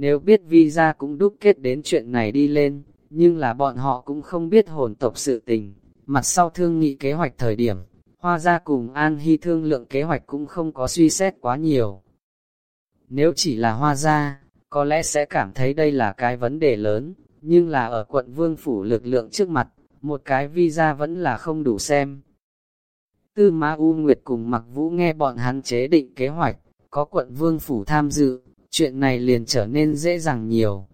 Nếu biết vi ra cũng đúc kết đến chuyện này đi lên, nhưng là bọn họ cũng không biết hồn tộc sự tình. Mặt sau thương nghị kế hoạch thời điểm, hoa ra cùng An Hy thương lượng kế hoạch cũng không có suy xét quá nhiều. Nếu chỉ là hoa ra, có lẽ sẽ cảm thấy đây là cái vấn đề lớn, nhưng là ở quận Vương Phủ lực lượng trước mặt, một cái visa vẫn là không đủ xem. Tư Ma U Nguyệt cùng Mặc Vũ nghe bọn hắn chế định kế hoạch, có quận Vương Phủ tham dự, chuyện này liền trở nên dễ dàng nhiều.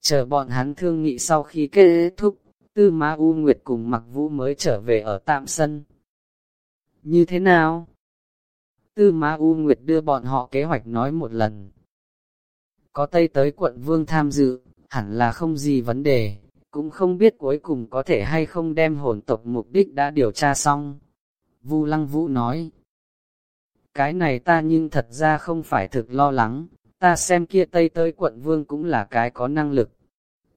Chờ bọn hắn thương nghị sau khi kết thúc, Tư Ma U Nguyệt cùng Mặc Vũ mới trở về ở tạm sân. Như thế nào? Tư Ma U Nguyệt đưa bọn họ kế hoạch nói một lần. Có Tây tới quận Vương tham dự, hẳn là không gì vấn đề, cũng không biết cuối cùng có thể hay không đem hồn tộc mục đích đã điều tra xong. Vu Lăng Vũ nói, cái này ta nhưng thật ra không phải thực lo lắng, ta xem kia Tây tới quận Vương cũng là cái có năng lực.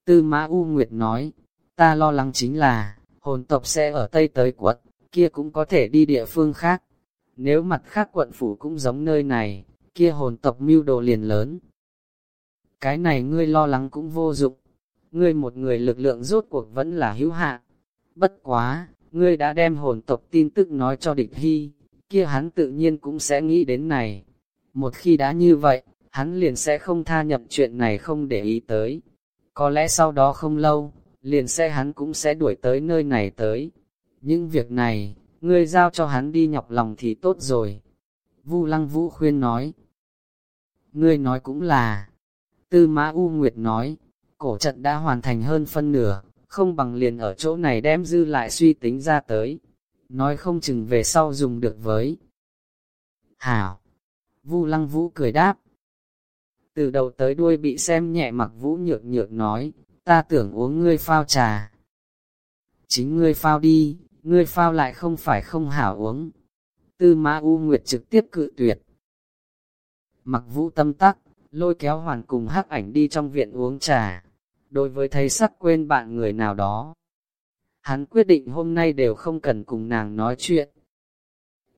Tư Mã U Nguyệt nói, ta lo lắng chính là, hồn tộc sẽ ở Tây tới quận, kia cũng có thể đi địa phương khác. Nếu mặt khác quận phủ cũng giống nơi này, kia hồn tộc mưu đồ liền lớn. Cái này ngươi lo lắng cũng vô dụng, ngươi một người lực lượng rốt cuộc vẫn là hữu hạ. Bất quá, ngươi đã đem hồn tộc tin tức nói cho địch hy, kia hắn tự nhiên cũng sẽ nghĩ đến này. Một khi đã như vậy, hắn liền sẽ không tha nhập chuyện này không để ý tới. Có lẽ sau đó không lâu, liền sẽ hắn cũng sẽ đuổi tới nơi này tới. Những việc này, ngươi giao cho hắn đi nhọc lòng thì tốt rồi. Vu Lăng Vũ khuyên nói. Ngươi nói cũng là. Tư Mã U Nguyệt nói, cổ trận đã hoàn thành hơn phân nửa, không bằng liền ở chỗ này đem dư lại suy tính ra tới. Nói không chừng về sau dùng được với. Hảo! Vu Lăng Vũ cười đáp. Từ đầu tới đuôi bị xem nhẹ mặc Vũ nhược nhược nói, ta tưởng uống ngươi phao trà. Chính ngươi phao đi, ngươi phao lại không phải không hảo uống. Tư Mã U Nguyệt trực tiếp cự tuyệt. Mặc Vũ tâm tắc, lôi kéo hoàn cùng hắc ảnh đi trong viện uống trà. Đối với thấy sắc quên bạn người nào đó, hắn quyết định hôm nay đều không cần cùng nàng nói chuyện.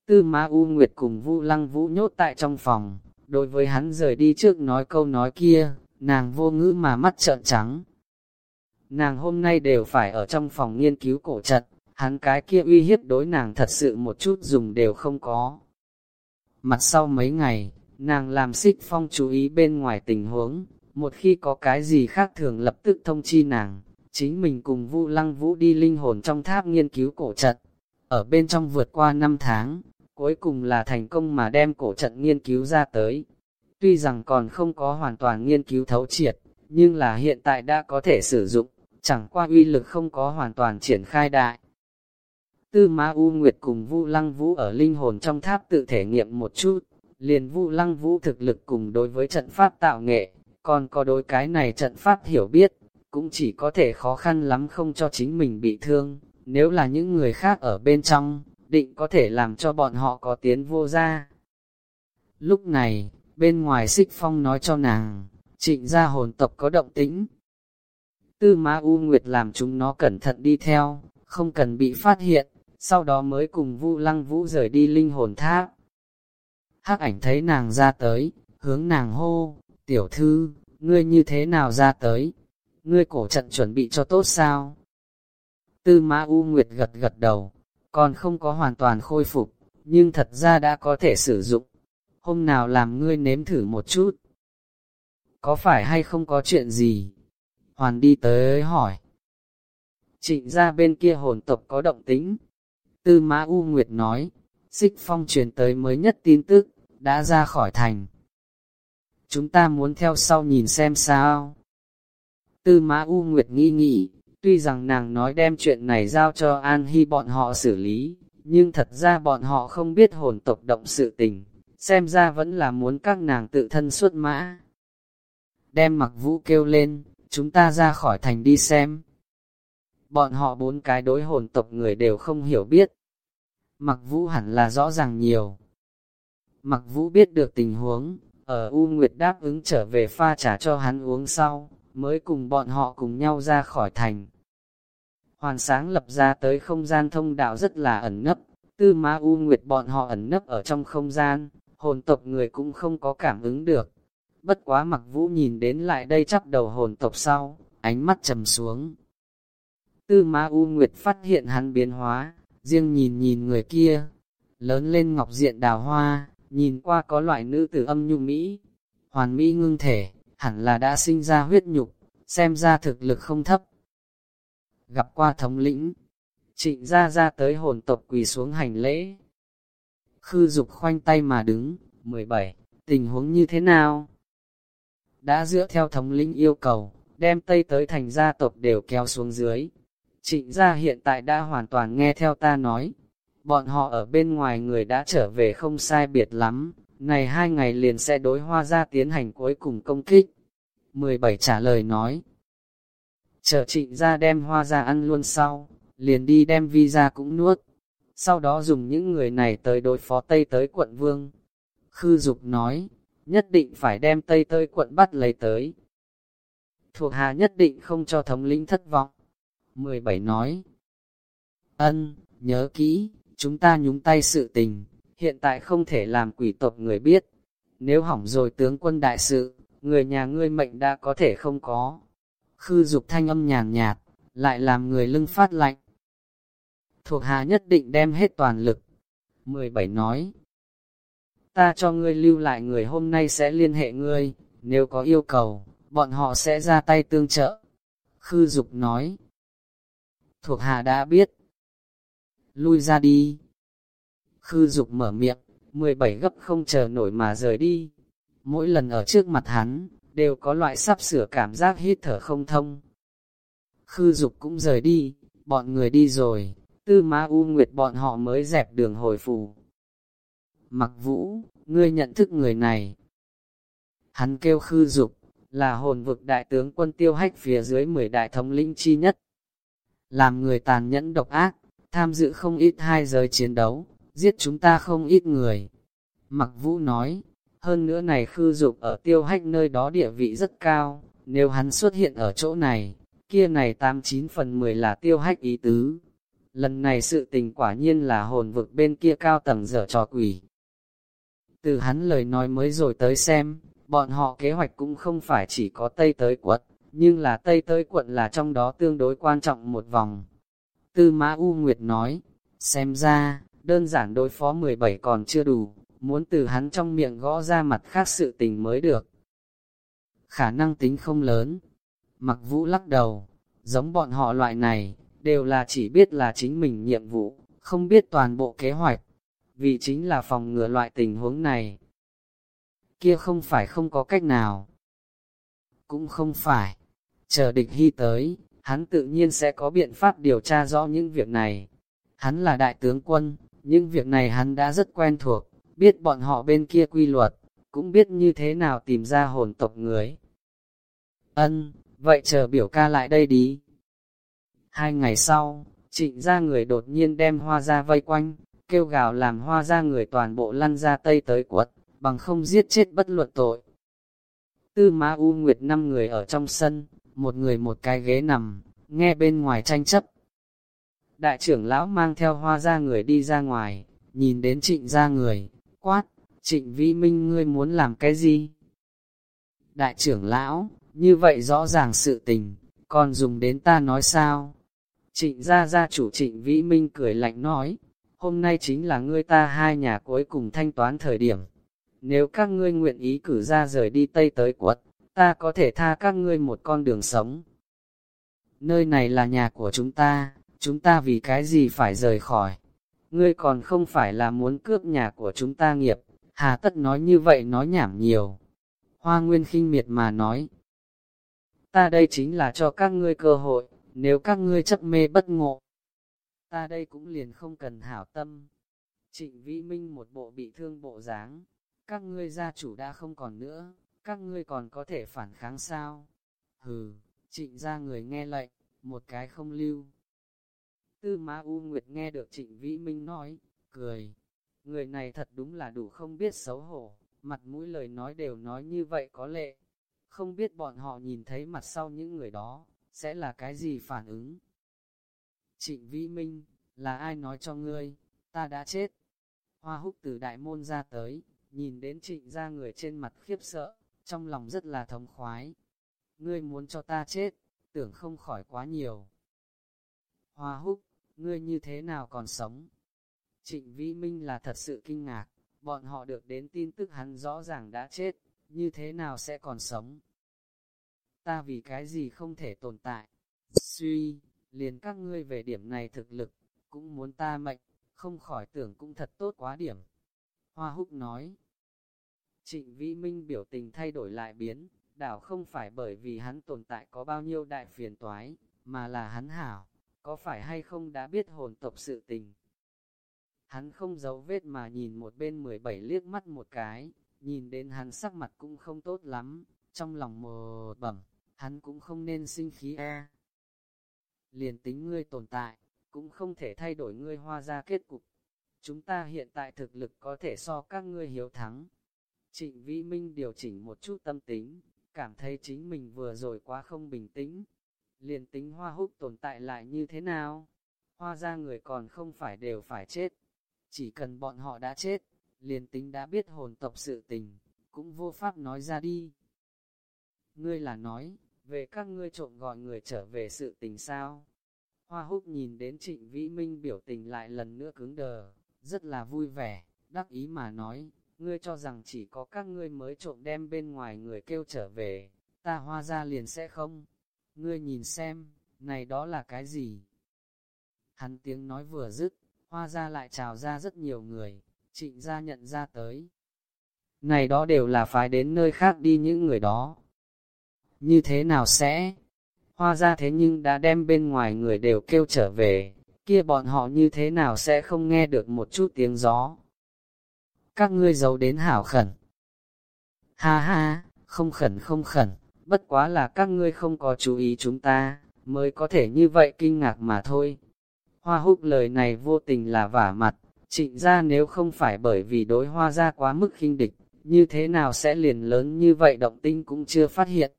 Tư Ma U Nguyệt cùng Vu Lăng Vũ nhốt tại trong phòng, đối với hắn rời đi trước nói câu nói kia, nàng vô ngữ mà mắt trợn trắng. Nàng hôm nay đều phải ở trong phòng nghiên cứu cổ trật hắn cái kia uy hiếp đối nàng thật sự một chút dùng đều không có. Mặt sau mấy ngày, nàng làm xích phong chú ý bên ngoài tình huống, một khi có cái gì khác thường lập tức thông chi nàng, chính mình cùng Vu Lăng Vũ đi linh hồn trong tháp nghiên cứu cổ trật Ở bên trong vượt qua năm tháng, cuối cùng là thành công mà đem cổ trận nghiên cứu ra tới. Tuy rằng còn không có hoàn toàn nghiên cứu thấu triệt, nhưng là hiện tại đã có thể sử dụng, chẳng qua uy lực không có hoàn toàn triển khai đại. Tư Ma U Nguyệt cùng Vu Lăng Vũ ở linh hồn trong tháp tự thể nghiệm một chút, liền Vu Lăng Vũ thực lực cùng đối với trận pháp tạo nghệ, còn có đối cái này trận pháp hiểu biết, cũng chỉ có thể khó khăn lắm không cho chính mình bị thương, nếu là những người khác ở bên trong, định có thể làm cho bọn họ có tiến vô ra. Lúc này, bên ngoài xích phong nói cho nàng, trịnh gia hồn tộc có động tĩnh. Tư Ma U Nguyệt làm chúng nó cẩn thận đi theo, không cần bị phát hiện, sau đó mới cùng Vu Lăng Vũ rời đi linh hồn tháp. Hắc ảnh thấy nàng ra tới, hướng nàng hô, tiểu thư, ngươi như thế nào ra tới? Ngươi cổ trận chuẩn bị cho tốt sao? Tư Ma U Nguyệt gật gật đầu, còn không có hoàn toàn khôi phục, nhưng thật ra đã có thể sử dụng. Hôm nào làm ngươi nếm thử một chút. Có phải hay không có chuyện gì? Hoàn đi tới hỏi. Trịnh ra bên kia hồn tộc có động tính. Tư Mã U Nguyệt nói, xích phong truyền tới mới nhất tin tức, đã ra khỏi thành. Chúng ta muốn theo sau nhìn xem sao. Tư Mã U Nguyệt nghi nghị tuy rằng nàng nói đem chuyện này giao cho An Hy bọn họ xử lý, nhưng thật ra bọn họ không biết hồn tộc động sự tình, xem ra vẫn là muốn các nàng tự thân xuất mã. Đem mặc vũ kêu lên, chúng ta ra khỏi thành đi xem. Bọn họ bốn cái đối hồn tộc người đều không hiểu biết. Mặc vũ hẳn là rõ ràng nhiều. Mặc vũ biết được tình huống, ở U Nguyệt đáp ứng trở về pha trà cho hắn uống sau, mới cùng bọn họ cùng nhau ra khỏi thành. Hoàn sáng lập ra tới không gian thông đạo rất là ẩn nấp, tư ma U Nguyệt bọn họ ẩn nấp ở trong không gian, hồn tộc người cũng không có cảm ứng được. Bất quá mặc vũ nhìn đến lại đây chắp đầu hồn tộc sau, ánh mắt trầm xuống. Tư Ma U Nguyệt phát hiện hắn biến hóa, riêng nhìn nhìn người kia, lớn lên ngọc diện đào hoa, nhìn qua có loại nữ tử âm nhu Mỹ, hoàn Mỹ ngưng thể, hẳn là đã sinh ra huyết nhục, xem ra thực lực không thấp. Gặp qua thống lĩnh, trịnh ra ra tới hồn tộc quỳ xuống hành lễ. Khư dục khoanh tay mà đứng, 17, tình huống như thế nào? Đã dựa theo thống lĩnh yêu cầu, đem Tây tới thành gia tộc đều kéo xuống dưới. Trịnh gia hiện tại đã hoàn toàn nghe theo ta nói. Bọn họ ở bên ngoài người đã trở về không sai biệt lắm, này hai ngày liền sẽ đối hoa ra tiến hành cuối cùng công kích. 17 trả lời nói. Chờ trịnh ra đem hoa ra ăn luôn sau, liền đi đem vi ra cũng nuốt. Sau đó dùng những người này tới đối phó Tây tới quận Vương. Khư Dục nói, nhất định phải đem Tây tới quận bắt lấy tới. Thuộc hạ nhất định không cho thống lĩnh thất vọng. 17 nói, ân, nhớ kỹ, chúng ta nhúng tay sự tình, hiện tại không thể làm quỷ tộc người biết. Nếu hỏng rồi tướng quân đại sự, người nhà ngươi mệnh đã có thể không có. Khư dục thanh âm nhàn nhạt, lại làm người lưng phát lạnh. Thuộc hạ nhất định đem hết toàn lực. 17 nói, ta cho ngươi lưu lại người hôm nay sẽ liên hệ ngươi, nếu có yêu cầu, bọn họ sẽ ra tay tương trợ. Khư dục nói, thuộc hạ đã biết. Lui ra đi. Khư dục mở miệng, 17 gấp không chờ nổi mà rời đi. Mỗi lần ở trước mặt hắn, đều có loại sắp sửa cảm giác hít thở không thông. Khư dục cũng rời đi, bọn người đi rồi, tư ma u nguyệt bọn họ mới dẹp đường hồi phủ. Mặc vũ, ngươi nhận thức người này. Hắn kêu khư dục, là hồn vực đại tướng quân tiêu hách phía dưới 10 đại thống lĩnh chi nhất. Làm người tàn nhẫn độc ác, tham dự không ít hai giới chiến đấu, giết chúng ta không ít người. Mặc vũ nói, hơn nữa này khư dục ở tiêu hách nơi đó địa vị rất cao, nếu hắn xuất hiện ở chỗ này, kia này 89 phần 10 là tiêu hách ý tứ. Lần này sự tình quả nhiên là hồn vực bên kia cao tầng dở trò quỷ. Từ hắn lời nói mới rồi tới xem, bọn họ kế hoạch cũng không phải chỉ có Tây tới quận, nhưng là Tây tới quận là trong đó tương đối quan trọng một vòng. Tư Mã U Nguyệt nói, xem ra, đơn giản đối phó 17 còn chưa đủ, muốn từ hắn trong miệng gõ ra mặt khác sự tình mới được. Khả năng tính không lớn. Mặc vũ lắc đầu, giống bọn họ loại này, đều là chỉ biết là chính mình nhiệm vụ, không biết toàn bộ kế hoạch, vì chính là phòng ngừa loại tình huống này. Kia không phải không có cách nào. Cũng không phải, chờ địch hy tới, hắn tự nhiên sẽ có biện pháp điều tra rõ những việc này. Hắn là đại tướng quân, những việc này hắn đã rất quen thuộc, biết bọn họ bên kia quy luật, cũng biết như thế nào tìm ra hồn tộc người. Ân, vậy chờ biểu ca lại đây đi. Hai ngày sau, trịnh ra người đột nhiên đem hoa ra vây quanh, kêu gào làm hoa ra người toàn bộ lăn ra tây tới quật, bằng không giết chết bất luật tội. Tư Ma U Nguyệt năm người ở trong sân, một người một cái ghế nằm, nghe bên ngoài tranh chấp. Đại trưởng lão mang theo hoa ra người đi ra ngoài, nhìn đến trịnh ra người, quát, trịnh vĩ minh ngươi muốn làm cái gì? Đại trưởng lão, như vậy rõ ràng sự tình, còn dùng đến ta nói sao? Trịnh gia gia chủ trịnh vĩ minh cười lạnh nói, hôm nay chính là ngươi ta hai nhà cuối cùng thanh toán thời điểm. Nếu các ngươi nguyện ý cử ra rời đi Tây tới quật, ta có thể tha các ngươi một con đường sống. Nơi này là nhà của chúng ta, chúng ta vì cái gì phải rời khỏi. Ngươi còn không phải là muốn cướp nhà của chúng ta nghiệp, hà tất nói như vậy nói nhảm nhiều. Hoa Nguyên khinh miệt mà nói, ta đây chính là cho các ngươi cơ hội, nếu các ngươi chấp mê bất ngộ, ta đây cũng liền không cần hảo tâm. Trịnh Vĩ Minh một bộ bị thương bộ dáng, các ngươi gia chủ đã không còn nữa, các ngươi còn có thể phản kháng sao? Hừ, trịnh ra người nghe lệnh, một cái không lưu. Tư Ma U Nguyệt nghe được trịnh Vĩ Minh nói, cười. Người này thật đúng là đủ không biết xấu hổ, mặt mũi lời nói đều nói như vậy có lệ. Không biết bọn họ nhìn thấy mặt sau những người đó, sẽ là cái gì phản ứng? Trịnh Vĩ Minh, là ai nói cho ngươi, ta đã chết. Hoa húc từ đại môn ra tới, nhìn đến trịnh ra người trên mặt khiếp sợ, trong lòng rất là thống khoái. Ngươi muốn cho ta chết, tưởng không khỏi quá nhiều. Hoa húc, ngươi như thế nào còn sống? Trịnh Vĩ Minh là thật sự kinh ngạc, bọn họ được đến tin tức hắn rõ ràng đã chết, như thế nào sẽ còn sống? Ta vì cái gì không thể tồn tại? Suy, liền các ngươi về điểm này thực lực, cũng muốn ta mệnh, không khỏi tưởng cũng thật tốt quá điểm. Hoa húc nói, trịnh vĩ minh biểu tình thay đổi lại biến, đảo không phải bởi vì hắn tồn tại có bao nhiêu đại phiền toái, mà là hắn hảo, có phải hay không đã biết hồn tộc sự tình. Hắn không giấu vết mà nhìn một bên 17 liếc mắt một cái, nhìn đến hắn sắc mặt cũng không tốt lắm, trong lòng mờ bẩm, hắn cũng không nên sinh khí e. Liền tính ngươi tồn tại, cũng không thể thay đổi ngươi hoa ra kết cục. Chúng ta hiện tại thực lực có thể so các ngươi hiếu thắng. Trịnh Vĩ Minh điều chỉnh một chút tâm tính, cảm thấy chính mình vừa rồi quá không bình tĩnh. Liền tính hoa húc tồn tại lại như thế nào? Hoa ra người còn không phải đều phải chết. Chỉ cần bọn họ đã chết, liền tính đã biết hồn tộc sự tình, cũng vô pháp nói ra đi. Ngươi là nói, về các ngươi trộm gọi người trở về sự tình sao? Hoa húc nhìn đến trịnh vĩ minh biểu tình lại lần nữa cứng đờ, rất là vui vẻ, đắc ý mà nói, ngươi cho rằng chỉ có các ngươi mới trộm đem bên ngoài người kêu trở về, ta hoa ra liền sẽ không. Ngươi nhìn xem, này đó là cái gì? Hắn tiếng nói vừa dứt, hoa ra lại trào ra rất nhiều người, trịnh ra nhận ra tới. Này đó đều là phải đến nơi khác đi những người đó. Như thế nào sẽ? Hoa ra thế nhưng đã đem bên ngoài người đều kêu trở về, kia bọn họ như thế nào sẽ không nghe được một chút tiếng gió. Các ngươi giấu đến hảo khẩn. Ha ha, không khẩn không khẩn, bất quá là các ngươi không có chú ý chúng ta, mới có thể như vậy kinh ngạc mà thôi. Hoa húc lời này vô tình là vả mặt, trịnh ra nếu không phải bởi vì đối hoa ra quá mức khinh địch, như thế nào sẽ liền lớn như vậy động tinh cũng chưa phát hiện.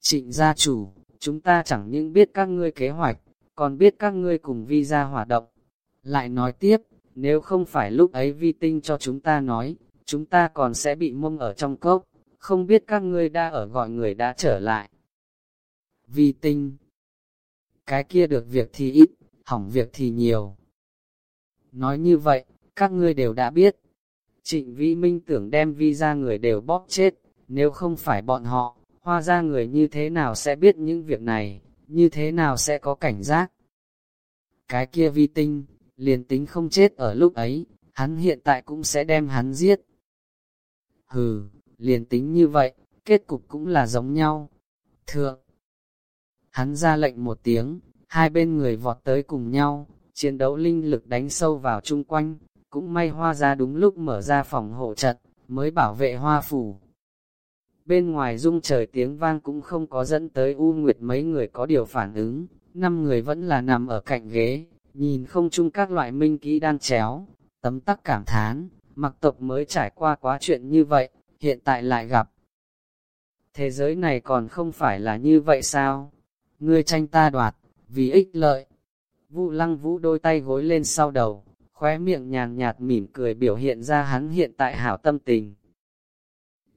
Trịnh gia chủ, chúng ta chẳng những biết các ngươi kế hoạch, còn biết các ngươi cùng vi gia hoạt động. Lại nói tiếp, nếu không phải lúc ấy vi tinh cho chúng ta nói, chúng ta còn sẽ bị mông ở trong cốc, không biết các ngươi đã ở gọi người đã trở lại. Vi tinh, cái kia được việc thì ít, hỏng việc thì nhiều. Nói như vậy, các ngươi đều đã biết. Trịnh Vĩ Minh tưởng đem vi ra người đều bóp chết, nếu không phải bọn họ, hoa ra người như thế nào sẽ biết những việc này, như thế nào sẽ có cảnh giác. Cái kia vi tinh, liền tính không chết ở lúc ấy, hắn hiện tại cũng sẽ đem hắn giết. Hừ, liền tính như vậy, kết cục cũng là giống nhau. Thượng, hắn ra lệnh một tiếng, hai bên người vọt tới cùng nhau, chiến đấu linh lực đánh sâu vào chung quanh, cũng may hoa ra đúng lúc mở ra phòng hộ trận, mới bảo vệ hoa phủ. Bên ngoài rung trời tiếng vang cũng không có dẫn tới U Nguyệt mấy người có điều phản ứng, năm người vẫn là nằm ở cạnh ghế, nhìn không chung các loại minh kỹ đan chéo, tấm tắc cảm thán, mặc tộc mới trải qua quá chuyện như vậy, hiện tại lại gặp. Thế giới này còn không phải là như vậy sao? Ngươi tranh ta đoạt, vì ích lợi. Vu lăng vũ đôi tay gối lên sau đầu, khóe miệng nhàn nhạt mỉm cười biểu hiện ra hắn hiện tại hảo tâm tình.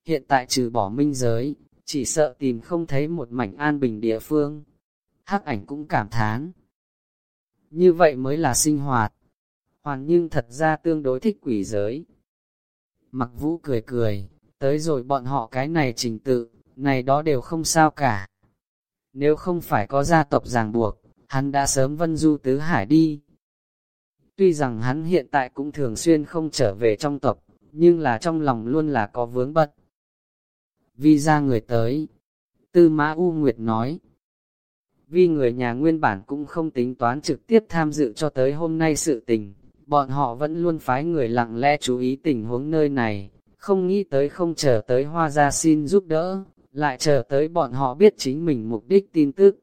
Hiện tại trừ bỏ minh giới, chỉ sợ tìm không thấy một mảnh an bình địa phương. Hắc ảnh cũng cảm thán. Như vậy mới là sinh hoạt. Hoàn nhưng thật ra tương đối thích quỷ giới. Mặc vũ cười cười, tới rồi bọn họ cái này trình tự, này đó đều không sao cả. Nếu không phải có gia tộc ràng buộc, hắn đã sớm vân du tứ hải đi. Tuy rằng hắn hiện tại cũng thường xuyên không trở về trong tộc, nhưng là trong lòng luôn là có vướng bận. Vi ra người tới. Tư Mã U Nguyệt nói. Vì người nhà nguyên bản cũng không tính toán trực tiếp tham dự cho tới hôm nay sự tình, bọn họ vẫn luôn phái người lặng lẽ chú ý tình huống nơi này, không nghĩ tới không chờ tới hoa gia xin giúp đỡ, lại chờ tới bọn họ biết chính mình mục đích tin tức.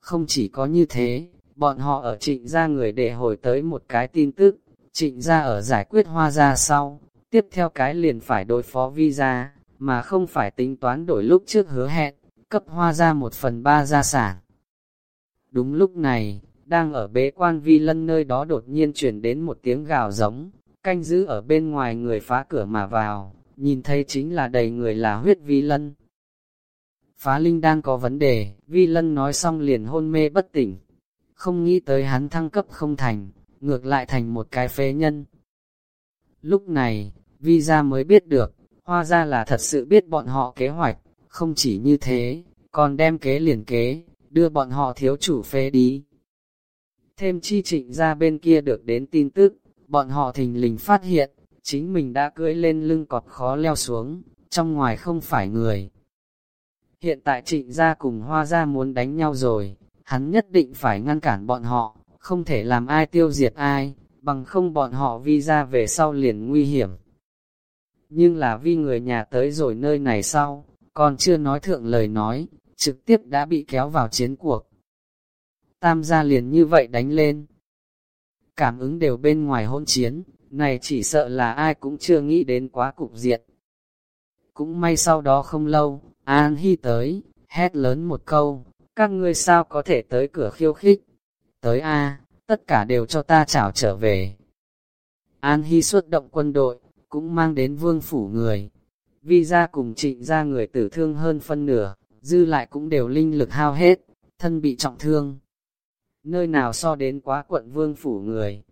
Không chỉ có như thế, bọn họ ở trịnh gia người để hồi tới một cái tin tức, trịnh gia ở giải quyết hoa gia sau, tiếp theo cái liền phải đối phó vi gia, mà không phải tính toán đổi lúc trước hứa hẹn, cấp hoa gia một phần ba gia sản. Đúng lúc này, đang ở bế quan vi lân nơi đó đột nhiên chuyển đến một tiếng gào giống, canh giữ ở bên ngoài người phá cửa mà vào, nhìn thấy chính là đầy người là huyết vi lân. Phá Linh đang có vấn đề, vi lân nói xong liền hôn mê bất tỉnh. Không nghĩ tới hắn thăng cấp không thành, ngược lại thành một cái phế nhân. Lúc này, vi ra mới biết được, hoa ra là thật sự biết bọn họ kế hoạch, không chỉ như thế, còn đem kế liền kế, đưa bọn họ thiếu chủ phế đi. Thêm chi trịnh ra bên kia được đến tin tức, bọn họ thình lình phát hiện, chính mình đã cưỡi lên lưng cọp khó leo xuống, trong ngoài không phải người. Hiện tại trịnh gia cùng hoa gia muốn đánh nhau rồi, hắn nhất định phải ngăn cản bọn họ, không thể làm ai tiêu diệt ai, bằng không bọn họ vi ra về sau liền nguy hiểm. Nhưng là vi người nhà tới rồi nơi này sau, còn chưa nói thượng lời nói, trực tiếp đã bị kéo vào chiến cuộc. Tam gia liền như vậy đánh lên. Cảm ứng đều bên ngoài hôn chiến, này chỉ sợ là ai cũng chưa nghĩ đến quá cục diện. Cũng may sau đó không lâu, An Hy tới, hét lớn một câu, các ngươi sao có thể tới cửa khiêu khích. Tới A, tất cả đều cho ta chảo trở về. An Hy xuất động quân đội, cũng mang đến vương phủ người. Vi ra cùng trịnh ra người tử thương hơn phân nửa, dư lại cũng đều linh lực hao hết, thân bị trọng thương. Nơi nào so đến quá quận vương phủ người.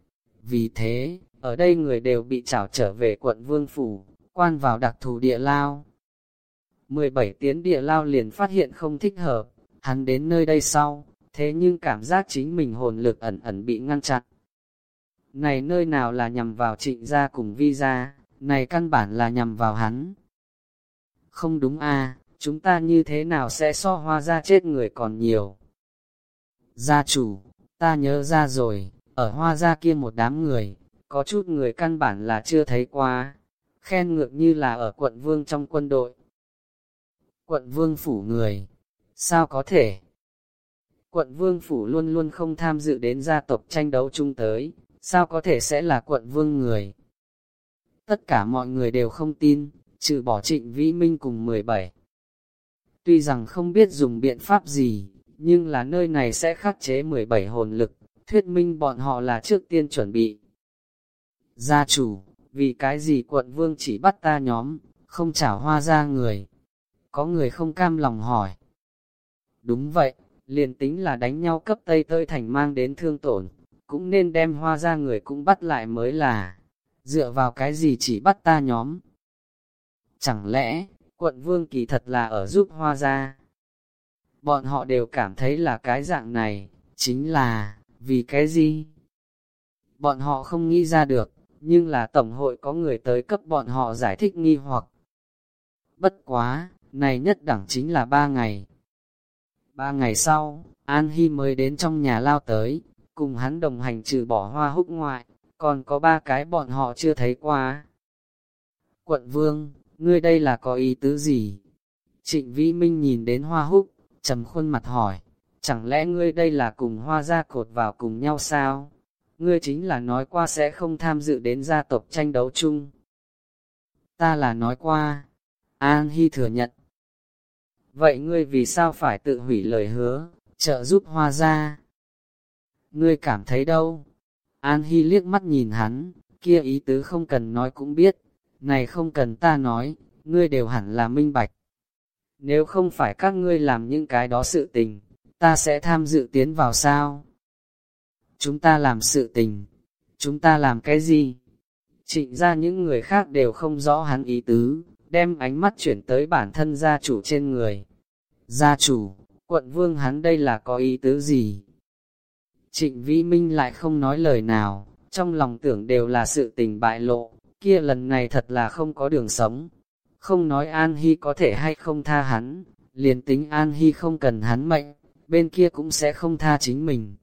Vì thế, ở đây người đều bị trảo trở về quận vương phủ, quan vào đặc thù địa lao. 17 tiếng địa lao liền phát hiện không thích hợp, hắn đến nơi đây sau, thế nhưng cảm giác chính mình hồn lực ẩn ẩn bị ngăn chặn. Này nơi nào là nhằm vào trịnh gia cùng vi gia, này căn bản là nhằm vào hắn. Không đúng a chúng ta như thế nào sẽ so hoa ra chết người còn nhiều. Gia chủ, ta nhớ ra rồi, ở hoa gia kia một đám người, có chút người căn bản là chưa thấy qua, khen ngược như là ở quận vương trong quân đội. Quận vương phủ người, sao có thể? Quận vương phủ luôn luôn không tham dự đến gia tộc tranh đấu chung tới, sao có thể sẽ là quận vương người? Tất cả mọi người đều không tin, trừ bỏ trịnh vĩ minh cùng 17. Tuy rằng không biết dùng biện pháp gì, nhưng là nơi này sẽ khắc chế 17 hồn lực, thuyết minh bọn họ là trước tiên chuẩn bị. Gia chủ, vì cái gì quận vương chỉ bắt ta nhóm, không trả hoa ra người. Có người không cam lòng hỏi. Đúng vậy, liền tính là đánh nhau cấp Tây Tơi Thành mang đến thương tổn, cũng nên đem hoa ra người cũng bắt lại mới là, dựa vào cái gì chỉ bắt ta nhóm. Chẳng lẽ, quận vương kỳ thật là ở giúp hoa ra? Bọn họ đều cảm thấy là cái dạng này, chính là, vì cái gì? Bọn họ không nghĩ ra được, nhưng là tổng hội có người tới cấp bọn họ giải thích nghi hoặc. Bất quá, này nhất đẳng chính là ba ngày. Ba ngày sau, An Hy mới đến trong nhà lao tới, cùng hắn đồng hành trừ bỏ hoa húc ngoại, còn có ba cái bọn họ chưa thấy qua. Quận Vương, ngươi đây là có ý tứ gì? Trịnh Vĩ Minh nhìn đến hoa húc, trầm khuôn mặt hỏi, chẳng lẽ ngươi đây là cùng hoa Gia cột vào cùng nhau sao? Ngươi chính là nói qua sẽ không tham dự đến gia tộc tranh đấu chung. Ta là nói qua. An Hy thừa nhận. Vậy ngươi vì sao phải tự hủy lời hứa, trợ giúp hoa Gia. Ngươi cảm thấy đâu? An Hy liếc mắt nhìn hắn, kia ý tứ không cần nói cũng biết, này không cần ta nói, ngươi đều hẳn là minh bạch. Nếu không phải các ngươi làm những cái đó sự tình, ta sẽ tham dự tiến vào sao? Chúng ta làm sự tình, chúng ta làm cái gì? Trịnh ra những người khác đều không rõ hắn ý tứ, đem ánh mắt chuyển tới bản thân gia chủ trên người. Gia chủ, quận vương hắn đây là có ý tứ gì? Trịnh Vĩ Minh lại không nói lời nào, trong lòng tưởng đều là sự tình bại lộ, kia lần này thật là không có đường sống. Không nói An Hy có thể hay không tha hắn, liền tính An Hy không cần hắn mệnh, bên kia cũng sẽ không tha chính mình.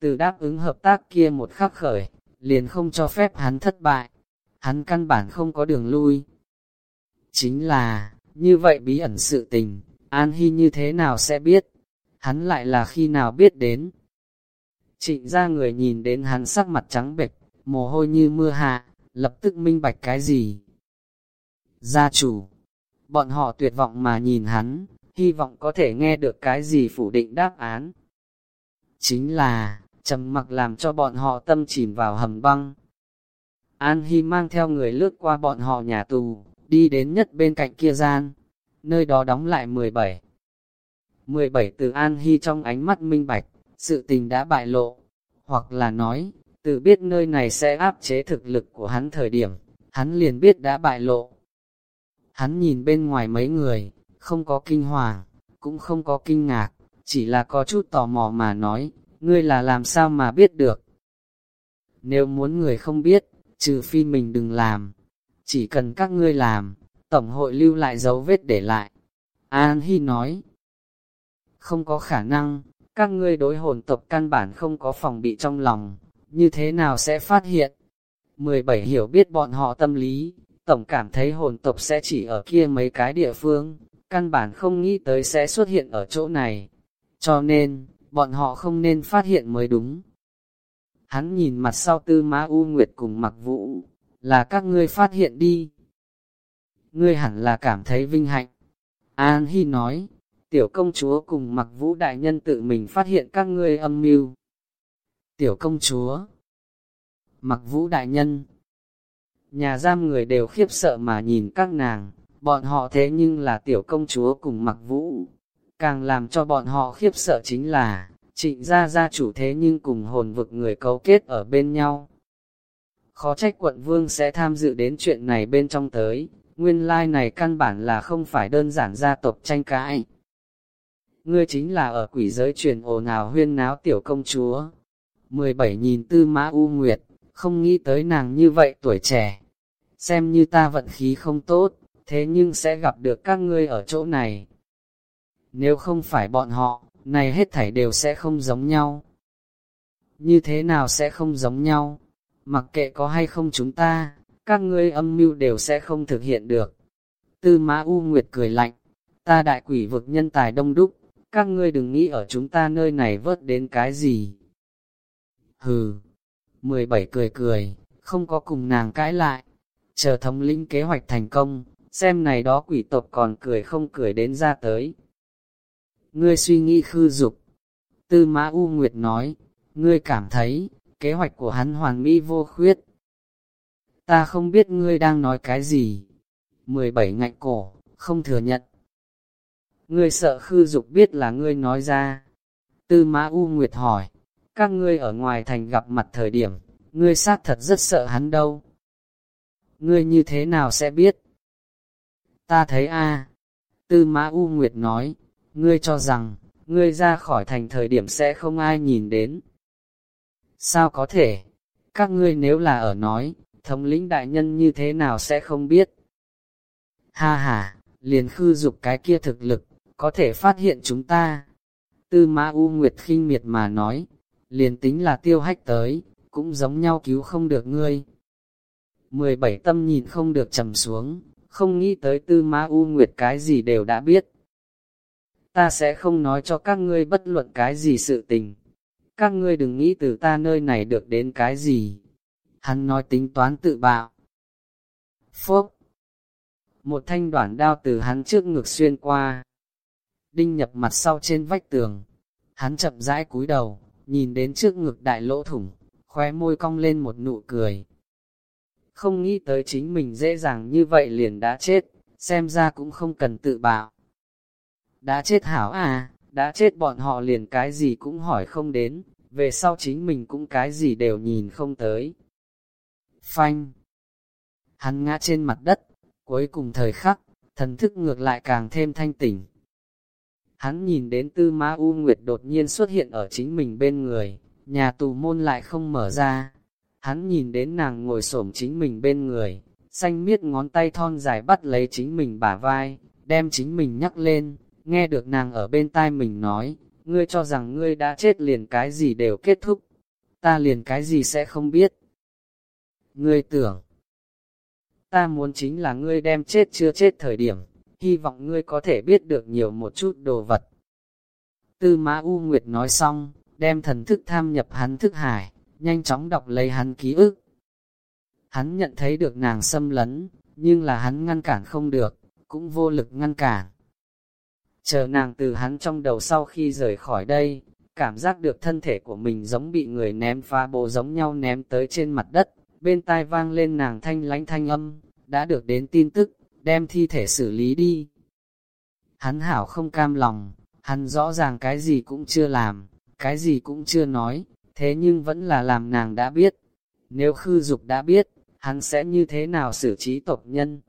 Từ đáp ứng hợp tác kia một khắc khởi, liền không cho phép hắn thất bại. Hắn căn bản không có đường lui. Chính là, như vậy bí ẩn sự tình, An Hy như thế nào sẽ biết? Hắn lại là khi nào biết đến? Trịnh ra người nhìn đến hắn sắc mặt trắng bệch, mồ hôi như mưa hạ, lập tức minh bạch cái gì? Gia chủ, bọn họ tuyệt vọng mà nhìn hắn, hy vọng có thể nghe được cái gì phủ định đáp án. Chính là, trầm mặc làm cho bọn họ tâm chìm vào hầm băng. An Hy mang theo người lướt qua bọn họ nhà tù, đi đến nhất bên cạnh kia gian, nơi đó đóng lại 17. 17 từ An Hy trong ánh mắt minh bạch, sự tình đã bại lộ, hoặc là nói, từ biết nơi này sẽ áp chế thực lực của hắn thời điểm, hắn liền biết đã bại lộ. Hắn nhìn bên ngoài mấy người, không có kinh hoàng, cũng không có kinh ngạc, chỉ là có chút tò mò mà nói, ngươi là làm sao mà biết được. Nếu muốn người không biết, trừ phi mình đừng làm, chỉ cần các ngươi làm, Tổng hội lưu lại dấu vết để lại. An Hy nói, không có khả năng, các ngươi đối hồn tộc căn bản không có phòng bị trong lòng, như thế nào sẽ phát hiện? 17 hiểu biết bọn họ tâm lý, tổng cảm thấy hồn tộc sẽ chỉ ở kia mấy cái địa phương, căn bản không nghĩ tới sẽ xuất hiện ở chỗ này. Cho nên, bọn họ không nên phát hiện mới đúng. Hắn nhìn mặt sau tư má U Nguyệt cùng mặc vũ, là các ngươi phát hiện đi. Ngươi hẳn là cảm thấy vinh hạnh. An Hi nói, tiểu công chúa cùng mặc vũ đại nhân tự mình phát hiện các ngươi âm mưu. Tiểu công chúa, mặc vũ đại nhân, nhà giam người đều khiếp sợ mà nhìn các nàng, bọn họ thế nhưng là tiểu công chúa cùng mặc vũ. Càng làm cho bọn họ khiếp sợ chính là, trịnh gia gia chủ thế nhưng cùng hồn vực người cấu kết ở bên nhau. Khó trách quận vương sẽ tham dự đến chuyện này bên trong tới, nguyên lai like này căn bản là không phải đơn giản gia tộc tranh cãi. Ngươi chính là ở quỷ giới truyền ồn ào huyên náo tiểu công chúa. 17 nhìn tư mã U Nguyệt, không nghĩ tới nàng như vậy tuổi trẻ. Xem như ta vận khí không tốt, thế nhưng sẽ gặp được các ngươi ở chỗ này. Nếu không phải bọn họ, này hết thảy đều sẽ không giống nhau. Như thế nào sẽ không giống nhau? Mặc kệ có hay không chúng ta, các ngươi âm mưu đều sẽ không thực hiện được. Tư Mã U Nguyệt cười lạnh, ta đại quỷ vực nhân tài đông đúc, các ngươi đừng nghĩ ở chúng ta nơi này vớt đến cái gì. Hừ, 17 cười cười, không có cùng nàng cãi lại, chờ thống lĩnh kế hoạch thành công, xem này đó quỷ tộc còn cười không cười đến ra tới. Ngươi suy nghĩ khư dục. Tư Mã U Nguyệt nói, ngươi cảm thấy, kế hoạch của hắn hoàn mỹ vô khuyết. Ta không biết ngươi đang nói cái gì. 17 ngạnh cổ, không thừa nhận. Ngươi sợ khư dục biết là ngươi nói ra. Tư Mã U Nguyệt hỏi, các ngươi ở ngoài thành gặp mặt thời điểm, ngươi xác thật rất sợ hắn đâu. Ngươi như thế nào sẽ biết? Ta thấy a Tư Mã U Nguyệt nói, ngươi cho rằng, ngươi ra khỏi thành thời điểm sẽ không ai nhìn đến. Sao có thể? Các ngươi nếu là ở nói, thống lĩnh đại nhân như thế nào sẽ không biết? Ha ha, liền khư dục cái kia thực lực, có thể phát hiện chúng ta. Tư Mã U Nguyệt khinh miệt mà nói, liền tính là tiêu hách tới, cũng giống nhau cứu không được ngươi. 17 tâm nhìn không được trầm xuống, không nghĩ tới tư ma u nguyệt cái gì đều đã biết. Ta sẽ không nói cho các ngươi bất luận cái gì sự tình. Các ngươi đừng nghĩ từ ta nơi này được đến cái gì. Hắn nói tính toán tự bạo. Phốc. Một thanh đoạn đao từ hắn trước ngực xuyên qua. Đinh nhập mặt sau trên vách tường. Hắn chậm rãi cúi đầu, nhìn đến trước ngực đại lỗ thủng, khóe môi cong lên một nụ cười không nghĩ tới chính mình dễ dàng như vậy liền đã chết, xem ra cũng không cần tự bảo Đã chết hảo à, đã chết bọn họ liền cái gì cũng hỏi không đến, về sau chính mình cũng cái gì đều nhìn không tới. Phanh! Hắn ngã trên mặt đất, cuối cùng thời khắc, thần thức ngược lại càng thêm thanh tỉnh. Hắn nhìn đến tư ma U Nguyệt đột nhiên xuất hiện ở chính mình bên người, nhà tù môn lại không mở ra, Hắn nhìn đến nàng ngồi xổm chính mình bên người, xanh miết ngón tay thon dài bắt lấy chính mình bả vai, đem chính mình nhắc lên, nghe được nàng ở bên tai mình nói, ngươi cho rằng ngươi đã chết liền cái gì đều kết thúc, ta liền cái gì sẽ không biết. Ngươi tưởng, ta muốn chính là ngươi đem chết chưa chết thời điểm, hy vọng ngươi có thể biết được nhiều một chút đồ vật. Tư Mã U Nguyệt nói xong, đem thần thức tham nhập hắn thức hải, nhanh chóng đọc lấy hắn ký ức. Hắn nhận thấy được nàng xâm lấn, nhưng là hắn ngăn cản không được, cũng vô lực ngăn cản. Chờ nàng từ hắn trong đầu sau khi rời khỏi đây, cảm giác được thân thể của mình giống bị người ném phá bộ giống nhau ném tới trên mặt đất, bên tai vang lên nàng thanh lánh thanh âm, đã được đến tin tức, đem thi thể xử lý đi. Hắn hảo không cam lòng, hắn rõ ràng cái gì cũng chưa làm, cái gì cũng chưa nói, thế nhưng vẫn là làm nàng đã biết. Nếu khư dục đã biết, hắn sẽ như thế nào xử trí tộc nhân?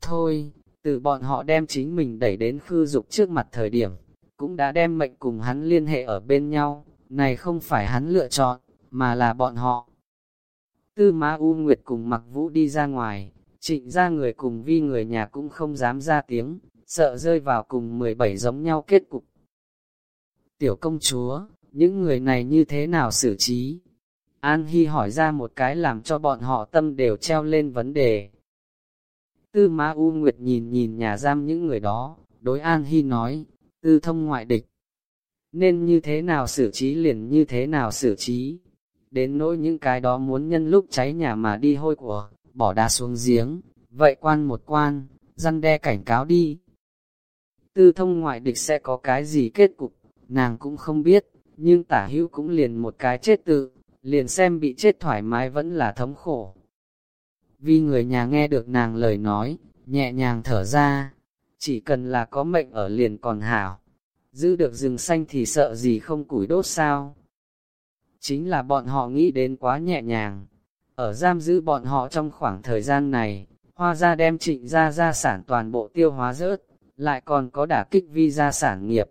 Thôi, từ bọn họ đem chính mình đẩy đến khư dục trước mặt thời điểm, cũng đã đem mệnh cùng hắn liên hệ ở bên nhau, này không phải hắn lựa chọn, mà là bọn họ. Tư Ma U Nguyệt cùng mặc vũ đi ra ngoài, trịnh ra người cùng vi người nhà cũng không dám ra tiếng, sợ rơi vào cùng 17 giống nhau kết cục. Tiểu công chúa, những người này như thế nào xử trí? An Hy hỏi ra một cái làm cho bọn họ tâm đều treo lên vấn đề. Tư Ma U Nguyệt nhìn nhìn nhà giam những người đó, đối An Hy nói, tư thông ngoại địch. Nên như thế nào xử trí liền như thế nào xử trí. Đến nỗi những cái đó muốn nhân lúc cháy nhà mà đi hôi của, bỏ đá xuống giếng, vậy quan một quan, răn đe cảnh cáo đi. Tư thông ngoại địch sẽ có cái gì kết cục, nàng cũng không biết, nhưng tả hữu cũng liền một cái chết tự, liền xem bị chết thoải mái vẫn là thống khổ. Vì người nhà nghe được nàng lời nói, nhẹ nhàng thở ra, chỉ cần là có mệnh ở liền còn hảo, giữ được rừng xanh thì sợ gì không củi đốt sao. Chính là bọn họ nghĩ đến quá nhẹ nhàng, ở giam giữ bọn họ trong khoảng thời gian này, hoa ra đem trịnh ra gia sản toàn bộ tiêu hóa rớt, lại còn có đả kích vi gia sản nghiệp.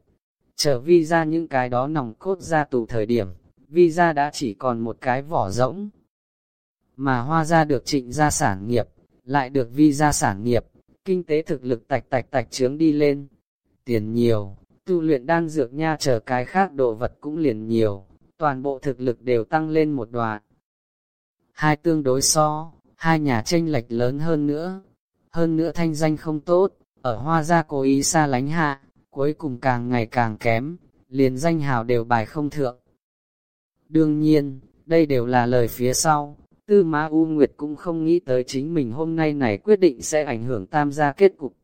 Chờ vi ra những cái đó nòng cốt ra tù thời điểm, vi ra đã chỉ còn một cái vỏ rỗng. Mà hoa ra được trịnh ra sản nghiệp, lại được vi ra sản nghiệp, kinh tế thực lực tạch tạch tạch trướng đi lên. Tiền nhiều, tu luyện đan dược nha chờ cái khác độ vật cũng liền nhiều, toàn bộ thực lực đều tăng lên một đoạn. Hai tương đối so, hai nhà tranh lệch lớn hơn nữa. Hơn nữa thanh danh không tốt, ở hoa gia cố ý xa lánh hạ, cuối cùng càng ngày càng kém, liền danh hào đều bài không thượng. Đương nhiên, đây đều là lời phía sau, Tư Ma U Nguyệt cũng không nghĩ tới chính mình hôm nay này quyết định sẽ ảnh hưởng tam gia kết cục.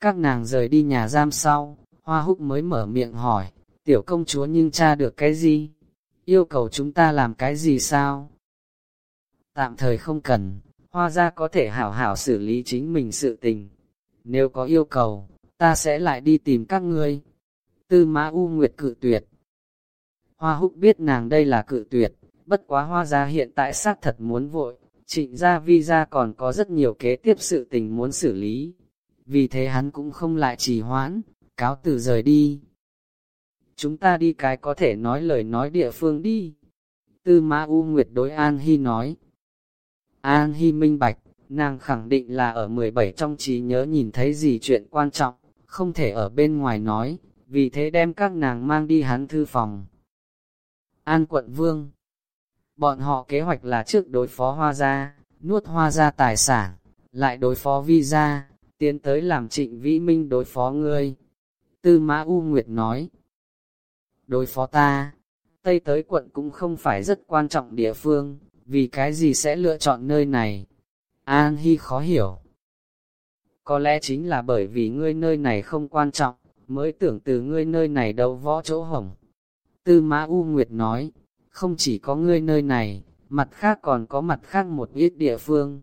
Các nàng rời đi nhà giam sau, Hoa Húc mới mở miệng hỏi, tiểu công chúa nhưng cha được cái gì? Yêu cầu chúng ta làm cái gì sao? Tạm thời không cần, Hoa gia có thể hảo hảo xử lý chính mình sự tình. Nếu có yêu cầu, ta sẽ lại đi tìm các ngươi. Tư Mã U Nguyệt cự tuyệt. Hoa Húc biết nàng đây là cự tuyệt, bất quá hoa gia hiện tại xác thật muốn vội, trịnh gia vi gia còn có rất nhiều kế tiếp sự tình muốn xử lý. Vì thế hắn cũng không lại trì hoãn, cáo từ rời đi. Chúng ta đi cái có thể nói lời nói địa phương đi. Tư Mã U Nguyệt đối An Hi nói. An Hi minh bạch, nàng khẳng định là ở 17 trong trí nhớ nhìn thấy gì chuyện quan trọng, không thể ở bên ngoài nói, vì thế đem các nàng mang đi hắn thư phòng. An quận vương Bọn họ kế hoạch là trước đối phó hoa gia, nuốt hoa gia tài sản, lại đối phó vi gia, tiến tới làm trịnh vĩ minh đối phó ngươi. Tư Mã U Nguyệt nói, đối phó ta, Tây tới quận cũng không phải rất quan trọng địa phương, vì cái gì sẽ lựa chọn nơi này. An Hy khó hiểu. Có lẽ chính là bởi vì ngươi nơi này không quan trọng, mới tưởng từ ngươi nơi này đâu võ chỗ hỏng. Tư Mã U Nguyệt nói, không chỉ có ngươi nơi này, mặt khác còn có mặt khác một ít địa phương.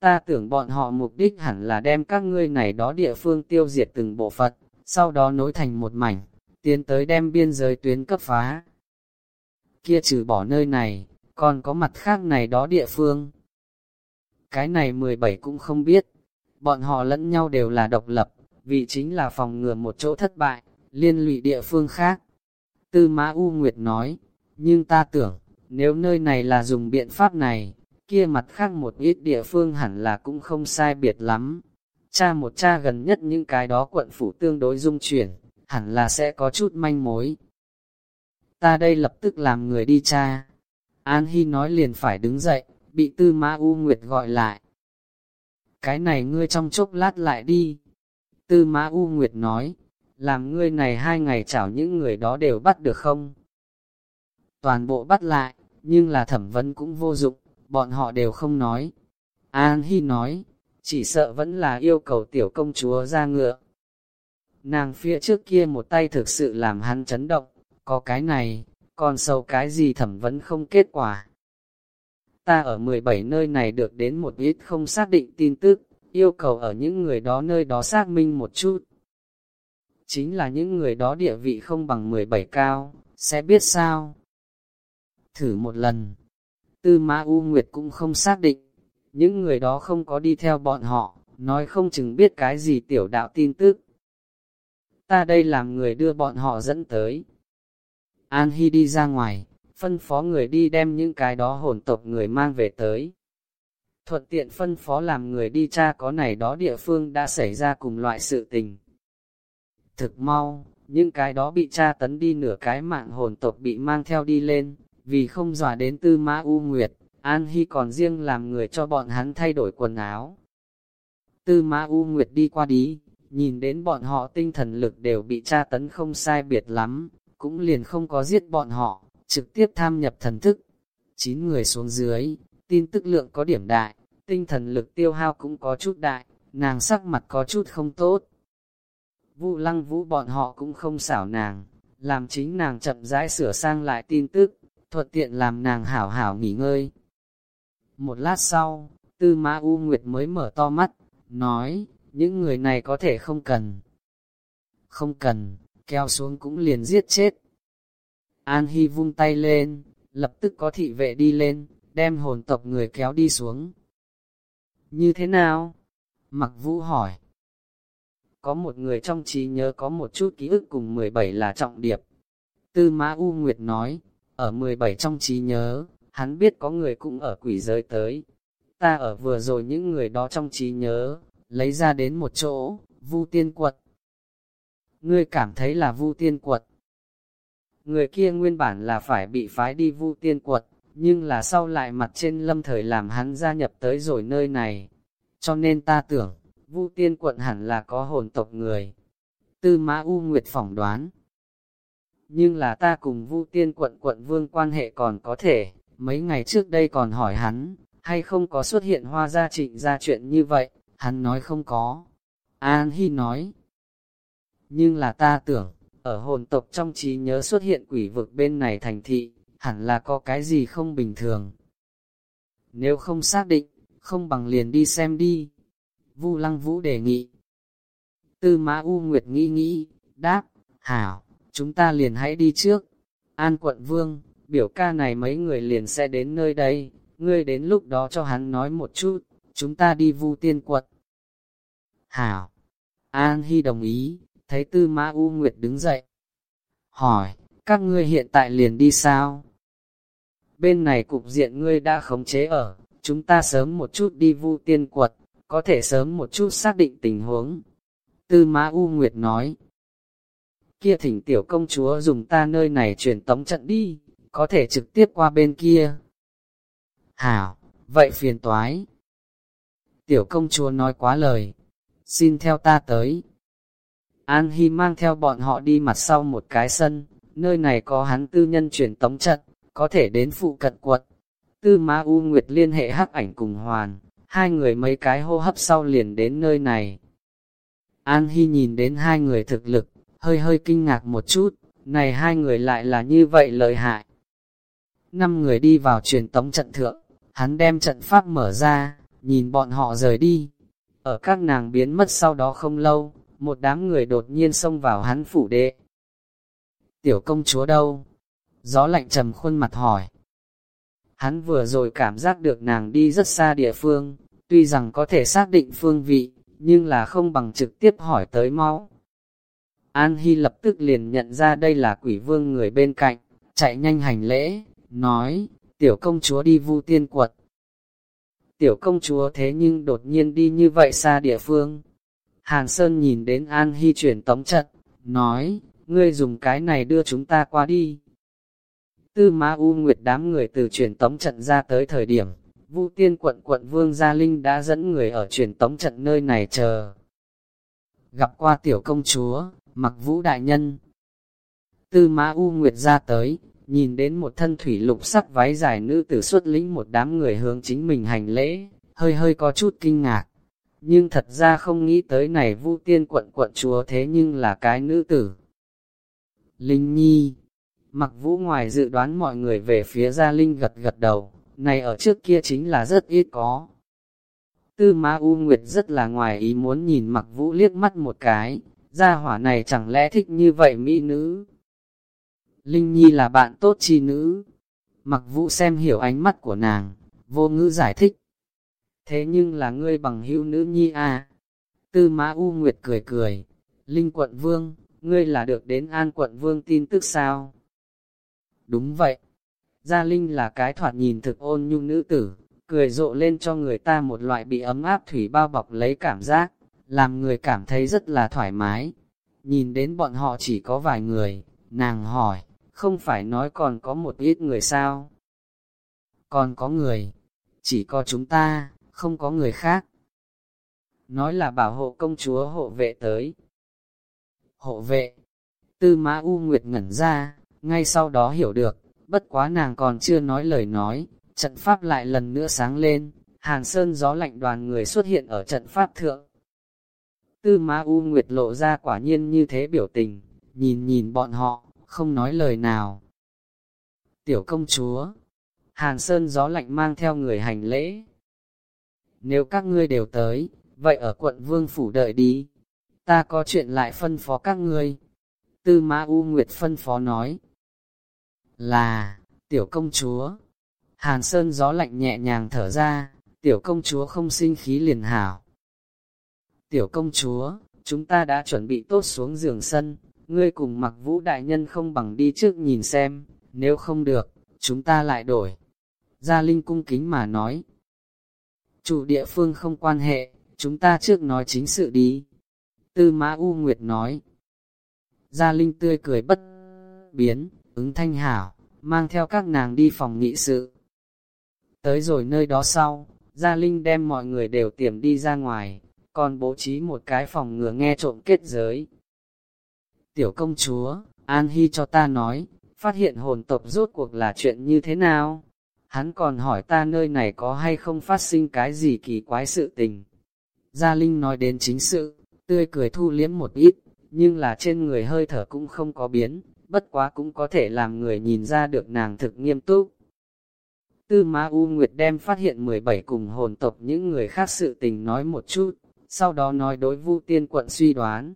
Ta tưởng bọn họ mục đích hẳn là đem các ngươi này đó địa phương tiêu diệt từng bộ phận, sau đó nối thành một mảnh, tiến tới đem biên giới tuyến cấp phá. Kia trừ bỏ nơi này, còn có mặt khác này đó địa phương. Cái này 17 cũng không biết, bọn họ lẫn nhau đều là độc lập, vì chính là phòng ngừa một chỗ thất bại, liên lụy địa phương khác. Tư Mã U Nguyệt nói, nhưng ta tưởng, nếu nơi này là dùng biện pháp này, kia mặt khác một ít địa phương hẳn là cũng không sai biệt lắm. Cha một cha gần nhất những cái đó quận phủ tương đối dung chuyển, hẳn là sẽ có chút manh mối. Ta đây lập tức làm người đi cha. An Hy nói liền phải đứng dậy, bị tư mã U Nguyệt gọi lại. Cái này ngươi trong chốc lát lại đi. Tư mã U Nguyệt nói, làm ngươi này hai ngày chảo những người đó đều bắt được không? toàn bộ bắt lại, nhưng là thẩm vấn cũng vô dụng, bọn họ đều không nói. An Hi nói, chỉ sợ vẫn là yêu cầu tiểu công chúa ra ngựa. Nàng phía trước kia một tay thực sự làm hắn chấn động, có cái này, còn sâu cái gì thẩm vấn không kết quả. Ta ở 17 nơi này được đến một ít không xác định tin tức, yêu cầu ở những người đó nơi đó xác minh một chút. Chính là những người đó địa vị không bằng 17 cao, sẽ biết sao. Thử một lần, Tư Mã U Nguyệt cũng không xác định, những người đó không có đi theo bọn họ, nói không chừng biết cái gì tiểu đạo tin tức. Ta đây làm người đưa bọn họ dẫn tới. An Hy đi ra ngoài, phân phó người đi đem những cái đó hồn tộc người mang về tới. Thuận tiện phân phó làm người đi tra có này đó địa phương đã xảy ra cùng loại sự tình. Thực mau, những cái đó bị tra tấn đi nửa cái mạng hồn tộc bị mang theo đi lên, vì không dọa đến tư mã U Nguyệt, An Hy còn riêng làm người cho bọn hắn thay đổi quần áo. Tư mã U Nguyệt đi qua đi, nhìn đến bọn họ tinh thần lực đều bị tra tấn không sai biệt lắm, cũng liền không có giết bọn họ, trực tiếp tham nhập thần thức. Chín người xuống dưới, tin tức lượng có điểm đại, tinh thần lực tiêu hao cũng có chút đại, nàng sắc mặt có chút không tốt. Vũ lăng vũ bọn họ cũng không xảo nàng, làm chính nàng chậm rãi sửa sang lại tin tức, thuận tiện làm nàng hảo hảo nghỉ ngơi. Một lát sau, tư mã U Nguyệt mới mở to mắt, nói, những người này có thể không cần. Không cần, kéo xuống cũng liền giết chết. An Hy vung tay lên, lập tức có thị vệ đi lên, đem hồn tộc người kéo đi xuống. Như thế nào? Mặc vũ hỏi. Có một người trong trí nhớ có một chút ký ức cùng 17 là trọng điệp. Tư Mã U Nguyệt nói, ở 17 trong trí nhớ, hắn biết có người cũng ở quỷ giới tới. Ta ở vừa rồi những người đó trong trí nhớ, lấy ra đến một chỗ, vu tiên quật. Ngươi cảm thấy là vu tiên quật. Người kia nguyên bản là phải bị phái đi vu tiên quật, nhưng là sau lại mặt trên lâm thời làm hắn gia nhập tới rồi nơi này. Cho nên ta tưởng, vu tiên quận hẳn là có hồn tộc người. Tư mã U Nguyệt phỏng đoán. Nhưng là ta cùng vu tiên quận quận vương quan hệ còn có thể, mấy ngày trước đây còn hỏi hắn, hay không có xuất hiện hoa gia trịnh ra chuyện như vậy, hắn nói không có. An Hi nói, nhưng là ta tưởng, ở hồn tộc trong trí nhớ xuất hiện quỷ vực bên này thành thị, hẳn là có cái gì không bình thường. Nếu không xác định, không bằng liền đi xem đi. Vu Lăng Vũ đề nghị. Tư Mã U Nguyệt nghĩ nghĩ, đáp, hảo, chúng ta liền hãy đi trước. An quận vương, biểu ca này mấy người liền sẽ đến nơi đây, ngươi đến lúc đó cho hắn nói một chút, chúng ta đi vu tiên quật. Hảo, An Hy đồng ý, thấy Tư Mã U Nguyệt đứng dậy. Hỏi, các ngươi hiện tại liền đi sao? Bên này cục diện ngươi đã khống chế ở, chúng ta sớm một chút đi vu tiên quật, có thể sớm một chút xác định tình huống. Tư Mã U Nguyệt nói, kia thỉnh tiểu công chúa dùng ta nơi này truyền tống trận đi, có thể trực tiếp qua bên kia. Hảo, vậy phiền toái. Tiểu công chúa nói quá lời, xin theo ta tới. An Hy mang theo bọn họ đi mặt sau một cái sân, nơi này có hắn tư nhân truyền tống trận, có thể đến phụ cận quật. Tư Ma U Nguyệt liên hệ hắc ảnh cùng hoàn, hai người mấy cái hô hấp sau liền đến nơi này. An Hy nhìn đến hai người thực lực, hơi hơi kinh ngạc một chút, này hai người lại là như vậy lợi hại. Năm người đi vào truyền tống trận thượng, hắn đem trận pháp mở ra, nhìn bọn họ rời đi. Ở các nàng biến mất sau đó không lâu, một đám người đột nhiên xông vào hắn phủ đệ. Tiểu công chúa đâu? Gió lạnh trầm khuôn mặt hỏi. Hắn vừa rồi cảm giác được nàng đi rất xa địa phương, tuy rằng có thể xác định phương vị, nhưng là không bằng trực tiếp hỏi tới mau An Hy lập tức liền nhận ra đây là quỷ vương người bên cạnh, chạy nhanh hành lễ, nói, tiểu công chúa đi vu tiên quật. Tiểu công chúa thế nhưng đột nhiên đi như vậy xa địa phương, Hàn Sơn nhìn đến An Hy chuyển tống trận, nói, ngươi dùng cái này đưa chúng ta qua đi. Tư Ma U Nguyệt đám người từ chuyển tống trận ra tới thời điểm, Vu Tiên quận quận Vương Gia Linh đã dẫn người ở chuyển tống trận nơi này chờ. Gặp qua tiểu công chúa, mặc vũ đại nhân. Tư Ma U Nguyệt ra tới, nhìn đến một thân thủy lục sắc váy dài nữ tử xuất lĩnh một đám người hướng chính mình hành lễ, hơi hơi có chút kinh ngạc nhưng thật ra không nghĩ tới này vu tiên quận quận chúa thế nhưng là cái nữ tử. Linh Nhi, mặc vũ ngoài dự đoán mọi người về phía gia Linh gật gật đầu, này ở trước kia chính là rất ít có. Tư Ma U Nguyệt rất là ngoài ý muốn nhìn mặc vũ liếc mắt một cái, gia hỏa này chẳng lẽ thích như vậy mỹ nữ. Linh Nhi là bạn tốt chi nữ. Mặc vũ xem hiểu ánh mắt của nàng, vô ngữ giải thích. Thế nhưng là ngươi bằng hữu nữ nhi à? Tư Mã U Nguyệt cười cười. Linh quận vương, ngươi là được đến an quận vương tin tức sao? Đúng vậy. Gia Linh là cái thoạt nhìn thực ôn nhu nữ tử, cười rộ lên cho người ta một loại bị ấm áp thủy bao bọc lấy cảm giác, làm người cảm thấy rất là thoải mái. Nhìn đến bọn họ chỉ có vài người, nàng hỏi, không phải nói còn có một ít người sao? Còn có người, chỉ có chúng ta, không có người khác. Nói là bảo hộ công chúa hộ vệ tới. Hộ vệ, tư mã U Nguyệt ngẩn ra, ngay sau đó hiểu được, bất quá nàng còn chưa nói lời nói, trận pháp lại lần nữa sáng lên, hàn sơn gió lạnh đoàn người xuất hiện ở trận pháp thượng. Tư mã U Nguyệt lộ ra quả nhiên như thế biểu tình, nhìn nhìn bọn họ, không nói lời nào. Tiểu công chúa, Hàn Sơn gió lạnh mang theo người hành lễ. Nếu các ngươi đều tới, vậy ở quận Vương Phủ đợi đi. Ta có chuyện lại phân phó các ngươi. Tư Mã U Nguyệt phân phó nói. Là, tiểu công chúa. Hàn Sơn gió lạnh nhẹ nhàng thở ra, tiểu công chúa không sinh khí liền hảo. Tiểu công chúa, chúng ta đã chuẩn bị tốt xuống giường sân, ngươi cùng mặc vũ đại nhân không bằng đi trước nhìn xem, nếu không được, chúng ta lại đổi. Gia Linh cung kính mà nói. Chủ địa phương không quan hệ, chúng ta trước nói chính sự đi. Tư Mã U Nguyệt nói. Gia Linh tươi cười bất biến, ứng thanh hảo, mang theo các nàng đi phòng nghị sự. Tới rồi nơi đó sau, Gia Linh đem mọi người đều tiềm đi ra ngoài, còn bố trí một cái phòng ngừa nghe trộm kết giới. Tiểu công chúa, An Hy cho ta nói, phát hiện hồn tộc rốt cuộc là chuyện như thế nào? Hắn còn hỏi ta nơi này có hay không phát sinh cái gì kỳ quái sự tình. Gia Linh nói đến chính sự, tươi cười thu liếm một ít, nhưng là trên người hơi thở cũng không có biến, bất quá cũng có thể làm người nhìn ra được nàng thực nghiêm túc. Tư Ma U Nguyệt đem phát hiện 17 cùng hồn tộc những người khác sự tình nói một chút, sau đó nói đối vu tiên quận suy đoán.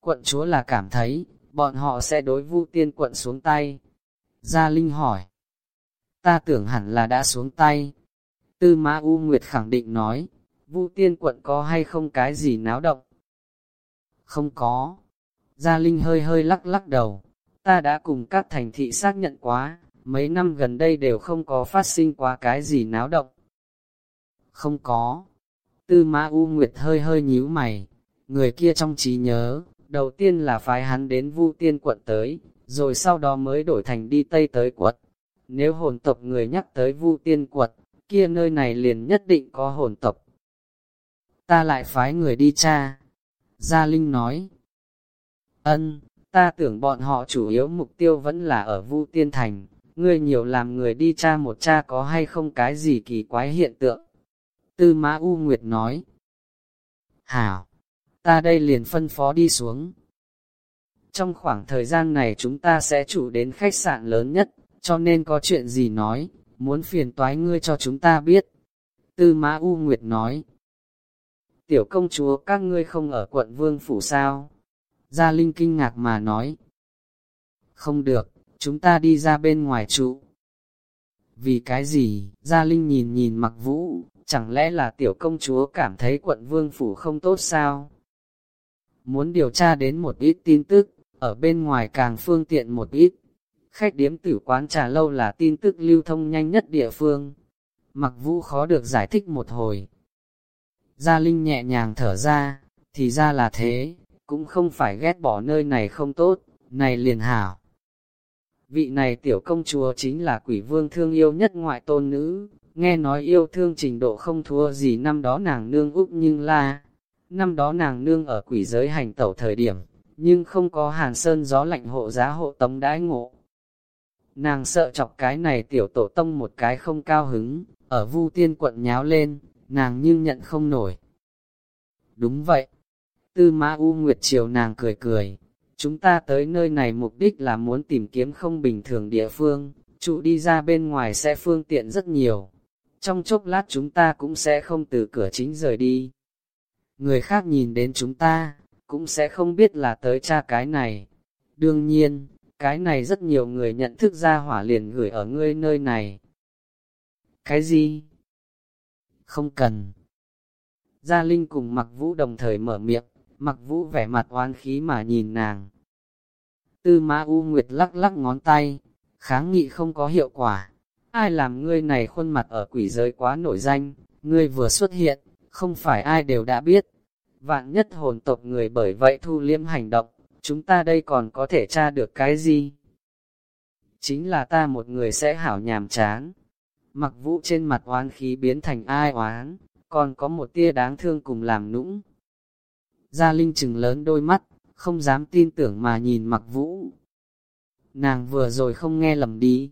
Quận chúa là cảm thấy, bọn họ sẽ đối vu tiên quận xuống tay. Gia Linh hỏi. Ta tưởng hẳn là đã xuống tay. Tư Ma U Nguyệt khẳng định nói, vu tiên quận có hay không cái gì náo động? Không có. Gia Linh hơi hơi lắc lắc đầu. Ta đã cùng các thành thị xác nhận quá, mấy năm gần đây đều không có phát sinh qua cái gì náo động. Không có. Tư Mã U Nguyệt hơi hơi nhíu mày, người kia trong trí nhớ, đầu tiên là phái hắn đến Vu Tiên quận tới, rồi sau đó mới đổi thành đi Tây tới quận. Nếu hồn tộc người nhắc tới Vu Tiên Quật kia nơi này liền nhất định có hồn tộc. Ta lại phái người đi cha. Gia Linh nói. Ân, ta tưởng bọn họ chủ yếu mục tiêu vẫn là ở Vu Tiên Thành, ngươi nhiều làm người đi cha một cha có hay không cái gì kỳ quái hiện tượng. Tư Mã U Nguyệt nói. Hảo, ta đây liền phân phó đi xuống. Trong khoảng thời gian này chúng ta sẽ chủ đến khách sạn lớn nhất, cho nên có chuyện gì nói, muốn phiền toái ngươi cho chúng ta biết. Tư Mã U Nguyệt nói. Tiểu công chúa các ngươi không ở quận Vương Phủ sao? Gia Linh kinh ngạc mà nói. Không được, chúng ta đi ra bên ngoài trụ. Vì cái gì? Gia Linh nhìn nhìn mặc vũ, chẳng lẽ là tiểu công chúa cảm thấy quận vương phủ không tốt sao? Muốn điều tra đến một ít tin tức, ở bên ngoài càng phương tiện một ít. Khách điếm tử quán trà lâu là tin tức lưu thông nhanh nhất địa phương. Mặc vũ khó được giải thích một hồi. Gia Linh nhẹ nhàng thở ra, thì ra là thế, cũng không phải ghét bỏ nơi này không tốt, này liền hảo. Vị này tiểu công chúa chính là quỷ vương thương yêu nhất ngoại tôn nữ, nghe nói yêu thương trình độ không thua gì năm đó nàng nương úc nhưng la. Năm đó nàng nương ở quỷ giới hành tẩu thời điểm, nhưng không có hàn sơn gió lạnh hộ giá hộ tống đãi ngộ. Nàng sợ chọc cái này tiểu tổ tông một cái không cao hứng, ở vu tiên quận nháo lên, nàng nhưng nhận không nổi. Đúng vậy. Tư Mã U Nguyệt chiều nàng cười cười. Chúng ta tới nơi này mục đích là muốn tìm kiếm không bình thường địa phương, trụ đi ra bên ngoài sẽ phương tiện rất nhiều. Trong chốc lát chúng ta cũng sẽ không từ cửa chính rời đi. Người khác nhìn đến chúng ta, cũng sẽ không biết là tới cha cái này. Đương nhiên, cái này rất nhiều người nhận thức ra hỏa liền gửi ở ngươi nơi này. Cái gì? Không cần. Gia Linh cùng mặc vũ đồng thời mở miệng, mặc vũ vẻ mặt oan khí mà nhìn nàng. Tư mã U Nguyệt lắc lắc ngón tay, kháng nghị không có hiệu quả. Ai làm ngươi này khuôn mặt ở quỷ giới quá nổi danh, ngươi vừa xuất hiện, không phải ai đều đã biết. Vạn nhất hồn tộc người bởi vậy thu liêm hành động, chúng ta đây còn có thể tra được cái gì? Chính là ta một người sẽ hảo nhàm chán. Mặc vũ trên mặt oán khí biến thành ai oán, còn có một tia đáng thương cùng làm nũng. Gia Linh chừng lớn đôi mắt, không dám tin tưởng mà nhìn mặc vũ. Nàng vừa rồi không nghe lầm đi,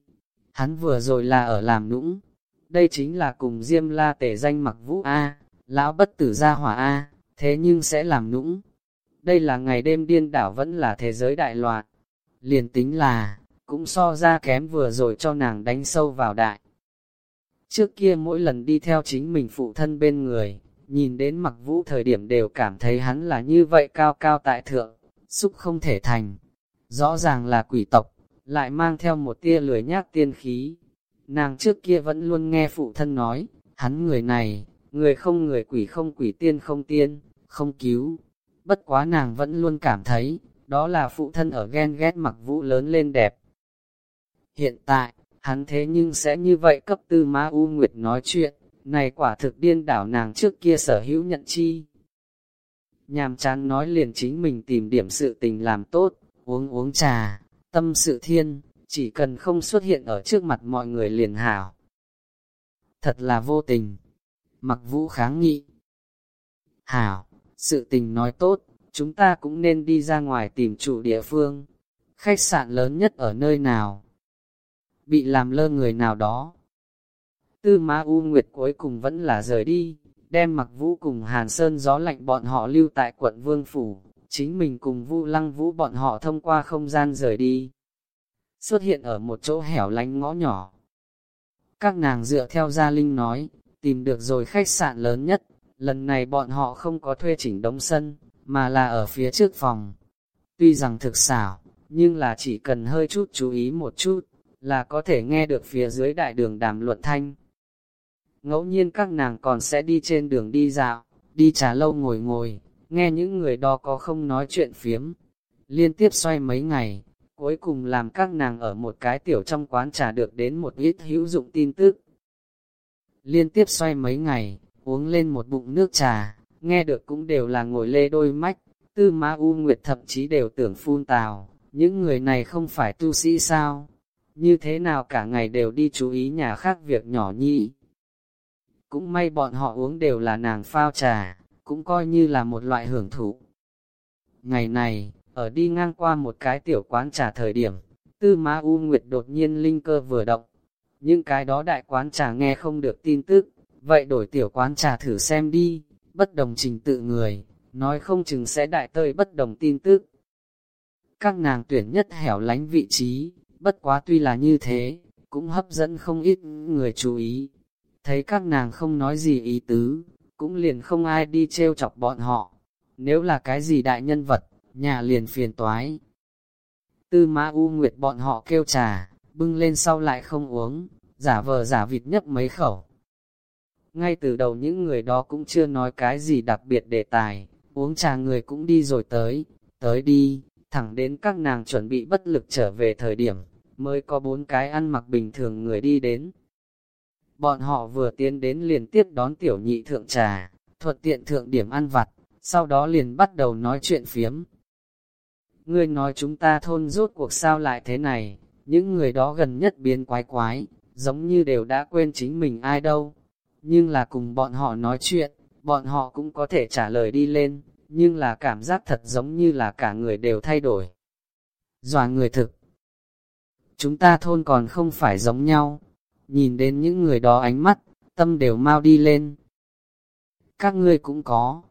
hắn vừa rồi là ở làm nũng. Đây chính là cùng Diêm La tể danh mặc vũ A, lão bất tử gia hỏa A, thế nhưng sẽ làm nũng. Đây là ngày đêm điên đảo vẫn là thế giới đại loạn. Liền tính là, cũng so ra kém vừa rồi cho nàng đánh sâu vào đại. Trước kia mỗi lần đi theo chính mình phụ thân bên người, nhìn đến mặc vũ thời điểm đều cảm thấy hắn là như vậy cao cao tại thượng, xúc không thể thành. Rõ ràng là quỷ tộc, lại mang theo một tia lười nhác tiên khí. Nàng trước kia vẫn luôn nghe phụ thân nói, hắn người này, người không người quỷ không quỷ tiên không tiên, không cứu. Bất quá nàng vẫn luôn cảm thấy, đó là phụ thân ở ghen ghét mặc vũ lớn lên đẹp. Hiện tại, hắn thế nhưng sẽ như vậy cấp tư ma U Nguyệt nói chuyện, này quả thực điên đảo nàng trước kia sở hữu nhận chi. Nhàm chán nói liền chính mình tìm điểm sự tình làm tốt, uống uống trà, tâm sự thiên, chỉ cần không xuất hiện ở trước mặt mọi người liền hảo. Thật là vô tình. Mặc vũ kháng nghị. Hảo, sự tình nói tốt, chúng ta cũng nên đi ra ngoài tìm chủ địa phương. Khách sạn lớn nhất ở nơi nào? Bị làm lơ người nào đó. Tư Ma U Nguyệt cuối cùng vẫn là rời đi, đem mặc vũ cùng Hàn Sơn gió lạnh bọn họ lưu tại quận Vương Phủ, chính mình cùng Vu Lăng Vũ bọn họ thông qua không gian rời đi. Xuất hiện ở một chỗ hẻo lánh ngõ nhỏ. Các nàng dựa theo Gia Linh nói, tìm được rồi khách sạn lớn nhất, lần này bọn họ không có thuê chỉnh đống sân, mà là ở phía trước phòng. Tuy rằng thực xảo, nhưng là chỉ cần hơi chút chú ý một chút, là có thể nghe được phía dưới đại đường đàm luận thanh. Ngẫu nhiên các nàng còn sẽ đi trên đường đi dạo, đi trà lâu ngồi ngồi, nghe những người đó có không nói chuyện phiếm. Liên tiếp xoay mấy ngày, cuối cùng làm các nàng ở một cái tiểu trong quán trà được đến một ít hữu dụng tin tức. Liên tiếp xoay mấy ngày, uống lên một bụng nước trà, nghe được cũng đều là ngồi lê đôi mách, tư ma u nguyệt thậm chí đều tưởng phun tào, những người này không phải tu sĩ sao, như thế nào cả ngày đều đi chú ý nhà khác việc nhỏ nhị. Cũng may bọn họ uống đều là nàng phao trà, cũng coi như là một loại hưởng thụ. Ngày này, ở đi ngang qua một cái tiểu quán trà thời điểm, tư ma u nguyệt đột nhiên linh cơ vừa động. Nhưng cái đó đại quán trà nghe không được tin tức, vậy đổi tiểu quán trà thử xem đi, bất đồng trình tự người, nói không chừng sẽ đại tơi bất đồng tin tức. Các nàng tuyển nhất hẻo lánh vị trí, bất quá tuy là như thế, cũng hấp dẫn không ít người chú ý. Thấy các nàng không nói gì ý tứ, cũng liền không ai đi trêu chọc bọn họ. Nếu là cái gì đại nhân vật, nhà liền phiền toái. Tư mã u nguyệt bọn họ kêu trà, bưng lên sau lại không uống, giả vờ giả vịt nhấp mấy khẩu. Ngay từ đầu những người đó cũng chưa nói cái gì đặc biệt đề tài, uống trà người cũng đi rồi tới, tới đi, thẳng đến các nàng chuẩn bị bất lực trở về thời điểm, mới có bốn cái ăn mặc bình thường người đi đến. Bọn họ vừa tiến đến liền tiếp đón tiểu nhị thượng trà, thuận tiện thượng điểm ăn vặt, sau đó liền bắt đầu nói chuyện phiếm. Ngươi nói chúng ta thôn rốt cuộc sao lại thế này, những người đó gần nhất biến quái quái, giống như đều đã quên chính mình ai đâu. Nhưng là cùng bọn họ nói chuyện, bọn họ cũng có thể trả lời đi lên, nhưng là cảm giác thật giống như là cả người đều thay đổi. Dòa người thực, chúng ta thôn còn không phải giống nhau, nhìn đến những người đó ánh mắt, tâm đều mau đi lên. Các ngươi cũng có.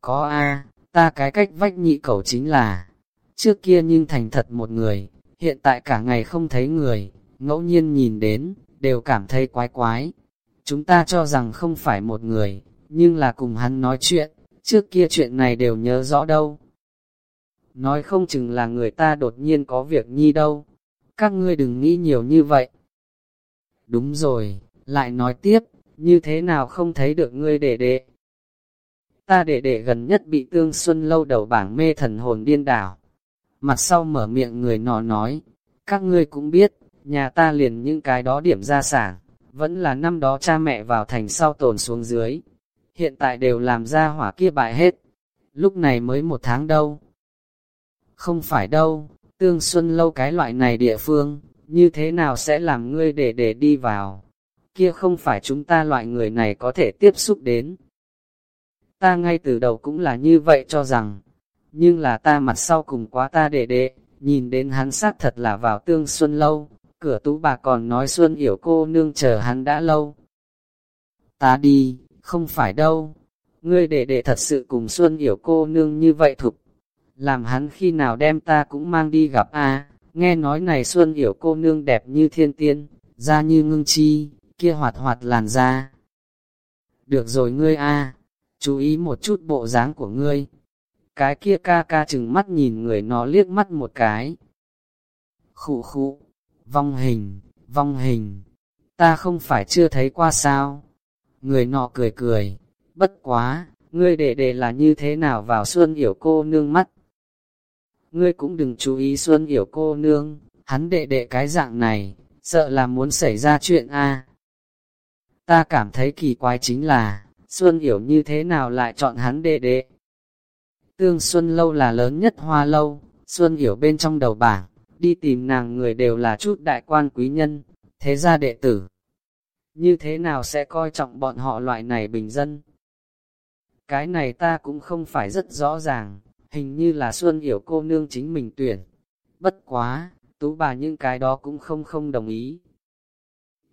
Có a, ta cái cách vách nhị cầu chính là, trước kia nhưng thành thật một người, hiện tại cả ngày không thấy người, ngẫu nhiên nhìn đến, đều cảm thấy quái quái. Chúng ta cho rằng không phải một người, nhưng là cùng hắn nói chuyện, trước kia chuyện này đều nhớ rõ đâu. Nói không chừng là người ta đột nhiên có việc nhi đâu. Các ngươi đừng nghĩ nhiều như vậy. Đúng rồi, lại nói tiếp, như thế nào không thấy được ngươi đệ đệ. Ta đệ đệ gần nhất bị tương xuân lâu đầu bảng mê thần hồn điên đảo. Mặt sau mở miệng người nọ nói, các ngươi cũng biết, nhà ta liền những cái đó điểm ra sản, vẫn là năm đó cha mẹ vào thành sau tồn xuống dưới. Hiện tại đều làm ra hỏa kia bại hết. Lúc này mới một tháng đâu. Không phải đâu, tương xuân lâu cái loại này địa phương, như thế nào sẽ làm ngươi để để đi vào. Kia không phải chúng ta loại người này có thể tiếp xúc đến. Ta ngay từ đầu cũng là như vậy cho rằng, nhưng là ta mặt sau cùng quá ta để đệ, nhìn đến hắn xác thật là vào tương xuân lâu, cửa tú bà còn nói xuân yểu cô nương chờ hắn đã lâu. Ta đi, không phải đâu, ngươi để đệ thật sự cùng xuân yểu cô nương như vậy thục, làm hắn khi nào đem ta cũng mang đi gặp a nghe nói này xuân yểu cô nương đẹp như thiên tiên, da như ngưng chi, kia hoạt hoạt làn da. Được rồi ngươi a chú ý một chút bộ dáng của ngươi. Cái kia ca ca chừng mắt nhìn người nó liếc mắt một cái. Khụ khụ, vong hình, vong hình, ta không phải chưa thấy qua sao. Người nọ cười cười, bất quá, ngươi đệ đệ là như thế nào vào xuân yểu cô nương mắt. Ngươi cũng đừng chú ý xuân yểu cô nương, hắn đệ đệ cái dạng này, sợ là muốn xảy ra chuyện a. Ta cảm thấy kỳ quái chính là, Xuân Yểu như thế nào lại chọn hắn đệ đệ? Tương Xuân Lâu là lớn nhất hoa lâu, Xuân Yểu bên trong đầu bảng, đi tìm nàng người đều là chút đại quan quý nhân, thế gia đệ tử. Như thế nào sẽ coi trọng bọn họ loại này bình dân? Cái này ta cũng không phải rất rõ ràng, hình như là Xuân Yểu cô nương chính mình tuyển. Bất quá, tú bà những cái đó cũng không không đồng ý.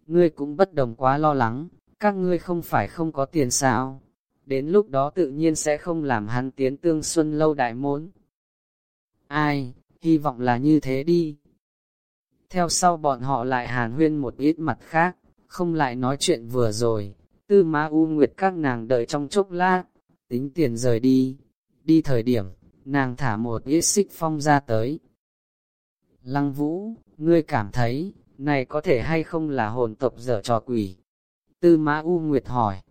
Ngươi cũng bất đồng quá lo lắng, các ngươi không phải không có tiền sao, đến lúc đó tự nhiên sẽ không làm hắn tiến tương xuân lâu đại môn. Ai, hy vọng là như thế đi. Theo sau bọn họ lại hàn huyên một ít mặt khác, không lại nói chuyện vừa rồi, tư ma u nguyệt các nàng đợi trong chốc lát, tính tiền rời đi, đi thời điểm, nàng thả một ít xích phong ra tới. Lăng vũ, ngươi cảm thấy, này có thể hay không là hồn tộc dở trò quỷ? Tư Mã U Nguyệt hỏi.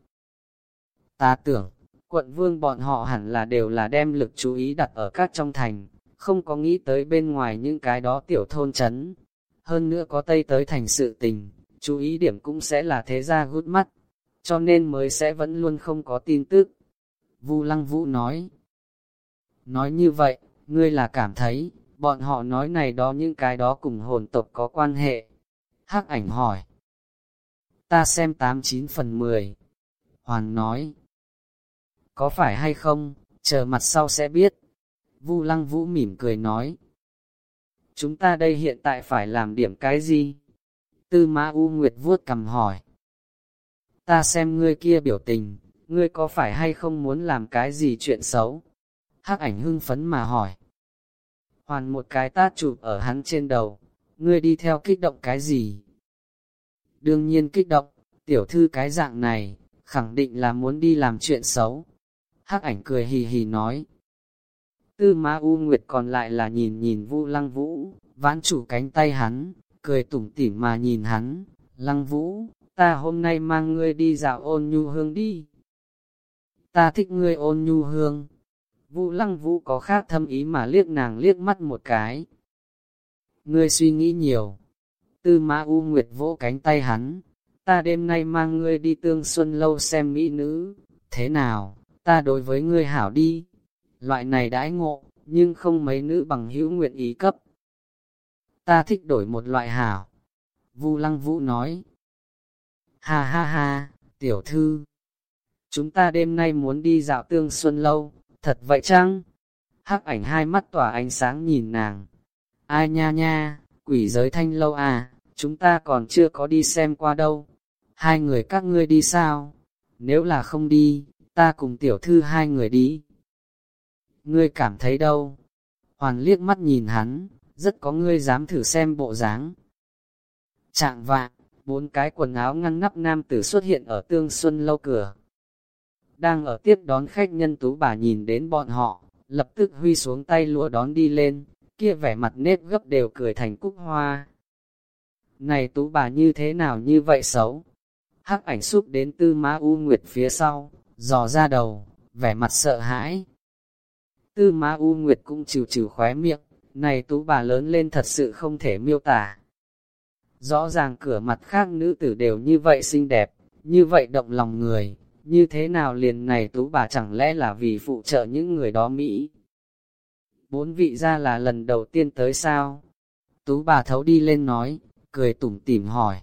Ta tưởng, quận vương bọn họ hẳn là đều là đem lực chú ý đặt ở các trong thành, không có nghĩ tới bên ngoài những cái đó tiểu thôn chấn. Hơn nữa có tây tới thành sự tình, chú ý điểm cũng sẽ là thế ra gút mắt, cho nên mới sẽ vẫn luôn không có tin tức. Vu Lăng Vũ nói. Nói như vậy, ngươi là cảm thấy, bọn họ nói này đó những cái đó cùng hồn tộc có quan hệ. Hắc ảnh hỏi ta xem 89 phần 10. Hoàn nói, có phải hay không, chờ mặt sau sẽ biết. Vu Lăng Vũ mỉm cười nói, chúng ta đây hiện tại phải làm điểm cái gì? Tư Mã U Nguyệt vuốt cầm hỏi, ta xem ngươi kia biểu tình, ngươi có phải hay không muốn làm cái gì chuyện xấu? Hắc ảnh hưng phấn mà hỏi. Hoàn một cái tát chụp ở hắn trên đầu, ngươi đi theo kích động cái gì? đương nhiên kích động, tiểu thư cái dạng này, khẳng định là muốn đi làm chuyện xấu. Hắc ảnh cười hì hì nói. Tư Ma U Nguyệt còn lại là nhìn nhìn Vu Lăng Vũ, vãn chủ cánh tay hắn, cười tủm tỉm mà nhìn hắn, Lăng Vũ, ta hôm nay mang ngươi đi dạo ôn nhu hương đi. Ta thích ngươi ôn nhu hương. Vu Lăng Vũ có khác thâm ý mà liếc nàng liếc mắt một cái. Ngươi suy nghĩ nhiều, Tư Ma U Nguyệt vỗ cánh tay hắn, ta đêm nay mang ngươi đi tương xuân lâu xem mỹ nữ, thế nào, ta đối với ngươi hảo đi. Loại này đãi ngộ, nhưng không mấy nữ bằng hữu nguyện ý cấp. Ta thích đổi một loại hảo. Vu Lăng Vũ nói. Ha ha ha, tiểu thư. Chúng ta đêm nay muốn đi dạo tương xuân lâu, thật vậy chăng? Hắc ảnh hai mắt tỏa ánh sáng nhìn nàng. Ai nha nha, quỷ giới thanh lâu à? chúng ta còn chưa có đi xem qua đâu. Hai người các ngươi đi sao? Nếu là không đi, ta cùng tiểu thư hai người đi. Ngươi cảm thấy đâu? Hoàn liếc mắt nhìn hắn, rất có ngươi dám thử xem bộ dáng. Trạng vạn, bốn cái quần áo ngăn nắp nam tử xuất hiện ở tương xuân lâu cửa. Đang ở tiếp đón khách nhân tú bà nhìn đến bọn họ, lập tức huy xuống tay lũa đón đi lên, kia vẻ mặt nếp gấp đều cười thành cúc hoa. Này tú bà như thế nào như vậy xấu? Hắc ảnh xúc đến tư ma u nguyệt phía sau, dò ra đầu, vẻ mặt sợ hãi. Tư ma u nguyệt cũng trừ trừ khóe miệng, này tú bà lớn lên thật sự không thể miêu tả. Rõ ràng cửa mặt khác nữ tử đều như vậy xinh đẹp, như vậy động lòng người, như thế nào liền này tú bà chẳng lẽ là vì phụ trợ những người đó Mỹ? Bốn vị ra là lần đầu tiên tới sao? Tú bà thấu đi lên nói, cười tủm tỉm hỏi.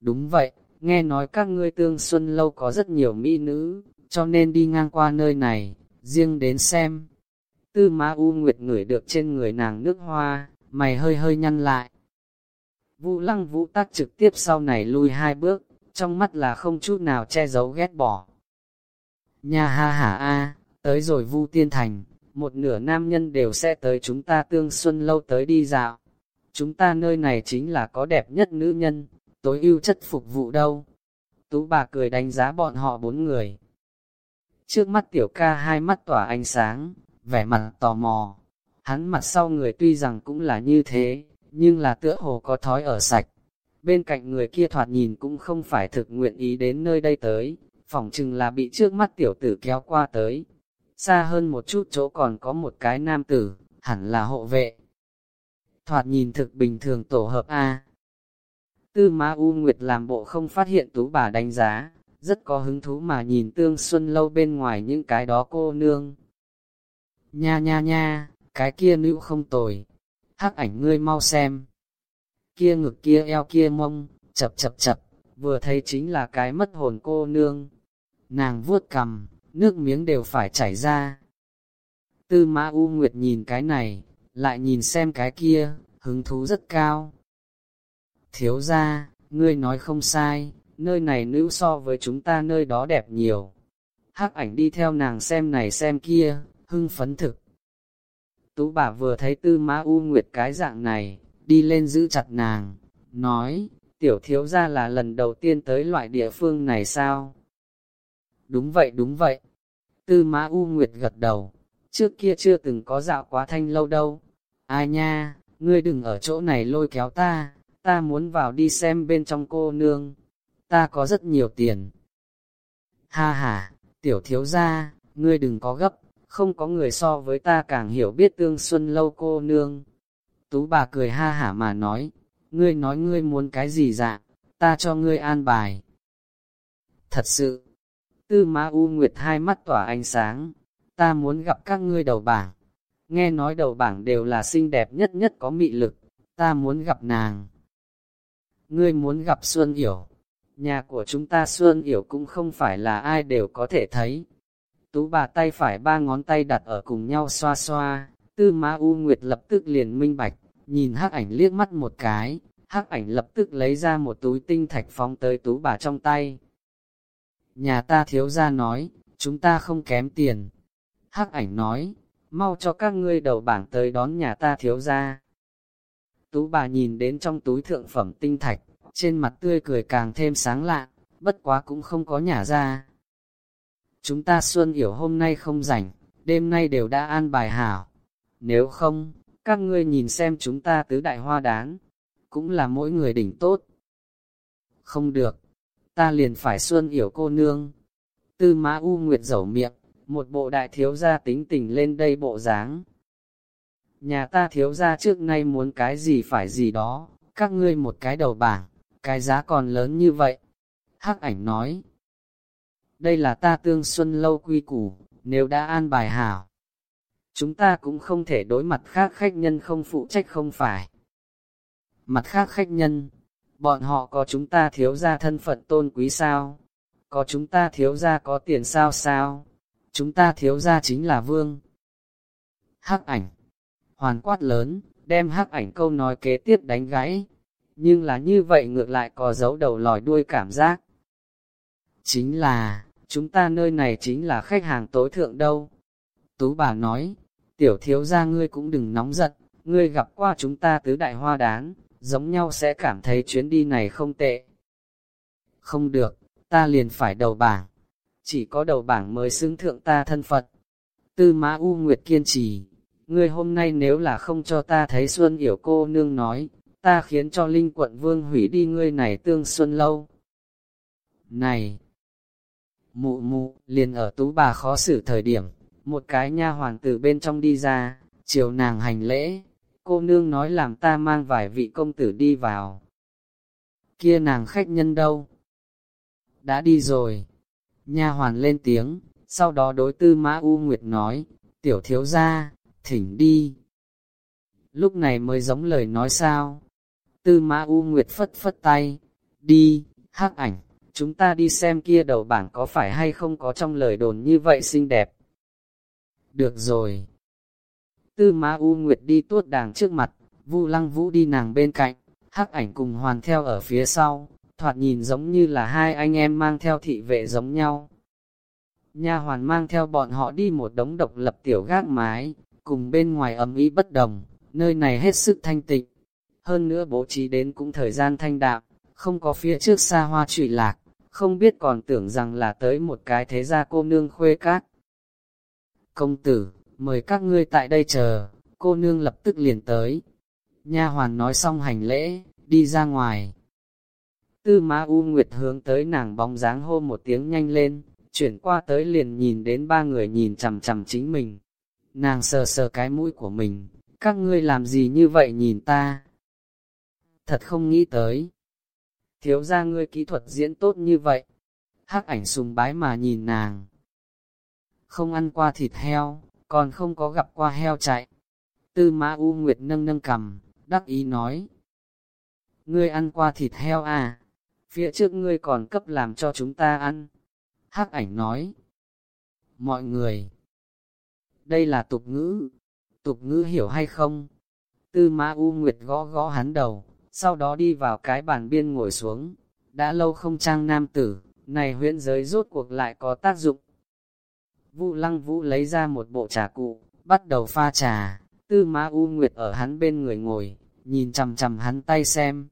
Đúng vậy, nghe nói các ngươi tương xuân lâu có rất nhiều mỹ nữ, cho nên đi ngang qua nơi này, riêng đến xem. Tư Ma U Nguyệt ngửi được trên người nàng nước hoa, mày hơi hơi nhăn lại. Vũ lăng vũ tác trực tiếp sau này lui hai bước, trong mắt là không chút nào che giấu ghét bỏ. Nhà ha hả a, tới rồi Vu Tiên Thành, một nửa nam nhân đều sẽ tới chúng ta tương xuân lâu tới đi dạo. Chúng ta nơi này chính là có đẹp nhất nữ nhân, tối ưu chất phục vụ đâu. Tú bà cười đánh giá bọn họ bốn người. Trước mắt tiểu ca hai mắt tỏa ánh sáng, vẻ mặt tò mò. Hắn mặt sau người tuy rằng cũng là như thế, nhưng là tựa hồ có thói ở sạch. Bên cạnh người kia thoạt nhìn cũng không phải thực nguyện ý đến nơi đây tới, phỏng chừng là bị trước mắt tiểu tử kéo qua tới. Xa hơn một chút chỗ còn có một cái nam tử, hẳn là hộ vệ. Thoạt nhìn thực bình thường tổ hợp A. Tư Ma U Nguyệt làm bộ không phát hiện tú bà đánh giá, rất có hứng thú mà nhìn tương xuân lâu bên ngoài những cái đó cô nương. Nha nha nha, cái kia nữ không tồi, hắc ảnh ngươi mau xem. Kia ngực kia eo kia mông, chập chập chập, vừa thấy chính là cái mất hồn cô nương. Nàng vuốt cầm, nước miếng đều phải chảy ra. Tư Mã U Nguyệt nhìn cái này, lại nhìn xem cái kia, hứng thú rất cao. Thiếu ra, ngươi nói không sai, nơi này nữ so với chúng ta nơi đó đẹp nhiều. Hắc ảnh đi theo nàng xem này xem kia, hưng phấn thực. Tú bà vừa thấy tư mã u nguyệt cái dạng này, đi lên giữ chặt nàng, nói, tiểu thiếu ra là lần đầu tiên tới loại địa phương này sao? Đúng vậy đúng vậy. Tư mã u nguyệt gật đầu, trước kia chưa từng có dạo quá thanh lâu đâu. Ai nha, ngươi đừng ở chỗ này lôi kéo ta, ta muốn vào đi xem bên trong cô nương. Ta có rất nhiều tiền. Ha ha, tiểu thiếu gia, ngươi đừng có gấp, không có người so với ta càng hiểu biết tương xuân lâu cô nương. Tú bà cười ha hả mà nói, ngươi nói ngươi muốn cái gì dạng, ta cho ngươi an bài. Thật sự, tư ma u nguyệt hai mắt tỏa ánh sáng, ta muốn gặp các ngươi đầu bảng. Nghe nói đầu bảng đều là xinh đẹp nhất nhất có mị lực, ta muốn gặp nàng. Ngươi muốn gặp Xuân Yểu, nhà của chúng ta Xuân Yểu cũng không phải là ai đều có thể thấy, Tú bà tay phải ba ngón tay đặt ở cùng nhau xoa xoa, tư ma u nguyệt lập tức liền minh bạch, nhìn hắc ảnh liếc mắt một cái, hắc ảnh lập tức lấy ra một túi tinh thạch phóng tới tú bà trong tay. Nhà ta thiếu ra nói, chúng ta không kém tiền. Hắc ảnh nói, mau cho các ngươi đầu bảng tới đón nhà ta thiếu ra. Tú bà nhìn đến trong túi thượng phẩm tinh thạch, trên mặt tươi cười càng thêm sáng lạ, bất quá cũng không có nhà ra, chúng ta xuân yểu hôm nay không rảnh, đêm nay đều đã an bài hảo. Nếu không, các ngươi nhìn xem chúng ta tứ đại hoa đáng, cũng là mỗi người đỉnh tốt. Không được, ta liền phải xuân yểu cô nương. Tư mã U Nguyệt dẩu miệng, một bộ đại thiếu gia tính tình lên đây bộ dáng. Nhà ta thiếu gia trước nay muốn cái gì phải gì đó, các ngươi một cái đầu bảng, cái giá còn lớn như vậy. Hắc ảnh nói, đây là ta tương xuân lâu quy củ, nếu đã an bài hảo. Chúng ta cũng không thể đối mặt khác khách nhân không phụ trách không phải. Mặt khác khách nhân, bọn họ có chúng ta thiếu ra thân phận tôn quý sao? Có chúng ta thiếu ra có tiền sao sao? Chúng ta thiếu ra chính là vương. Hắc ảnh, hoàn quát lớn, đem hắc ảnh câu nói kế tiếp đánh gãy. Nhưng là như vậy ngược lại có dấu đầu lòi đuôi cảm giác. Chính là, chúng ta nơi này chính là khách hàng tối thượng đâu. Tú bà nói, tiểu thiếu gia ngươi cũng đừng nóng giận, ngươi gặp qua chúng ta tứ đại hoa đáng, giống nhau sẽ cảm thấy chuyến đi này không tệ. Không được, ta liền phải đầu bảng. Chỉ có đầu bảng mới xứng thượng ta thân Phật. Tư Mã U Nguyệt kiên trì, ngươi hôm nay nếu là không cho ta thấy Xuân Yểu cô nương nói, ta khiến cho Linh quận vương hủy đi ngươi này tương xuân lâu. Này! Mụ mụ, liền ở tú bà khó xử thời điểm, một cái nha hoàng tử bên trong đi ra, chiều nàng hành lễ, cô nương nói làm ta mang vài vị công tử đi vào. Kia nàng khách nhân đâu? Đã đi rồi. Nha hoàn lên tiếng, sau đó đối tư mã U Nguyệt nói, tiểu thiếu gia, thỉnh đi. Lúc này mới giống lời nói sao. Tư Ma U Nguyệt phất phất tay, đi, hắc ảnh, chúng ta đi xem kia đầu bảng có phải hay không có trong lời đồn như vậy xinh đẹp. Được rồi. Tư Ma U Nguyệt đi tuốt đàng trước mặt, Vu Lăng Vũ đi nàng bên cạnh, hắc ảnh cùng hoàn theo ở phía sau, thoạt nhìn giống như là hai anh em mang theo thị vệ giống nhau. Nha hoàn mang theo bọn họ đi một đống độc lập tiểu gác mái, cùng bên ngoài ấm ý bất đồng, nơi này hết sức thanh tịnh. Hơn nữa bố trí đến cũng thời gian thanh đạm, không có phía trước xa hoa trụy lạc, không biết còn tưởng rằng là tới một cái thế gia cô nương khuê các. Công tử, mời các ngươi tại đây chờ, cô nương lập tức liền tới. Nha hoàn nói xong hành lễ, đi ra ngoài. Tư Ma U Nguyệt hướng tới nàng bóng dáng hô một tiếng nhanh lên, chuyển qua tới liền nhìn đến ba người nhìn chằm chằm chính mình. Nàng sờ sờ cái mũi của mình, các ngươi làm gì như vậy nhìn ta? Thật không nghĩ tới. Thiếu ra ngươi kỹ thuật diễn tốt như vậy. Hắc ảnh sùng bái mà nhìn nàng. Không ăn qua thịt heo, còn không có gặp qua heo chạy. Tư Mã U Nguyệt nâng nâng cầm, đắc ý nói. Ngươi ăn qua thịt heo à? Phía trước ngươi còn cấp làm cho chúng ta ăn. Hắc ảnh nói. Mọi người, đây là tục ngữ. Tục ngữ hiểu hay không? Tư Mã U Nguyệt gõ gõ hắn đầu, sau đó đi vào cái bàn biên ngồi xuống. Đã lâu không trang nam tử, này huyễn giới rốt cuộc lại có tác dụng. vũ Lăng Vũ lấy ra một bộ trà cụ, bắt đầu pha trà. Tư má U Nguyệt ở hắn bên người ngồi, nhìn chằm chằm hắn tay xem.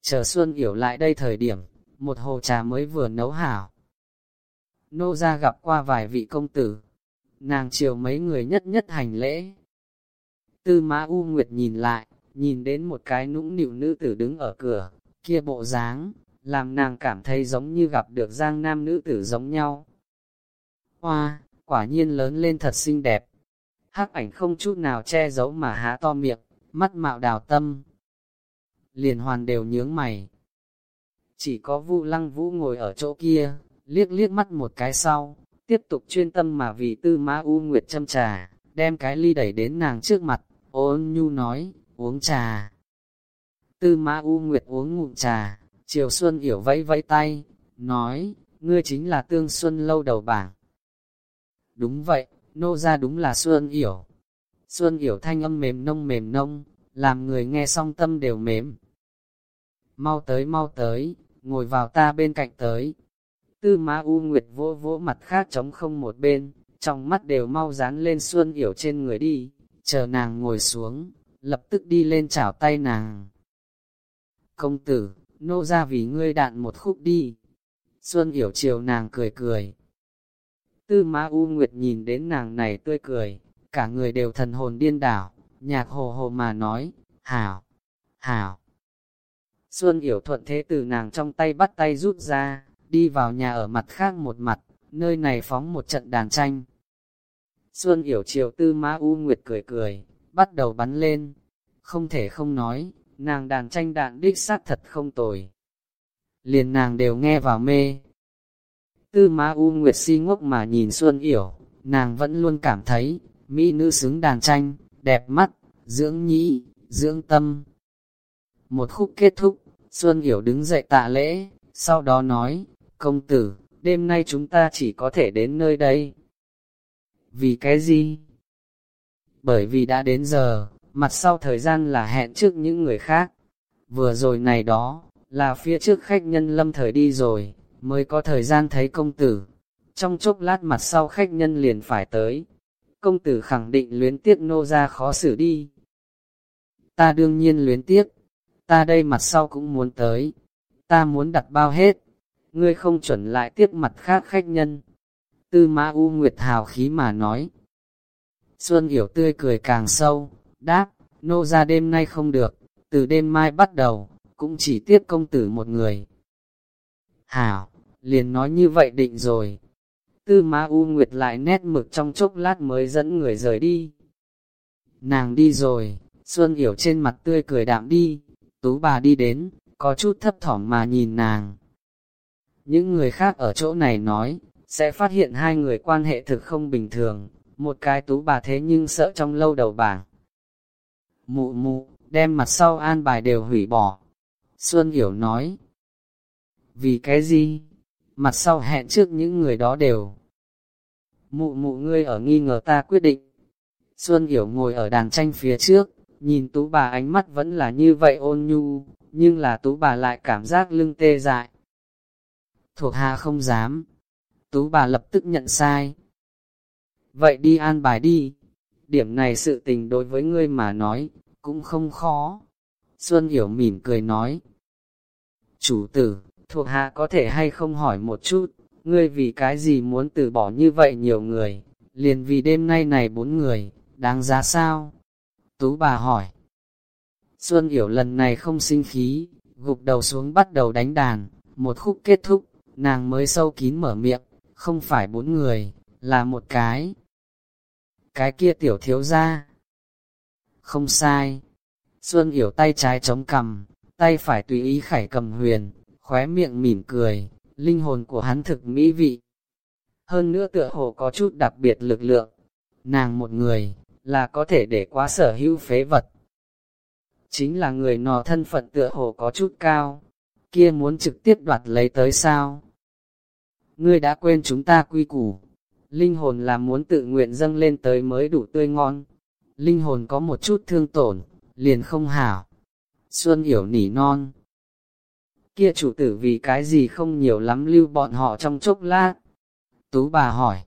Chờ Xuân Yểu lại đây thời điểm, một hồ trà mới vừa nấu hảo. Nô ra gặp qua vài vị công tử, nàng chiều mấy người nhất nhất hành lễ. Tư Mã U Nguyệt nhìn lại, nhìn đến một cái nũng nịu nữ tử đứng ở cửa, kia bộ dáng, làm nàng cảm thấy giống như gặp được giang nam nữ tử giống nhau. Hoa, quả nhiên lớn lên thật xinh đẹp. Hắc ảnh không chút nào che giấu mà há to miệng, mắt mạo đào tâm. Liền hoàn đều nhướng mày. Chỉ có Vu Lăng Vũ ngồi ở chỗ kia, liếc liếc mắt một cái sau, tiếp tục chuyên tâm mà vì tư mã U Nguyệt châm trà, đem cái ly đẩy đến nàng trước mặt, ôn nhu nói, uống trà. Tư mã U Nguyệt uống ngụm trà, Triều Xuân yểu vẫy vẫy tay, nói, ngươi chính là tương Xuân lâu đầu bảng. Đúng vậy, nô ra đúng là Xuân yểu. Xuân yểu thanh âm mềm nông mềm nông, làm người nghe song tâm đều mềm. Mau tới mau tới, ngồi vào ta bên cạnh tới. Tư Ma U Nguyệt vỗ vỗ mặt khác trống không một bên, trong mắt đều mau dán lên Xuân Yểu trên người đi, chờ nàng ngồi xuống, lập tức đi lên chảo tay nàng. Công tử, nô ra vì ngươi đạn một khúc đi. Xuân Yểu chiều nàng cười cười. Tư Ma U Nguyệt nhìn đến nàng này tươi cười, cả người đều thần hồn điên đảo, nhạc hồ hồ mà nói, hảo, hảo. Xuân Yểu thuận thế từ nàng trong tay bắt tay rút ra, đi vào nhà ở mặt khác một mặt, nơi này phóng một trận đàn tranh. Xuân Yểu chiều tư Ma U Nguyệt cười cười, bắt đầu bắn lên. Không thể không nói, nàng đàn tranh đạn đích sát thật không tồi. Liền nàng đều nghe vào mê. Tư Ma U Nguyệt si ngốc mà nhìn Xuân Yểu, nàng vẫn luôn cảm thấy, mỹ nữ xứng đàn tranh, đẹp mắt, dưỡng nhĩ, dưỡng tâm. Một khúc kết thúc, Xuân Yểu đứng dậy tạ lễ, sau đó nói, công tử, đêm nay chúng ta chỉ có thể đến nơi đây. Vì cái gì? Bởi vì đã đến giờ, mặt sau thời gian là hẹn trước những người khác. Vừa rồi này đó, là phía trước khách nhân lâm thời đi rồi, mới có thời gian thấy công tử. Trong chốc lát mặt sau khách nhân liền phải tới. Công tử khẳng định luyến tiếc nô ra khó xử đi. Ta đương nhiên luyến tiếc, ta đây mặt sau cũng muốn tới, ta muốn đặt bao hết, ngươi không chuẩn lại tiếp mặt khác khách nhân. Tư mã U Nguyệt hào khí mà nói. Xuân Yểu tươi cười càng sâu, đáp, nô ra đêm nay không được, từ đêm mai bắt đầu, cũng chỉ tiếp công tử một người. Hảo, liền nói như vậy định rồi. Tư Ma U Nguyệt lại nét mực trong chốc lát mới dẫn người rời đi. Nàng đi rồi, Xuân Yểu trên mặt tươi cười đạm đi, tú bà đi đến, có chút thấp thỏm mà nhìn nàng. Những người khác ở chỗ này nói, sẽ phát hiện hai người quan hệ thực không bình thường, một cái tú bà thế nhưng sợ trong lâu đầu bảng. Mụ mụ, đem mặt sau an bài đều hủy bỏ. Xuân Hiểu nói. Vì cái gì? Mặt sau hẹn trước những người đó đều. Mụ mụ ngươi ở nghi ngờ ta quyết định. Xuân Hiểu ngồi ở đàn tranh phía trước, nhìn tú bà ánh mắt vẫn là như vậy ôn nhu, nhưng là tú bà lại cảm giác lưng tê dại. Thuộc hạ không dám. Tú bà lập tức nhận sai. Vậy đi an bài đi. Điểm này sự tình đối với ngươi mà nói, cũng không khó. Xuân hiểu mỉm cười nói. Chủ tử, thuộc hạ có thể hay không hỏi một chút, ngươi vì cái gì muốn từ bỏ như vậy nhiều người, liền vì đêm nay này bốn người, đáng giá sao? Tú bà hỏi. Xuân hiểu lần này không sinh khí, gục đầu xuống bắt đầu đánh đàn, một khúc kết thúc, nàng mới sâu kín mở miệng, không phải bốn người, là một cái. Cái kia tiểu thiếu ra. Không sai. Xuân Yểu tay trái chống cầm, tay phải tùy ý khải cầm huyền, khóe miệng mỉm cười, linh hồn của hắn thực mỹ vị. Hơn nữa tựa hồ có chút đặc biệt lực lượng. Nàng một người, là có thể để quá sở hữu phế vật. Chính là người nọ thân phận tựa hồ có chút cao, kia muốn trực tiếp đoạt lấy tới sao? Ngươi đã quên chúng ta quy củ, linh hồn là muốn tự nguyện dâng lên tới mới đủ tươi ngon. Linh hồn có một chút thương tổn, liền không hảo. Xuân hiểu nỉ non. Kia chủ tử vì cái gì không nhiều lắm lưu bọn họ trong chốc lát. Tú bà hỏi.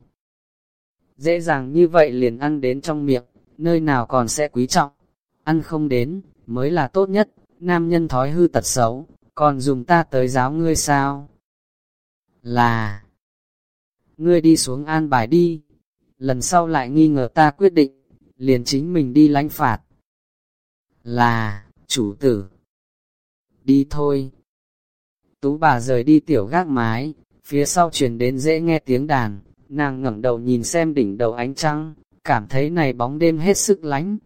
Dễ dàng như vậy liền ăn đến trong miệng, nơi nào còn sẽ quý trọng. Ăn không đến, mới là tốt nhất, nam nhân thói hư tật xấu, còn dùng ta tới giáo ngươi sao? Là, ngươi đi xuống an bài đi, lần sau lại nghi ngờ ta quyết định, liền chính mình đi lánh phạt. Là, chủ tử, đi thôi. Tú bà rời đi tiểu gác mái, phía sau truyền đến dễ nghe tiếng đàn, nàng ngẩng đầu nhìn xem đỉnh đầu ánh trăng, cảm thấy này bóng đêm hết sức lánh,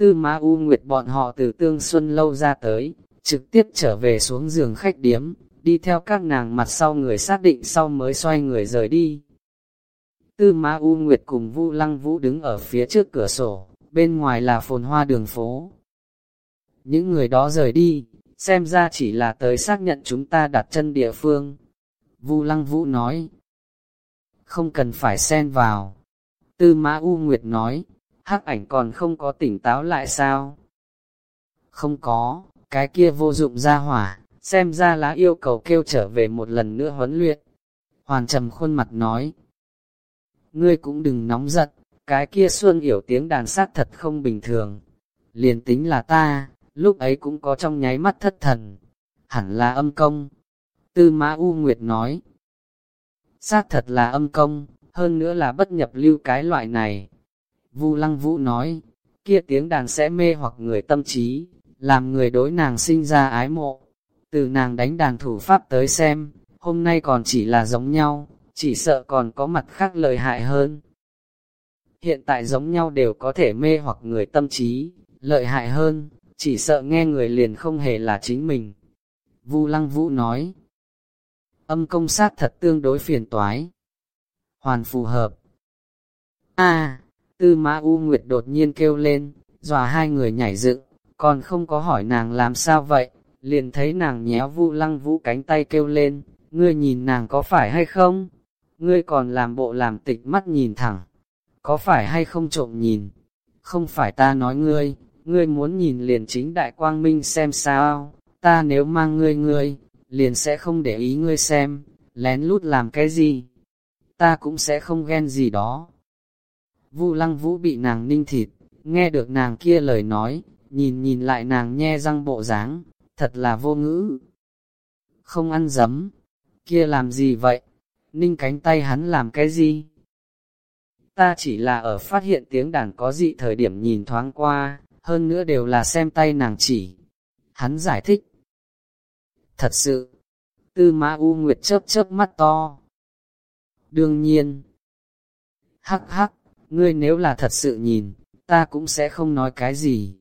Tư Ma U Nguyệt bọn họ từ Tương Xuân lâu ra tới, trực tiếp trở về xuống giường khách điếm, đi theo các nàng mặt sau người xác định sau mới xoay người rời đi. Tư Ma U Nguyệt cùng Vu Lăng Vũ đứng ở phía trước cửa sổ, bên ngoài là phồn hoa đường phố. Những người đó rời đi, xem ra chỉ là tới xác nhận chúng ta đặt chân địa phương. Vu Lăng Vũ nói, không cần phải xen vào. Tư Ma U Nguyệt nói, hắc ảnh còn không có tỉnh táo lại sao? Không có, cái kia vô dụng ra hỏa, xem ra lá yêu cầu kêu trở về một lần nữa huấn luyện. Hoàn trầm khuôn mặt nói, ngươi cũng đừng nóng giận, cái kia xuân hiểu tiếng đàn sát thật không bình thường. Liền tính là ta, lúc ấy cũng có trong nháy mắt thất thần, hẳn là âm công. Tư Mã U Nguyệt nói, sát thật là âm công, hơn nữa là bất nhập lưu cái loại này, Vu Lăng Vũ nói, kia tiếng đàn sẽ mê hoặc người tâm trí, làm người đối nàng sinh ra ái mộ. Từ nàng đánh đàn thủ pháp tới xem, hôm nay còn chỉ là giống nhau, chỉ sợ còn có mặt khác lợi hại hơn. Hiện tại giống nhau đều có thể mê hoặc người tâm trí, lợi hại hơn, chỉ sợ nghe người liền không hề là chính mình. Vu Lăng Vũ nói, âm công sát thật tương đối phiền toái. Hoàn phù hợp. A, Tư Mã U Nguyệt đột nhiên kêu lên, dòa hai người nhảy dựng, còn không có hỏi nàng làm sao vậy, liền thấy nàng nhéo Vu Lăng Vũ cánh tay kêu lên, ngươi nhìn nàng có phải hay không? Ngươi còn làm bộ làm tịch mắt nhìn thẳng, có phải hay không trộm nhìn? Không phải ta nói ngươi, ngươi muốn nhìn liền chính đại quang minh xem sao, ta nếu mang ngươi ngươi, liền sẽ không để ý ngươi xem, lén lút làm cái gì? Ta cũng sẽ không ghen gì đó, Vu lăng vũ bị nàng ninh thịt, nghe được nàng kia lời nói, nhìn nhìn lại nàng nhe răng bộ dáng, thật là vô ngữ. Không ăn dấm, kia làm gì vậy? Ninh cánh tay hắn làm cái gì? Ta chỉ là ở phát hiện tiếng đàn có dị thời điểm nhìn thoáng qua, hơn nữa đều là xem tay nàng chỉ. Hắn giải thích. Thật sự, tư mã U Nguyệt chớp chớp mắt to. Đương nhiên. Hắc hắc, ngươi nếu là thật sự nhìn, ta cũng sẽ không nói cái gì.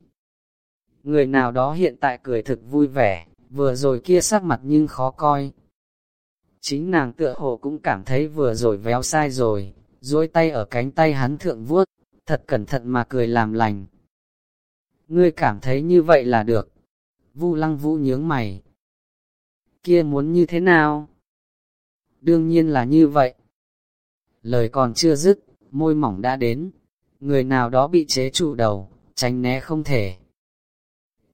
Người nào đó hiện tại cười thực vui vẻ, vừa rồi kia sắc mặt nhưng khó coi. Chính nàng tựa hồ cũng cảm thấy vừa rồi véo sai rồi, duỗi tay ở cánh tay hắn thượng vuốt, thật cẩn thận mà cười làm lành. Ngươi cảm thấy như vậy là được. Vu lăng vũ nhướng mày. Kia muốn như thế nào? Đương nhiên là như vậy. Lời còn chưa dứt, môi mỏng đã đến. Người nào đó bị chế trụ đầu, tránh né không thể.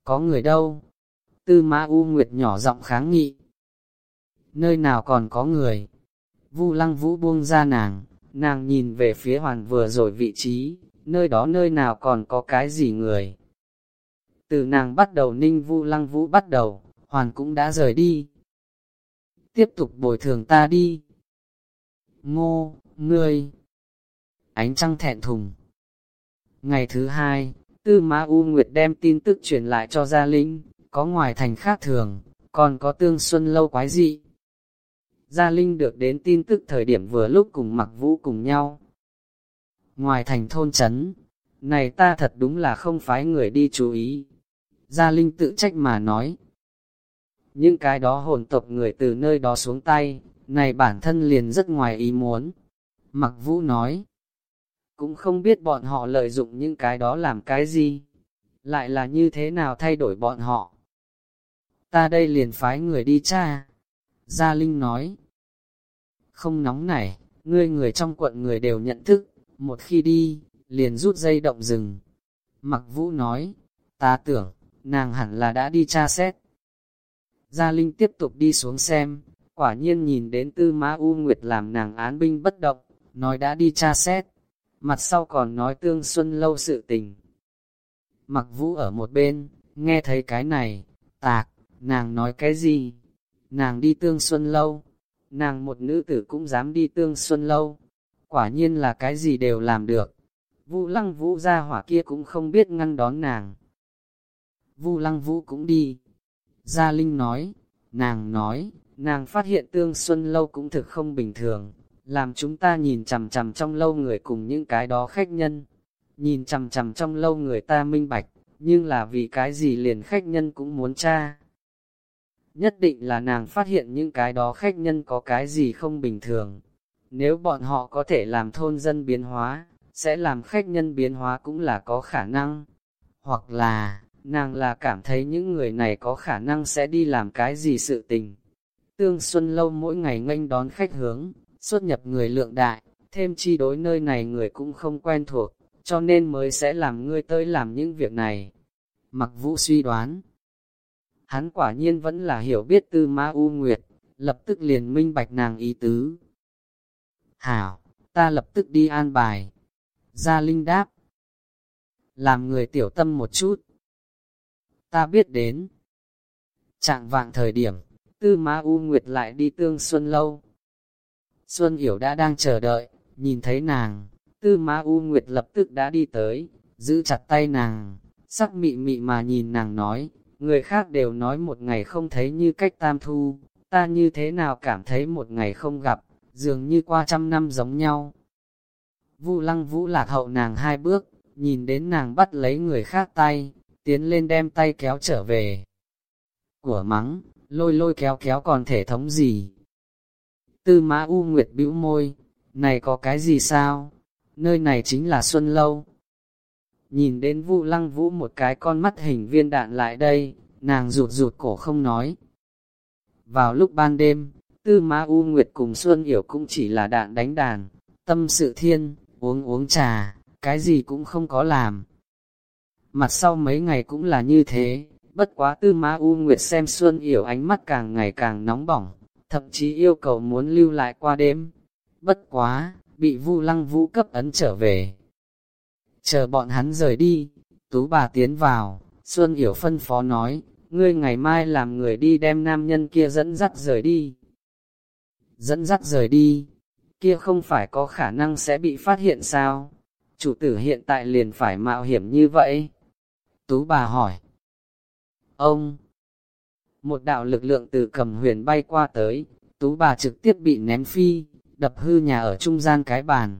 Có người đâu? Tư mã U Nguyệt nhỏ giọng kháng nghị. Nơi nào còn có người? Vu lăng vũ buông ra nàng, nàng nhìn về phía hoàn vừa rồi vị trí, nơi đó nơi nào còn có cái gì người. Từ nàng bắt đầu ninh vu lăng vũ bắt đầu, hoàn cũng đã rời đi. Tiếp tục bồi thường ta đi. Ngô, ngươi. Ánh trăng thẹn thùng. Ngày thứ hai, Tư Ma U Nguyệt đem tin tức truyền lại cho Gia Linh, có ngoài thành khác thường, còn có tương xuân lâu quái dị. Gia Linh được đến tin tức thời điểm vừa lúc cùng mặc vũ cùng nhau. Ngoài thành thôn chấn, này ta thật đúng là không phái người đi chú ý. Gia Linh tự trách mà nói. Những cái đó hồn tộc người từ nơi đó xuống tay, này bản thân liền rất ngoài ý muốn. Mặc vũ nói, cũng không biết bọn họ lợi dụng những cái đó làm cái gì, lại là như thế nào thay đổi bọn họ. Ta đây liền phái người đi cha. Gia Linh nói, không nóng này, ngươi người trong quận người đều nhận thức, một khi đi, liền rút dây động rừng. Mặc vũ nói, ta tưởng, nàng hẳn là đã đi tra xét. Gia Linh tiếp tục đi xuống xem, quả nhiên nhìn đến tư ma U Nguyệt làm nàng án binh bất động, nói đã đi tra xét, mặt sau còn nói tương xuân lâu sự tình. Mặc vũ ở một bên, nghe thấy cái này, tạc, nàng nói cái gì? Nàng đi tương xuân lâu, nàng một nữ tử cũng dám đi tương xuân lâu, quả nhiên là cái gì đều làm được. vũ lăng vũ ra hỏa kia cũng không biết ngăn đón nàng. vũ lăng vũ cũng đi. Gia Linh nói, nàng nói, nàng phát hiện tương xuân lâu cũng thực không bình thường, làm chúng ta nhìn chằm chằm trong lâu người cùng những cái đó khách nhân. Nhìn chằm chằm trong lâu người ta minh bạch, nhưng là vì cái gì liền khách nhân cũng muốn tra. Nhất định là nàng phát hiện những cái đó khách nhân có cái gì không bình thường. Nếu bọn họ có thể làm thôn dân biến hóa, sẽ làm khách nhân biến hóa cũng là có khả năng. Hoặc là, nàng là cảm thấy những người này có khả năng sẽ đi làm cái gì sự tình. Tương Xuân Lâu mỗi ngày nghênh đón khách hướng, xuất nhập người lượng đại, thêm chi đối nơi này người cũng không quen thuộc, cho nên mới sẽ làm ngươi tới làm những việc này. Mặc vũ suy đoán, hắn quả nhiên vẫn là hiểu biết tư ma u nguyệt, lập tức liền minh bạch nàng ý tứ. Hảo, ta lập tức đi an bài. Gia Linh đáp, làm người tiểu tâm một chút. Ta biết đến. Trạng vạng thời điểm, tư ma u nguyệt lại đi tương xuân lâu. Xuân Yểu đã đang chờ đợi, nhìn thấy nàng, tư ma u nguyệt lập tức đã đi tới, giữ chặt tay nàng, sắc mị mị mà nhìn nàng nói, người khác đều nói một ngày không thấy như cách tam thu, ta như thế nào cảm thấy một ngày không gặp, dường như qua trăm năm giống nhau. Vu lăng vũ lạc hậu nàng hai bước, nhìn đến nàng bắt lấy người khác tay, tiến lên đem tay kéo trở về. Của mắng, lôi lôi kéo kéo còn thể thống gì? Tư mã U Nguyệt bĩu môi, này có cái gì sao? Nơi này chính là Xuân Lâu. Nhìn đến Vu Lăng Vũ một cái con mắt hình viên đạn lại đây, nàng rụt rụt cổ không nói. Vào lúc ban đêm, Tư Mã U Nguyệt cùng Xuân Yểu cũng chỉ là đạn đánh đàn, tâm sự thiên, uống uống trà, cái gì cũng không có làm. Mặt sau mấy ngày cũng là như thế, bất quá Tư Mã U Nguyệt xem Xuân Yểu ánh mắt càng ngày càng nóng bỏng, thậm chí yêu cầu muốn lưu lại qua đêm. Bất quá, bị Vu Lăng Vũ cấp ấn trở về. Chờ bọn hắn rời đi, Tú bà tiến vào, Xuân Yểu phân phó nói, ngươi ngày mai làm người đi đem nam nhân kia dẫn dắt rời đi. Dẫn dắt rời đi, kia không phải có khả năng sẽ bị phát hiện sao? Chủ tử hiện tại liền phải mạo hiểm như vậy. Tú bà hỏi. Ông! Một đạo lực lượng từ cầm huyền bay qua tới, tú bà trực tiếp bị ném phi, đập hư nhà ở trung gian cái bàn.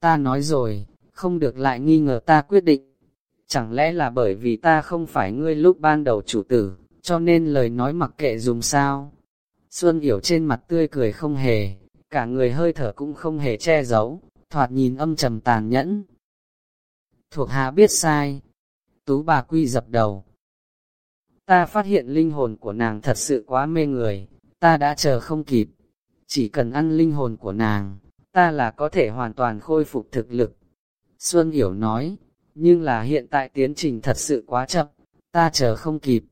Ta nói rồi, không được lại nghi ngờ ta quyết định. Chẳng lẽ là bởi vì ta không phải ngươi lúc ban đầu chủ tử, cho nên lời nói mặc kệ dùng sao? Xuân Yểu trên mặt tươi cười không hề, cả người hơi thở cũng không hề che giấu, thoạt nhìn âm trầm tàn nhẫn. Thuộc hạ biết sai. Tú bà quy dập đầu. Ta phát hiện linh hồn của nàng thật sự quá mê người, ta đã chờ không kịp. Chỉ cần ăn linh hồn của nàng, ta là có thể hoàn toàn khôi phục thực lực. Xuân Hiểu nói, nhưng là hiện tại tiến trình thật sự quá chậm, ta chờ không kịp.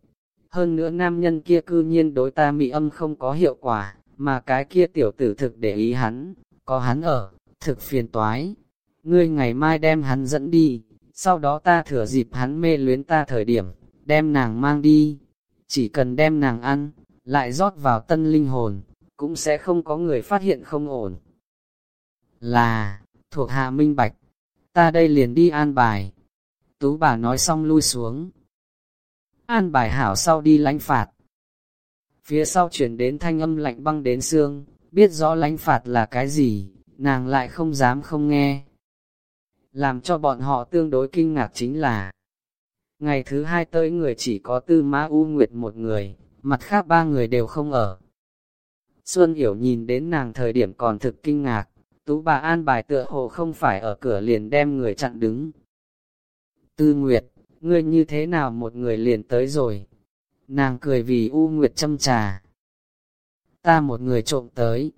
Hơn nữa nam nhân kia cư nhiên đối ta mị âm không có hiệu quả, mà cái kia tiểu tử thực để ý hắn, có hắn ở, thực phiền toái. Ngươi ngày mai đem hắn dẫn đi, sau đó ta thừa dịp hắn mê luyến ta thời điểm, đem nàng mang đi. Chỉ cần đem nàng ăn, lại rót vào tân linh hồn, cũng sẽ không có người phát hiện không ổn. Là, thuộc hạ minh bạch, ta đây liền đi an bài. Tú bà nói xong lui xuống. An bài hảo sau đi lánh phạt. Phía sau chuyển đến thanh âm lạnh băng đến xương, biết rõ lánh phạt là cái gì, nàng lại không dám không nghe. Làm cho bọn họ tương đối kinh ngạc chính là, ngày thứ hai tới người chỉ có tư mã u nguyệt một người, mặt khác ba người đều không ở. Xuân Hiểu nhìn đến nàng thời điểm còn thực kinh ngạc, tú bà an bài tựa hồ không phải ở cửa liền đem người chặn đứng. Tư Nguyệt, ngươi như thế nào một người liền tới rồi? Nàng cười vì U Nguyệt châm trà. Ta một người trộm tới.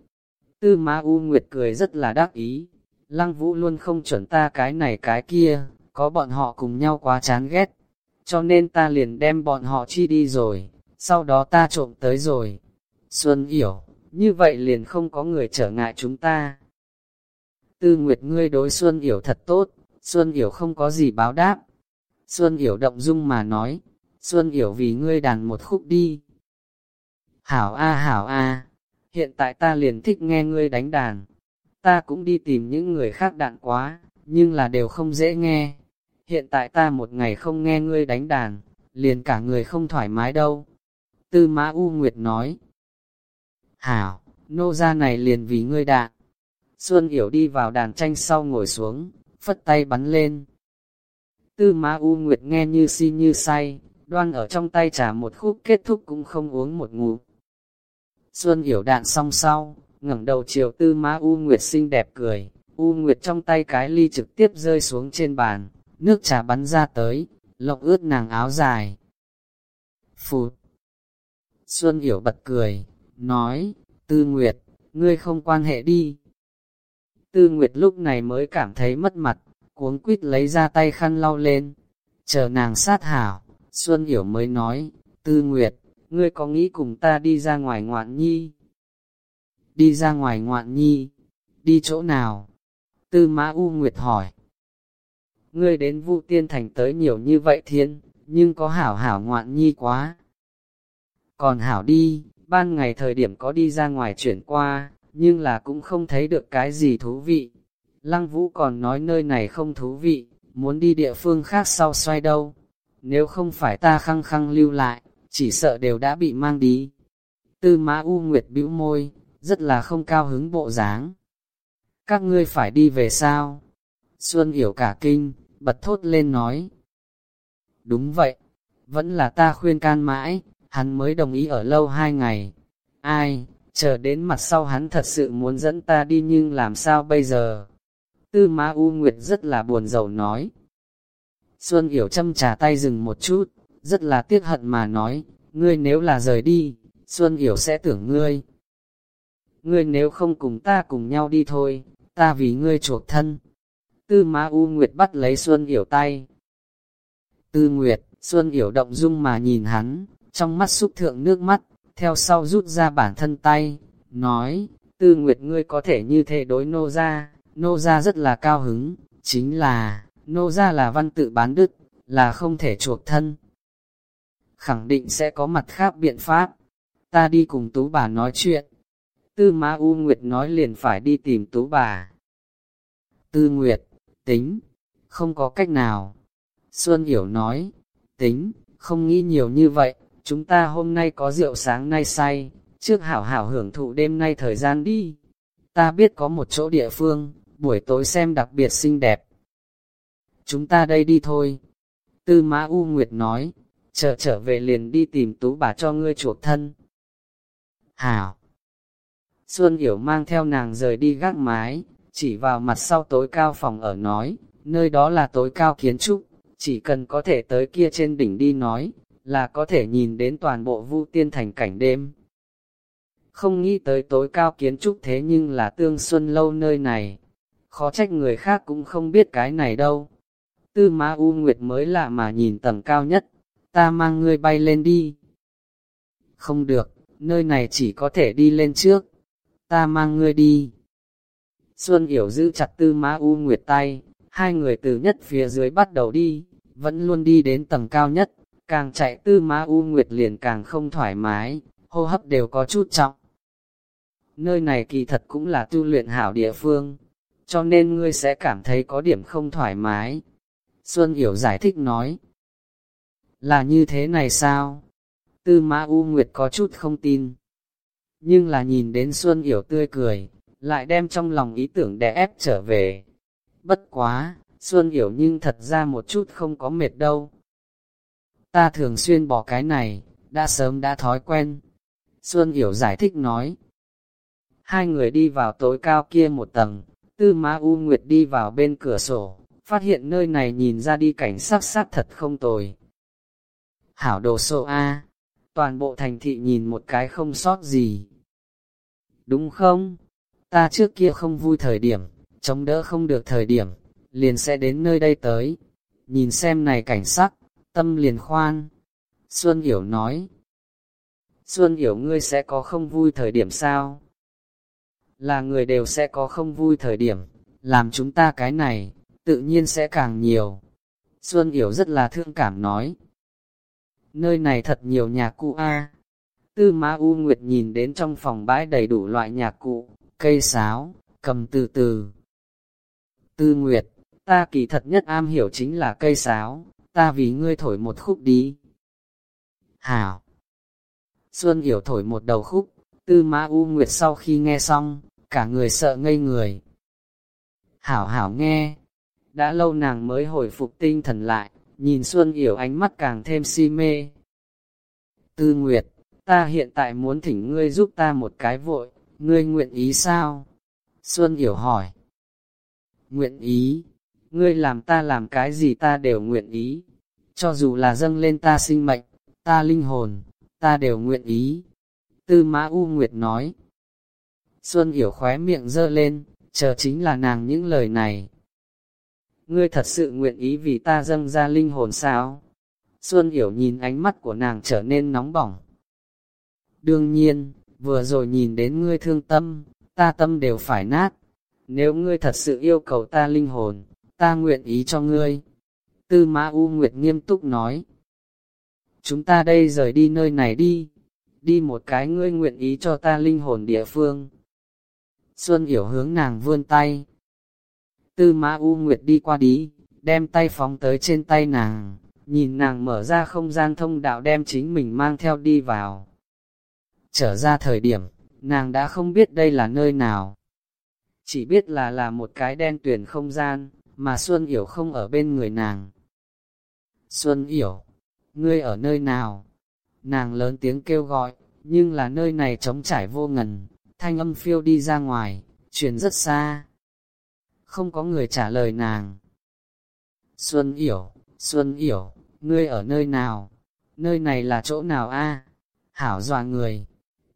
Tư Ma U Nguyệt cười rất là đắc ý. Lăng Vũ luôn không chuẩn ta cái này cái kia, có bọn họ cùng nhau quá chán ghét. Cho nên ta liền đem bọn họ chi đi rồi, sau đó ta trộm tới rồi. Xuân Hiểu như vậy liền không có người trở ngại chúng ta. Tư Nguyệt ngươi đối Xuân Hiểu thật tốt, Xuân Hiểu không có gì báo đáp. Xuân Hiểu động dung mà nói, Xuân Hiểu vì ngươi đàn một khúc đi. Hảo a hảo a, hiện tại ta liền thích nghe ngươi đánh đàn. Ta cũng đi tìm những người khác đạn quá, nhưng là đều không dễ nghe. Hiện tại ta một ngày không nghe ngươi đánh đàn, liền cả người không thoải mái đâu. Tư Mã U Nguyệt nói. Hảo, nô gia này liền vì ngươi đạn. Xuân Yểu đi vào đàn tranh sau ngồi xuống, phất tay bắn lên. Tư Mã U Nguyệt nghe như si như say, đoan ở trong tay trả một khúc kết thúc cũng không uống một ngụm. Xuân yểu đạn xong sau, ngẩng đầu chiều tư mã U Nguyệt xinh đẹp cười, U Nguyệt trong tay cái ly trực tiếp rơi xuống trên bàn, nước trà bắn ra tới, lộng ướt nàng áo dài. Phụt! Xuân Hiểu bật cười, nói, Tư Nguyệt, ngươi không quan hệ đi. Tư Nguyệt lúc này mới cảm thấy mất mặt, cuống quýt lấy ra tay khăn lau lên, chờ nàng sát hảo, Xuân Hiểu mới nói, Tư Nguyệt, ngươi có nghĩ cùng ta đi ra ngoài ngoạn nhi? Đi ra ngoài ngoạn nhi? Đi chỗ nào? Tư Mã U Nguyệt hỏi. Ngươi đến vụ Tiên Thành tới nhiều như vậy thiên, nhưng có hảo hảo ngoạn nhi quá. Còn hảo đi, ban ngày thời điểm có đi ra ngoài chuyển qua, nhưng là cũng không thấy được cái gì thú vị. Lăng Vũ còn nói nơi này không thú vị, muốn đi địa phương khác sau xoay đâu nếu không phải ta khăng khăng lưu lại, chỉ sợ đều đã bị mang đi. Tư mã U Nguyệt bĩu môi, rất là không cao hứng bộ dáng. Các ngươi phải đi về sao? Xuân hiểu cả kinh, bật thốt lên nói. Đúng vậy, vẫn là ta khuyên can mãi, hắn mới đồng ý ở lâu hai ngày. Ai, chờ đến mặt sau hắn thật sự muốn dẫn ta đi nhưng làm sao bây giờ? Tư Ma U Nguyệt rất là buồn rầu nói. Xuân Yểu châm trà tay dừng một chút, rất là tiếc hận mà nói, ngươi nếu là rời đi, Xuân Yểu sẽ tưởng ngươi. Ngươi nếu không cùng ta cùng nhau đi thôi, ta vì ngươi chuộc thân. Tư Ma U Nguyệt bắt lấy Xuân Yểu tay. Tư Nguyệt, Xuân Yểu động dung mà nhìn hắn, trong mắt xúc thượng nước mắt, theo sau rút ra bản thân tay, nói, Tư Nguyệt ngươi có thể như thế đối nô ra, nô ra rất là cao hứng, chính là, nô ra là văn tự bán đức, là không thể chuộc thân. Khẳng định sẽ có mặt khác biện pháp. Ta đi cùng tú bà nói chuyện. Tư Ma U Nguyệt nói liền phải đi tìm tú bà. Tư Nguyệt, tính, không có cách nào. Xuân Hiểu nói, tính, không nghĩ nhiều như vậy, chúng ta hôm nay có rượu sáng nay say, trước hảo hảo hưởng thụ đêm nay thời gian đi. Ta biết có một chỗ địa phương, buổi tối xem đặc biệt xinh đẹp. Chúng ta đây đi thôi. Tư Mã U Nguyệt nói, chờ trở về liền đi tìm tú bà cho ngươi chuộc thân. Hảo! Xuân Hiểu mang theo nàng rời đi gác mái, chỉ vào mặt sau tối cao phòng ở nói, nơi đó là tối cao kiến trúc, chỉ cần có thể tới kia trên đỉnh đi nói, là có thể nhìn đến toàn bộ vu tiên thành cảnh đêm. Không nghĩ tới tối cao kiến trúc thế nhưng là tương xuân lâu nơi này, khó trách người khác cũng không biết cái này đâu. Tư Ma U Nguyệt mới lạ mà nhìn tầng cao nhất, ta mang ngươi bay lên đi. Không được, nơi này chỉ có thể đi lên trước, ta mang ngươi đi. Xuân Yểu giữ chặt Tư Ma U Nguyệt tay, hai người từ nhất phía dưới bắt đầu đi, vẫn luôn đi đến tầng cao nhất, càng chạy Tư Ma U Nguyệt liền càng không thoải mái, hô hấp đều có chút trọng. Nơi này kỳ thật cũng là tu luyện hảo địa phương, cho nên ngươi sẽ cảm thấy có điểm không thoải mái. Xuân Yểu giải thích nói, là như thế này sao? Tư Mã U Nguyệt có chút không tin. Nhưng là nhìn đến Xuân Yểu tươi cười, lại đem trong lòng ý tưởng đè ép trở về. Bất quá, Xuân Hiểu nhưng thật ra một chút không có mệt đâu. Ta thường xuyên bỏ cái này, đã sớm đã thói quen. Xuân Hiểu giải thích nói. Hai người đi vào tối cao kia một tầng, Tư má U Nguyệt đi vào bên cửa sổ, phát hiện nơi này nhìn ra đi cảnh sắc sát thật không tồi. Hảo đồ sổ A, toàn bộ thành thị nhìn một cái không sót gì. Đúng không? Ta trước kia không vui thời điểm, chống đỡ không được thời điểm, liền sẽ đến nơi đây tới. Nhìn xem này cảnh sắc, tâm liền khoan. Xuân Hiểu nói. Xuân Hiểu ngươi sẽ có không vui thời điểm sao? Là người đều sẽ có không vui thời điểm, làm chúng ta cái này, tự nhiên sẽ càng nhiều. Xuân Hiểu rất là thương cảm nói. Nơi này thật nhiều nhạc cụ a. Tư Ma U Nguyệt nhìn đến trong phòng bãi đầy đủ loại nhạc cụ, cây sáo, cầm từ từ. Tư Nguyệt, ta kỳ thật nhất am hiểu chính là cây sáo, ta vì ngươi thổi một khúc đi. Hảo! Xuân hiểu thổi một đầu khúc, Tư Mã U Nguyệt sau khi nghe xong, cả người sợ ngây người. Hảo hảo nghe, đã lâu nàng mới hồi phục tinh thần lại, nhìn Xuân hiểu ánh mắt càng thêm si mê. Tư Nguyệt, ta hiện tại muốn thỉnh ngươi giúp ta một cái vội, ngươi nguyện ý sao? Xuân Yểu hỏi. Nguyện ý, ngươi làm ta làm cái gì ta đều nguyện ý, cho dù là dâng lên ta sinh mệnh, ta linh hồn, ta đều nguyện ý. Tư Mã U Nguyệt nói. Xuân Yểu khóe miệng dơ lên, chờ chính là nàng những lời này. Ngươi thật sự nguyện ý vì ta dâng ra linh hồn sao? Xuân Yểu nhìn ánh mắt của nàng trở nên nóng bỏng. Đương nhiên, vừa rồi nhìn đến ngươi thương tâm, ta tâm đều phải nát. Nếu ngươi thật sự yêu cầu ta linh hồn, ta nguyện ý cho ngươi. Tư Mã U Nguyệt nghiêm túc nói. Chúng ta đây rời đi nơi này đi, đi một cái ngươi nguyện ý cho ta linh hồn địa phương. Xuân Hiểu hướng nàng vươn tay. Tư Mã U Nguyệt đi qua đi, đem tay phóng tới trên tay nàng, nhìn nàng mở ra không gian thông đạo đem chính mình mang theo đi vào. Trở ra thời điểm, nàng đã không biết đây là nơi nào. Chỉ biết là là một cái đen tuyển không gian, mà Xuân Yểu không ở bên người nàng. Xuân Yểu, ngươi ở nơi nào? Nàng lớn tiếng kêu gọi, nhưng là nơi này trống trải vô ngần, thanh âm phiêu đi ra ngoài, truyền rất xa. Không có người trả lời nàng. Xuân Yểu, Xuân Yểu, ngươi ở nơi nào? Nơi này là chỗ nào a? Hảo dọa người,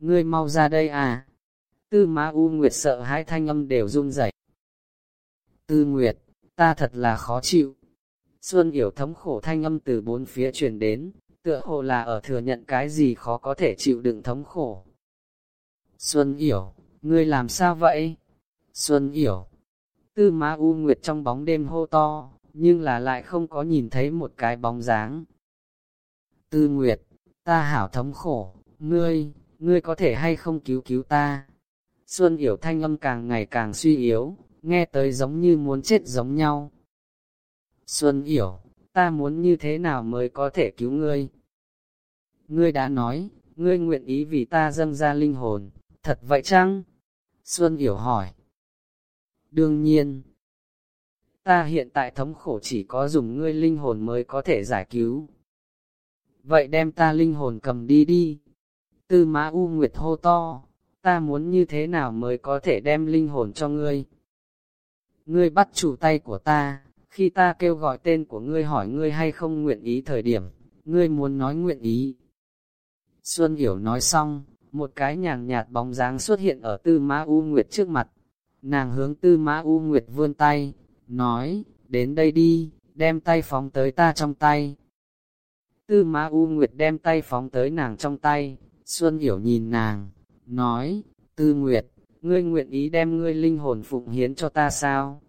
ngươi mau ra đây à? Tư Ma U Nguyệt sợ hai thanh âm đều run rẩy. Tư Nguyệt, ta thật là khó chịu. Xuân Yểu thống khổ thanh âm từ bốn phía truyền đến, tựa hồ là ở thừa nhận cái gì khó có thể chịu đựng thống khổ. Xuân Yểu, ngươi làm sao vậy? Xuân Yểu, Tư Ma U Nguyệt trong bóng đêm hô to, nhưng là lại không có nhìn thấy một cái bóng dáng. Tư Nguyệt, ta hảo thống khổ, ngươi, ngươi có thể hay không cứu cứu ta? Xuân Yểu thanh âm càng ngày càng suy yếu, nghe tới giống như muốn chết giống nhau. Xuân Yểu, ta muốn như thế nào mới có thể cứu ngươi? Ngươi đã nói, ngươi nguyện ý vì ta dâng ra linh hồn, thật vậy chăng? Xuân Yểu hỏi. Đương nhiên, ta hiện tại thống khổ chỉ có dùng ngươi linh hồn mới có thể giải cứu. Vậy đem ta linh hồn cầm đi đi. Tư mã U Nguyệt hô to, ta muốn như thế nào mới có thể đem linh hồn cho ngươi. Ngươi bắt chủ tay của ta, khi ta kêu gọi tên của ngươi hỏi ngươi hay không nguyện ý thời điểm, ngươi muốn nói nguyện ý. Xuân Hiểu nói xong, một cái nhàng nhạt bóng dáng xuất hiện ở tư mã U Nguyệt trước mặt. Nàng hướng tư mã U Nguyệt vươn tay, nói, đến đây đi, đem tay phóng tới ta trong tay. Tư mã U Nguyệt đem tay phóng tới nàng trong tay, Xuân Hiểu nhìn nàng, nói, Tư Nguyệt, ngươi nguyện ý đem ngươi linh hồn phụng hiến cho ta sao?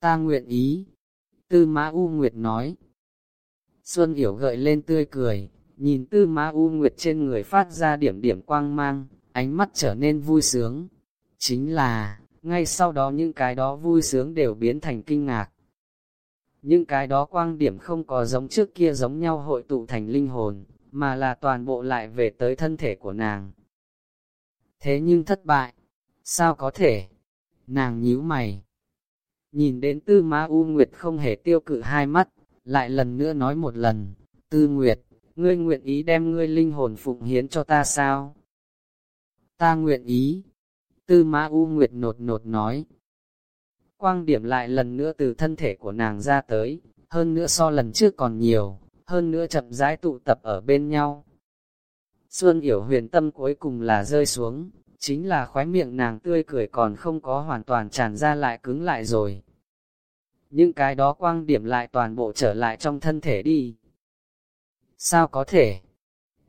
Ta nguyện ý. Tư Mã U Nguyệt nói. Xuân Hiểu gợi lên tươi cười, nhìn Tư Mã U Nguyệt trên người phát ra điểm điểm quang mang, ánh mắt trở nên vui sướng. Chính là, ngay sau đó những cái đó vui sướng đều biến thành kinh ngạc. Những cái đó quang điểm không có giống trước kia giống nhau hội tụ thành linh hồn, mà là toàn bộ lại về tới thân thể của nàng. Thế nhưng thất bại, sao có thể? Nàng nhíu mày. Nhìn đến tư Ma U Nguyệt không hề tiêu cự hai mắt, lại lần nữa nói một lần, tư Nguyệt, ngươi nguyện ý đem ngươi linh hồn phụng hiến cho ta sao? Ta nguyện ý. Tư Ma U Nguyệt nột nột nói. Quang điểm lại lần nữa từ thân thể của nàng ra tới, hơn nữa so lần trước còn nhiều, hơn nữa chậm rãi tụ tập ở bên nhau. Xuân Yểu huyền tâm cuối cùng là rơi xuống, chính là khóe miệng nàng tươi cười còn không có hoàn toàn tràn ra lại cứng lại rồi. Những cái đó quang điểm lại toàn bộ trở lại trong thân thể đi. Sao có thể?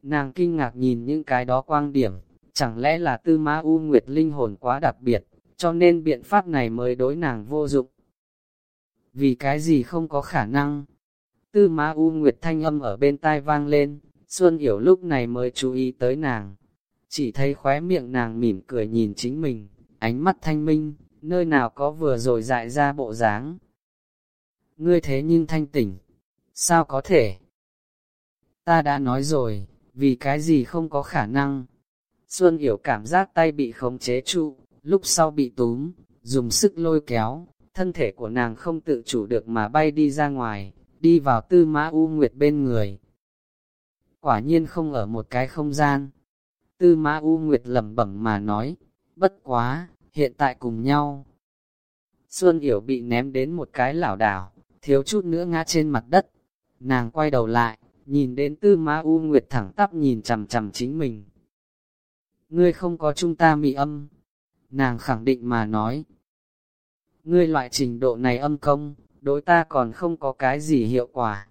Nàng kinh ngạc nhìn những cái đó quang điểm, chẳng lẽ là tư ma u nguyệt linh hồn quá đặc biệt, cho nên biện pháp này mới đối nàng vô dụng. Vì cái gì không có khả năng? Tư ma u nguyệt thanh âm ở bên tai vang lên, Xuân Yểu lúc này mới chú ý tới nàng. Chỉ thấy khóe miệng nàng mỉm cười nhìn chính mình, ánh mắt thanh minh, nơi nào có vừa rồi dại ra bộ dáng. Ngươi thế nhưng thanh tỉnh, sao có thể? Ta đã nói rồi, vì cái gì không có khả năng. Xuân Yểu cảm giác tay bị khống chế trụ, lúc sau bị túm, dùng sức lôi kéo, thân thể của nàng không tự chủ được mà bay đi ra ngoài, đi vào tư mã u nguyệt bên người. Quả nhiên không ở một cái không gian. Tư mã u nguyệt lẩm bẩm mà nói, bất quá, hiện tại cùng nhau. Xuân Yểu bị ném đến một cái lảo đảo, thiếu chút nữa ngã trên mặt đất. Nàng quay đầu lại, nhìn đến tư mã u nguyệt thẳng tắp nhìn chằm chằm chính mình. Ngươi không có chúng ta mị âm. Nàng khẳng định mà nói. Ngươi loại trình độ này âm công, đối ta còn không có cái gì hiệu quả.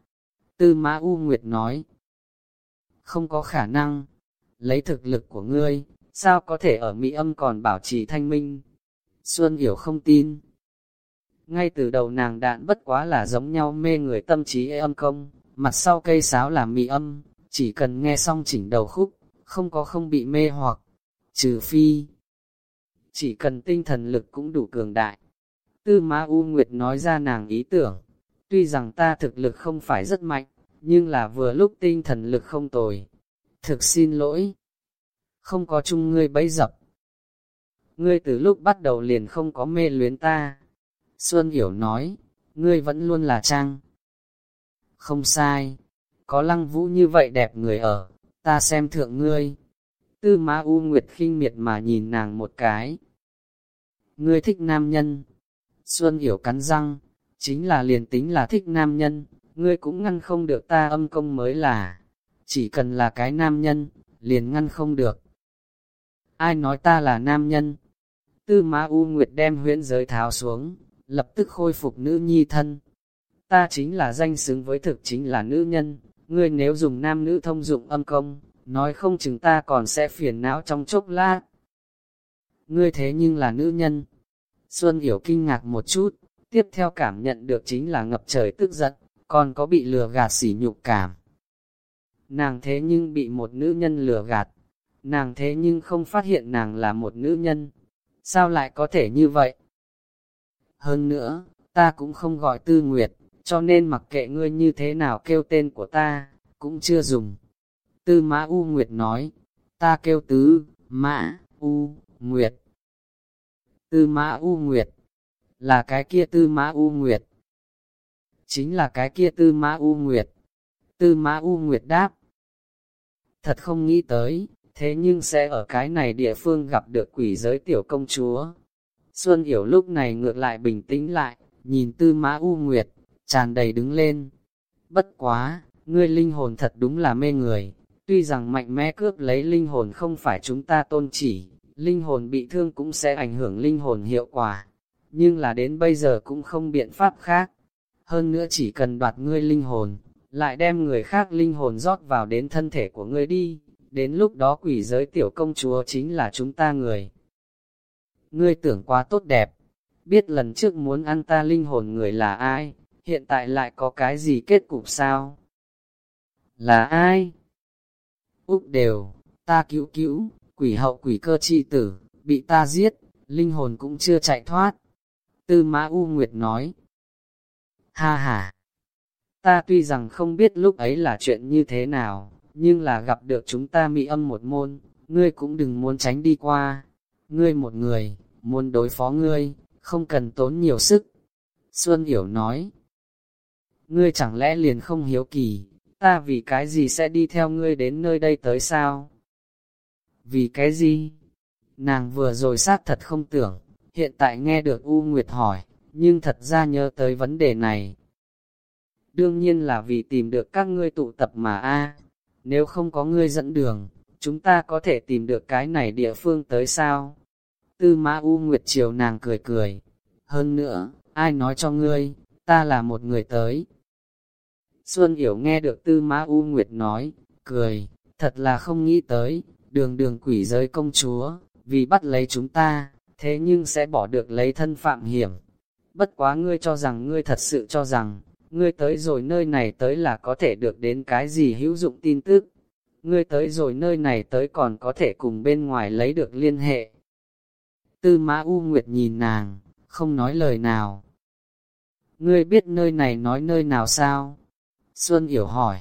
Tư Mã U Nguyệt nói, không có khả năng, lấy thực lực của ngươi, sao có thể ở Mỹ âm còn bảo trì thanh minh? Xuân Yểu không tin. Ngay từ đầu nàng đạn bất quá là giống nhau mê người tâm trí âm công, mặt sau cây sáo là Mỹ âm, chỉ cần nghe xong chỉnh đầu khúc, không có không bị mê hoặc, trừ phi. Chỉ cần tinh thần lực cũng đủ cường đại, Tư Ma U Nguyệt nói ra nàng ý tưởng, tuy rằng ta thực lực không phải rất mạnh, nhưng là vừa lúc tinh thần lực không tồi. Thực xin lỗi, không có chung ngươi bấy dập. Ngươi từ lúc bắt đầu liền không có mê luyến ta. Xuân Hiểu nói, ngươi vẫn luôn là trang. Không sai, có lăng vũ như vậy đẹp người ở, ta xem thượng ngươi. Tư Ma U Nguyệt khinh miệt mà nhìn nàng một cái. Ngươi thích nam nhân, Xuân Hiểu cắn răng, chính là liền tính là thích nam nhân, ngươi cũng ngăn không được ta âm công mới là, chỉ cần là cái nam nhân, liền ngăn không được. Ai nói ta là nam nhân? Tư Ma U Nguyệt đem huyễn giới tháo xuống, lập tức khôi phục nữ nhi thân. Ta chính là danh xứng với thực chính là nữ nhân, ngươi nếu dùng nam nữ thông dụng âm công, nói không chừng ta còn sẽ phiền não trong chốc lát. Ngươi thế nhưng là nữ nhân, Xuân hiểu kinh ngạc một chút, tiếp theo cảm nhận được chính là ngập trời tức giận, còn có bị lừa gạt sỉ nhục cảm. Nàng thế nhưng bị một nữ nhân lừa gạt, nàng thế nhưng không phát hiện nàng là một nữ nhân. Sao lại có thể như vậy? Hơn nữa, ta cũng không gọi tư nguyệt, cho nên mặc kệ ngươi như thế nào kêu tên của ta, cũng chưa dùng. Tư mã U Nguyệt nói, ta kêu tứ, mã, U, Nguyệt. Tư mã U Nguyệt, là cái kia tư mã U Nguyệt. Chính là cái kia tư mã U Nguyệt. Tư mã U Nguyệt đáp. Thật không nghĩ tới, thế nhưng sẽ ở cái này địa phương gặp được quỷ giới tiểu công chúa. Xuân Hiểu lúc này ngược lại bình tĩnh lại, nhìn tư mã U Nguyệt, tràn đầy đứng lên. Bất quá, ngươi linh hồn thật đúng là mê người, tuy rằng mạnh mẽ cướp lấy linh hồn không phải chúng ta tôn chỉ, linh hồn bị thương cũng sẽ ảnh hưởng linh hồn hiệu quả, nhưng là đến bây giờ cũng không biện pháp khác. Hơn nữa chỉ cần đoạt ngươi linh hồn, lại đem người khác linh hồn rót vào đến thân thể của ngươi đi, đến lúc đó quỷ giới tiểu công chúa chính là chúng ta người. Ngươi tưởng quá tốt đẹp, biết lần trước muốn ăn ta linh hồn người là ai, hiện tại lại có cái gì kết cục sao? Là ai? Úc đều, ta cứu cứu, quỷ hậu quỷ cơ chi tử, bị ta giết, linh hồn cũng chưa chạy thoát. Tư Mã U Nguyệt nói. Ha ha! Ta tuy rằng không biết lúc ấy là chuyện như thế nào, nhưng là gặp được chúng ta mỹ âm một môn, ngươi cũng đừng muốn tránh đi qua. Ngươi một người, muốn đối phó ngươi, không cần tốn nhiều sức. Xuân hiểu nói. Ngươi chẳng lẽ liền không hiếu kỳ, ta vì cái gì sẽ đi theo ngươi đến nơi đây tới sao? Vì cái gì? Nàng vừa rồi xác thật không tưởng, hiện tại nghe được U Nguyệt hỏi, nhưng thật ra nhớ tới vấn đề này. Đương nhiên là vì tìm được các ngươi tụ tập mà a. nếu không có ngươi dẫn đường, chúng ta có thể tìm được cái này địa phương tới sao? Tư Mã U Nguyệt chiều nàng cười cười. Hơn nữa, ai nói cho ngươi, ta là một người tới, Xuân hiểu nghe được Tư Mã U Nguyệt nói, cười, thật là không nghĩ tới, đường đường quỷ giới công chúa, vì bắt lấy chúng ta, thế nhưng sẽ bỏ được lấy thân phạm hiểm. Bất quá ngươi cho rằng ngươi thật sự cho rằng, ngươi tới rồi nơi này tới là có thể được đến cái gì hữu dụng tin tức. Ngươi tới rồi nơi này tới còn có thể cùng bên ngoài lấy được liên hệ. Tư Mã U Nguyệt nhìn nàng, không nói lời nào. Ngươi biết nơi này nói nơi nào sao? Xuân Yểu hỏi.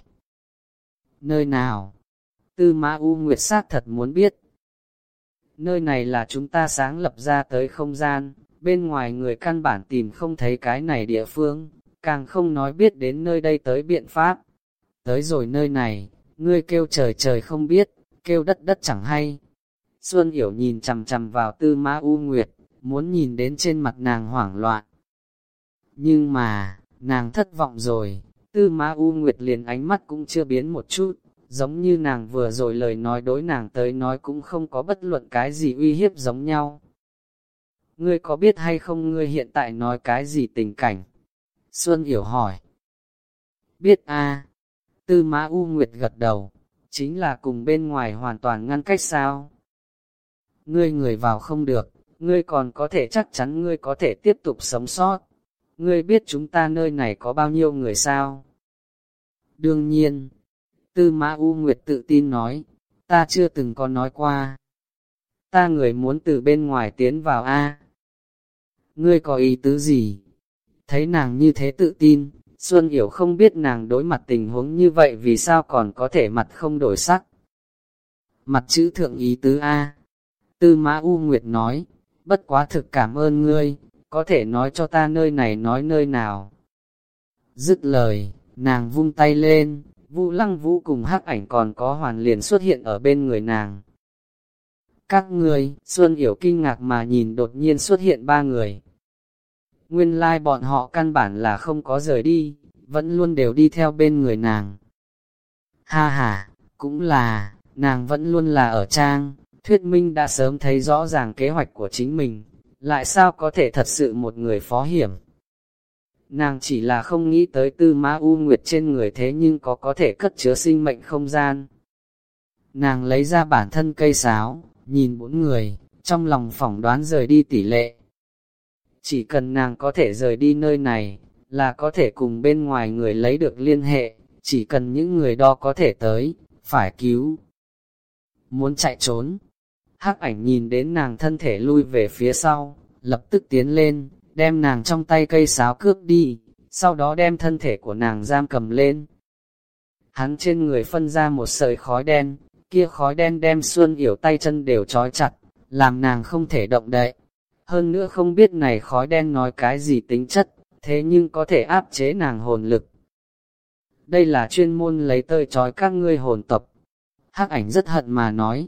Nơi nào? Tư Mã U Nguyệt xác thật muốn biết. Nơi này là chúng ta sáng lập ra tới không gian, bên ngoài người căn bản tìm không thấy cái này địa phương, càng không nói biết đến nơi đây tới biện pháp. Tới rồi nơi này, ngươi kêu trời trời không biết, kêu đất đất chẳng hay. Xuân Yểu nhìn chằm chằm vào tư mã U Nguyệt, muốn nhìn đến trên mặt nàng hoảng loạn. Nhưng mà, nàng thất vọng rồi, Tư Ma U Nguyệt liền ánh mắt cũng chưa biến một chút, giống như nàng vừa rồi lời nói đối nàng tới nói cũng không có bất luận cái gì uy hiếp giống nhau. Ngươi có biết hay không ngươi hiện tại nói cái gì tình cảnh? Xuân Hiểu hỏi. Biết a Tư Mã U Nguyệt gật đầu, chính là cùng bên ngoài hoàn toàn ngăn cách sao? Ngươi người vào không được, ngươi còn có thể chắc chắn ngươi có thể tiếp tục sống sót. Ngươi biết chúng ta nơi này có bao nhiêu người sao? Đương nhiên, Tư Mã U Nguyệt tự tin nói, ta chưa từng có nói qua. Ta người muốn từ bên ngoài tiến vào A. Ngươi có ý tứ gì? Thấy nàng như thế tự tin, Xuân Yểu không biết nàng đối mặt tình huống như vậy vì sao còn có thể mặt không đổi sắc. Mặt chữ thượng ý tứ A. Tư Mã U Nguyệt nói, bất quá thực cảm ơn ngươi, có thể nói cho ta nơi này nói nơi nào. Dứt lời, nàng vung tay lên, Vũ lăng vũ cùng hắc ảnh còn có hoàn liền xuất hiện ở bên người nàng. Các người, Xuân Yểu kinh ngạc mà nhìn đột nhiên xuất hiện ba người. Nguyên lai like bọn họ căn bản là không có rời đi, vẫn luôn đều đi theo bên người nàng. Ha ha, cũng là, nàng vẫn luôn là ở trang, thuyết minh đã sớm thấy rõ ràng kế hoạch của chính mình, lại sao có thể thật sự một người phó hiểm. Nàng chỉ là không nghĩ tới tư ma u nguyệt trên người thế nhưng có có thể cất chứa sinh mệnh không gian. Nàng lấy ra bản thân cây sáo, nhìn bốn người, trong lòng phỏng đoán rời đi tỷ lệ. chỉ cần nàng có thể rời đi nơi này, là có thể cùng bên ngoài người lấy được liên hệ, chỉ cần những người đó có thể tới, phải cứu. Muốn chạy trốn, hắc ảnh nhìn đến nàng thân thể lui về phía sau, lập tức tiến lên, đem nàng trong tay cây sáo cướp đi, sau đó đem thân thể của nàng giam cầm lên. Hắn trên người phân ra một sợi khói đen, kia khói đen đem xuân yểu tay chân đều trói chặt, làm nàng không thể động đậy. Hơn nữa không biết này khói đen nói cái gì tính chất, thế nhưng có thể áp chế nàng hồn lực. Đây là chuyên môn lấy tơi trói các ngươi hồn tộc. Hắc ảnh rất hận mà nói.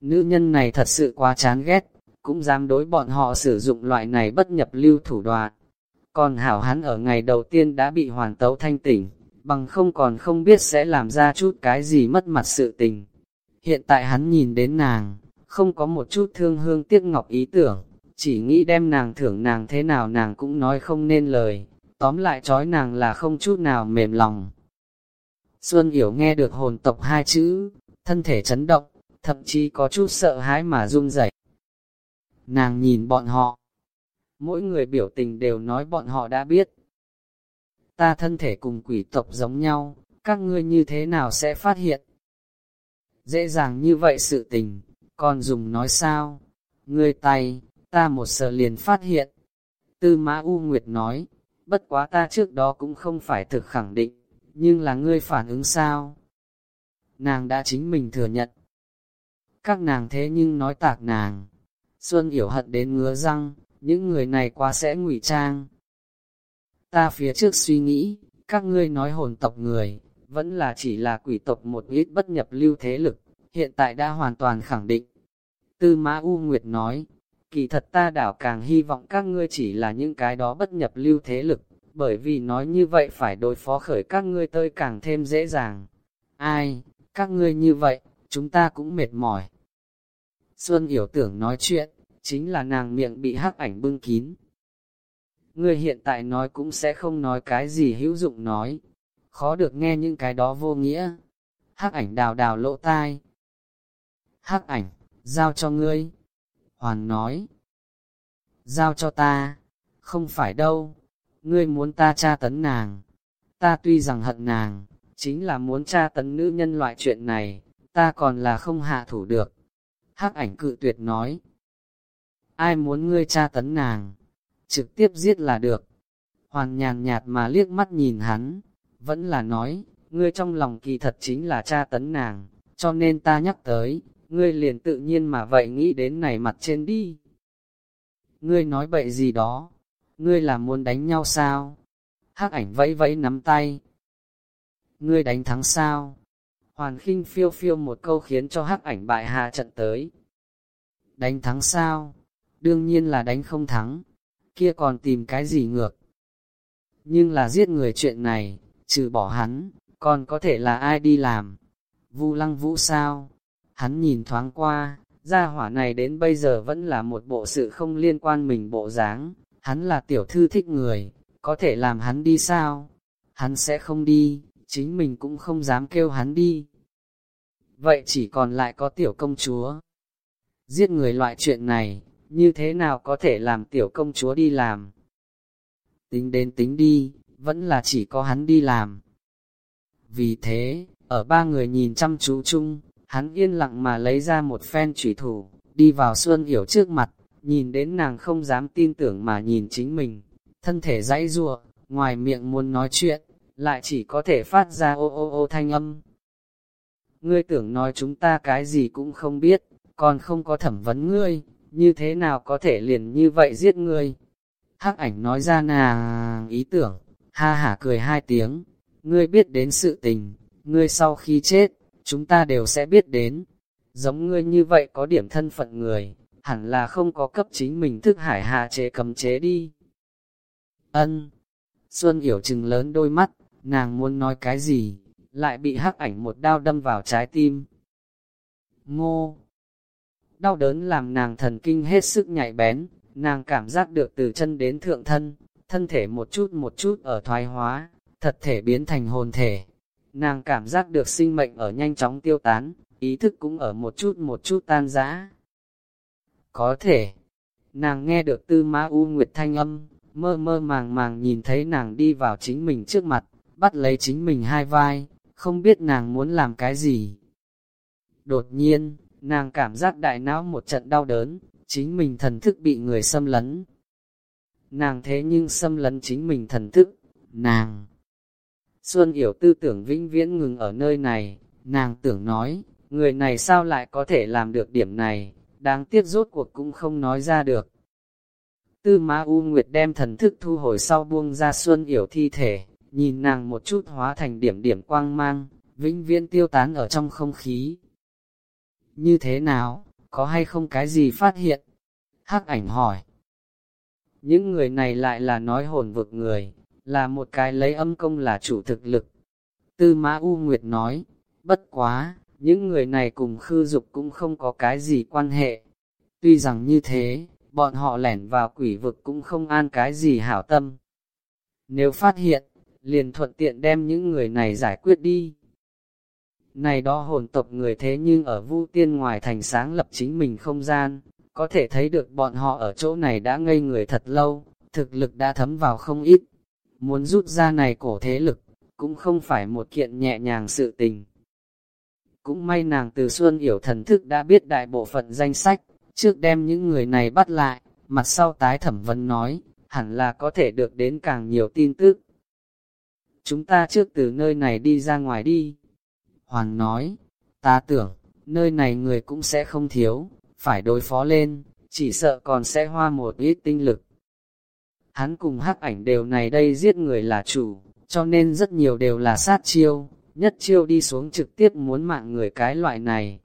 Nữ nhân này thật sự quá chán ghét, cũng dám đối bọn họ sử dụng loại này bất nhập lưu thủ đoạn. Còn hảo hắn ở ngày đầu tiên đã bị hoàn tấu thanh tỉnh, bằng không còn không biết sẽ làm ra chút cái gì mất mặt sự tình. Hiện tại hắn nhìn đến nàng, không có một chút thương hương tiếc ngọc ý tưởng, chỉ nghĩ đem nàng thưởng nàng thế nào nàng cũng nói không nên lời, tóm lại trói nàng là không chút nào mềm lòng. Xuân Yểu nghe được hồn tộc hai chữ, thân thể chấn động, thậm chí có chút sợ hãi mà run rẩy. Nàng nhìn bọn họ, mỗi người biểu tình đều nói bọn họ đã biết. Ta thân thể cùng quỷ tộc giống nhau, các ngươi như thế nào sẽ phát hiện? Dễ dàng như vậy sự tình, còn dùng nói sao? Ngươi tay, ta một sợ liền phát hiện. Tư Mã U Nguyệt nói, bất quá ta trước đó cũng không phải thực khẳng định, nhưng là ngươi phản ứng sao? Nàng đã chính mình thừa nhận. Các nàng thế nhưng nói tạc nàng. Xuân yểu hận đến ngứa răng, những người này quá sẽ ngụy trang. Ta phía trước suy nghĩ, các ngươi nói hồn tộc người, vẫn là chỉ là quỷ tộc một ít bất nhập lưu thế lực, hiện tại đã hoàn toàn khẳng định. Tư Mã U Nguyệt nói, kỳ thật ta đảo càng hy vọng các ngươi chỉ là những cái đó bất nhập lưu thế lực, bởi vì nói như vậy phải đối phó khởi các ngươi tơi càng thêm dễ dàng. Ai, các ngươi như vậy, chúng ta cũng mệt mỏi. Xuân Yểu tưởng nói chuyện, chính là nàng miệng bị hắc ảnh bưng kín. Ngươi hiện tại nói cũng sẽ không nói cái gì hữu dụng nói, khó được nghe những cái đó vô nghĩa. Hắc ảnh đào đào lỗ tai. Hắc ảnh, giao cho ngươi. Hoàn nói. Giao cho ta. Không phải đâu. Ngươi muốn ta tra tấn nàng. Ta tuy rằng hận nàng, chính là muốn tra tấn nữ nhân loại chuyện này, ta còn là không hạ thủ được. Hắc ảnh cự tuyệt nói. Ai muốn ngươi tra tấn nàng? Trực tiếp giết là được. Hoàn nhàn nhạt mà liếc mắt nhìn hắn, vẫn là nói, ngươi trong lòng kỳ thật chính là tra tấn nàng, cho nên ta nhắc tới, ngươi liền tự nhiên mà vậy nghĩ đến này mặt trên đi. Ngươi nói bậy gì đó, ngươi là muốn đánh nhau sao? Hắc ảnh vẫy vẫy nắm tay. Ngươi đánh thắng sao? Hoàn khinh phiêu phiêu một câu khiến cho hắc ảnh bại hạ trận tới. Đánh thắng sao? Đương nhiên là đánh không thắng. Kia còn tìm cái gì ngược? Nhưng là giết người chuyện này, trừ bỏ hắn, còn có thể là ai đi làm? Vu lăng vũ sao? Hắn nhìn thoáng qua, gia hỏa này đến bây giờ vẫn là một bộ sự không liên quan mình bộ dáng. Hắn là tiểu thư thích người, có thể làm hắn đi sao? Hắn sẽ không đi, chính mình cũng không dám kêu hắn đi. Vậy chỉ còn lại có tiểu công chúa. Giết người loại chuyện này, như thế nào có thể làm tiểu công chúa đi làm? Tính đến tính đi, vẫn là chỉ có hắn đi làm. Vì thế, ở ba người nhìn chăm chú chung, hắn yên lặng mà lấy ra một phen trùy thủ, đi vào Xuân Yểu trước mặt, nhìn đến nàng không dám tin tưởng mà nhìn chính mình, thân thể dãy rua, ngoài miệng muốn nói chuyện, lại chỉ có thể phát ra ô ô ô thanh âm. Ngươi tưởng nói chúng ta cái gì cũng không biết, còn không có thẩm vấn ngươi, như thế nào có thể liền như vậy giết ngươi. Hắc ảnh nói ra nàng ý tưởng, ha hả cười hai tiếng, ngươi biết đến sự tình, ngươi sau khi chết, chúng ta đều sẽ biết đến. Giống ngươi như vậy có điểm thân phận người, hẳn là không có cấp chính mình thức hải hạ chế cầm chế đi. Ân. Xuân hiểu trừng lớn đôi mắt, nàng muốn nói cái gì, lại bị hắc ảnh một đao đâm vào trái tim. Ngô. Đau đớn làm nàng thần kinh hết sức nhạy bén, nàng cảm giác được từ chân đến thượng thân, thân thể một chút một chút ở thoái hóa, thật thể biến thành hồn thể. Nàng cảm giác được sinh mệnh ở nhanh chóng tiêu tán, ý thức cũng ở một chút một chút tan rã. Có thể, nàng nghe được tư ma u nguyệt thanh âm, mơ mơ màng màng nhìn thấy nàng đi vào chính mình trước mặt, bắt lấy chính mình hai vai, không biết nàng muốn làm cái gì. Đột nhiên, nàng cảm giác đại não một trận đau đớn, chính mình thần thức bị người xâm lấn. Nàng thế nhưng xâm lấn chính mình thần thức, nàng. Xuân Yểu tư tưởng vĩnh viễn ngừng ở nơi này, nàng tưởng nói, người này sao lại có thể làm được điểm này, đáng tiếc rốt cuộc cũng không nói ra được. Tư Ma U Nguyệt đem thần thức thu hồi sau buông ra Xuân Yểu thi thể, nhìn nàng một chút hóa thành điểm điểm quang mang, vĩnh viễn tiêu tán ở trong không khí. Như thế nào, có hay không cái gì phát hiện? Hắc ảnh hỏi. Những người này lại là nói hồn vực người, là một cái lấy âm công là chủ thực lực. Tư Mã U Nguyệt nói, bất quá, những người này cùng khư dục cũng không có cái gì quan hệ. Tuy rằng như thế, bọn họ lẻn vào quỷ vực cũng không an cái gì hảo tâm. Nếu phát hiện, liền thuận tiện đem những người này giải quyết đi. Này đó hồn tộc người thế nhưng ở vu tiên ngoài thành sáng lập chính mình không gian, có thể thấy được bọn họ ở chỗ này đã ngây người thật lâu, thực lực đã thấm vào không ít. Muốn rút ra này cổ thế lực, cũng không phải một kiện nhẹ nhàng sự tình. Cũng may nàng từ Xuân hiểu thần thức đã biết đại bộ phận danh sách, trước đem những người này bắt lại, mặt sau tái thẩm vấn nói, hẳn là có thể được đến càng nhiều tin tức. Chúng ta trước từ nơi này đi ra ngoài đi. Hoàng nói, ta tưởng, nơi này người cũng sẽ không thiếu, phải đối phó lên, chỉ sợ còn sẽ hoa một ít tinh lực. Hắn cùng hắc ảnh đều này đây giết người là chủ, cho nên rất nhiều đều là sát chiêu, nhất chiêu đi xuống trực tiếp muốn mạng người cái loại này.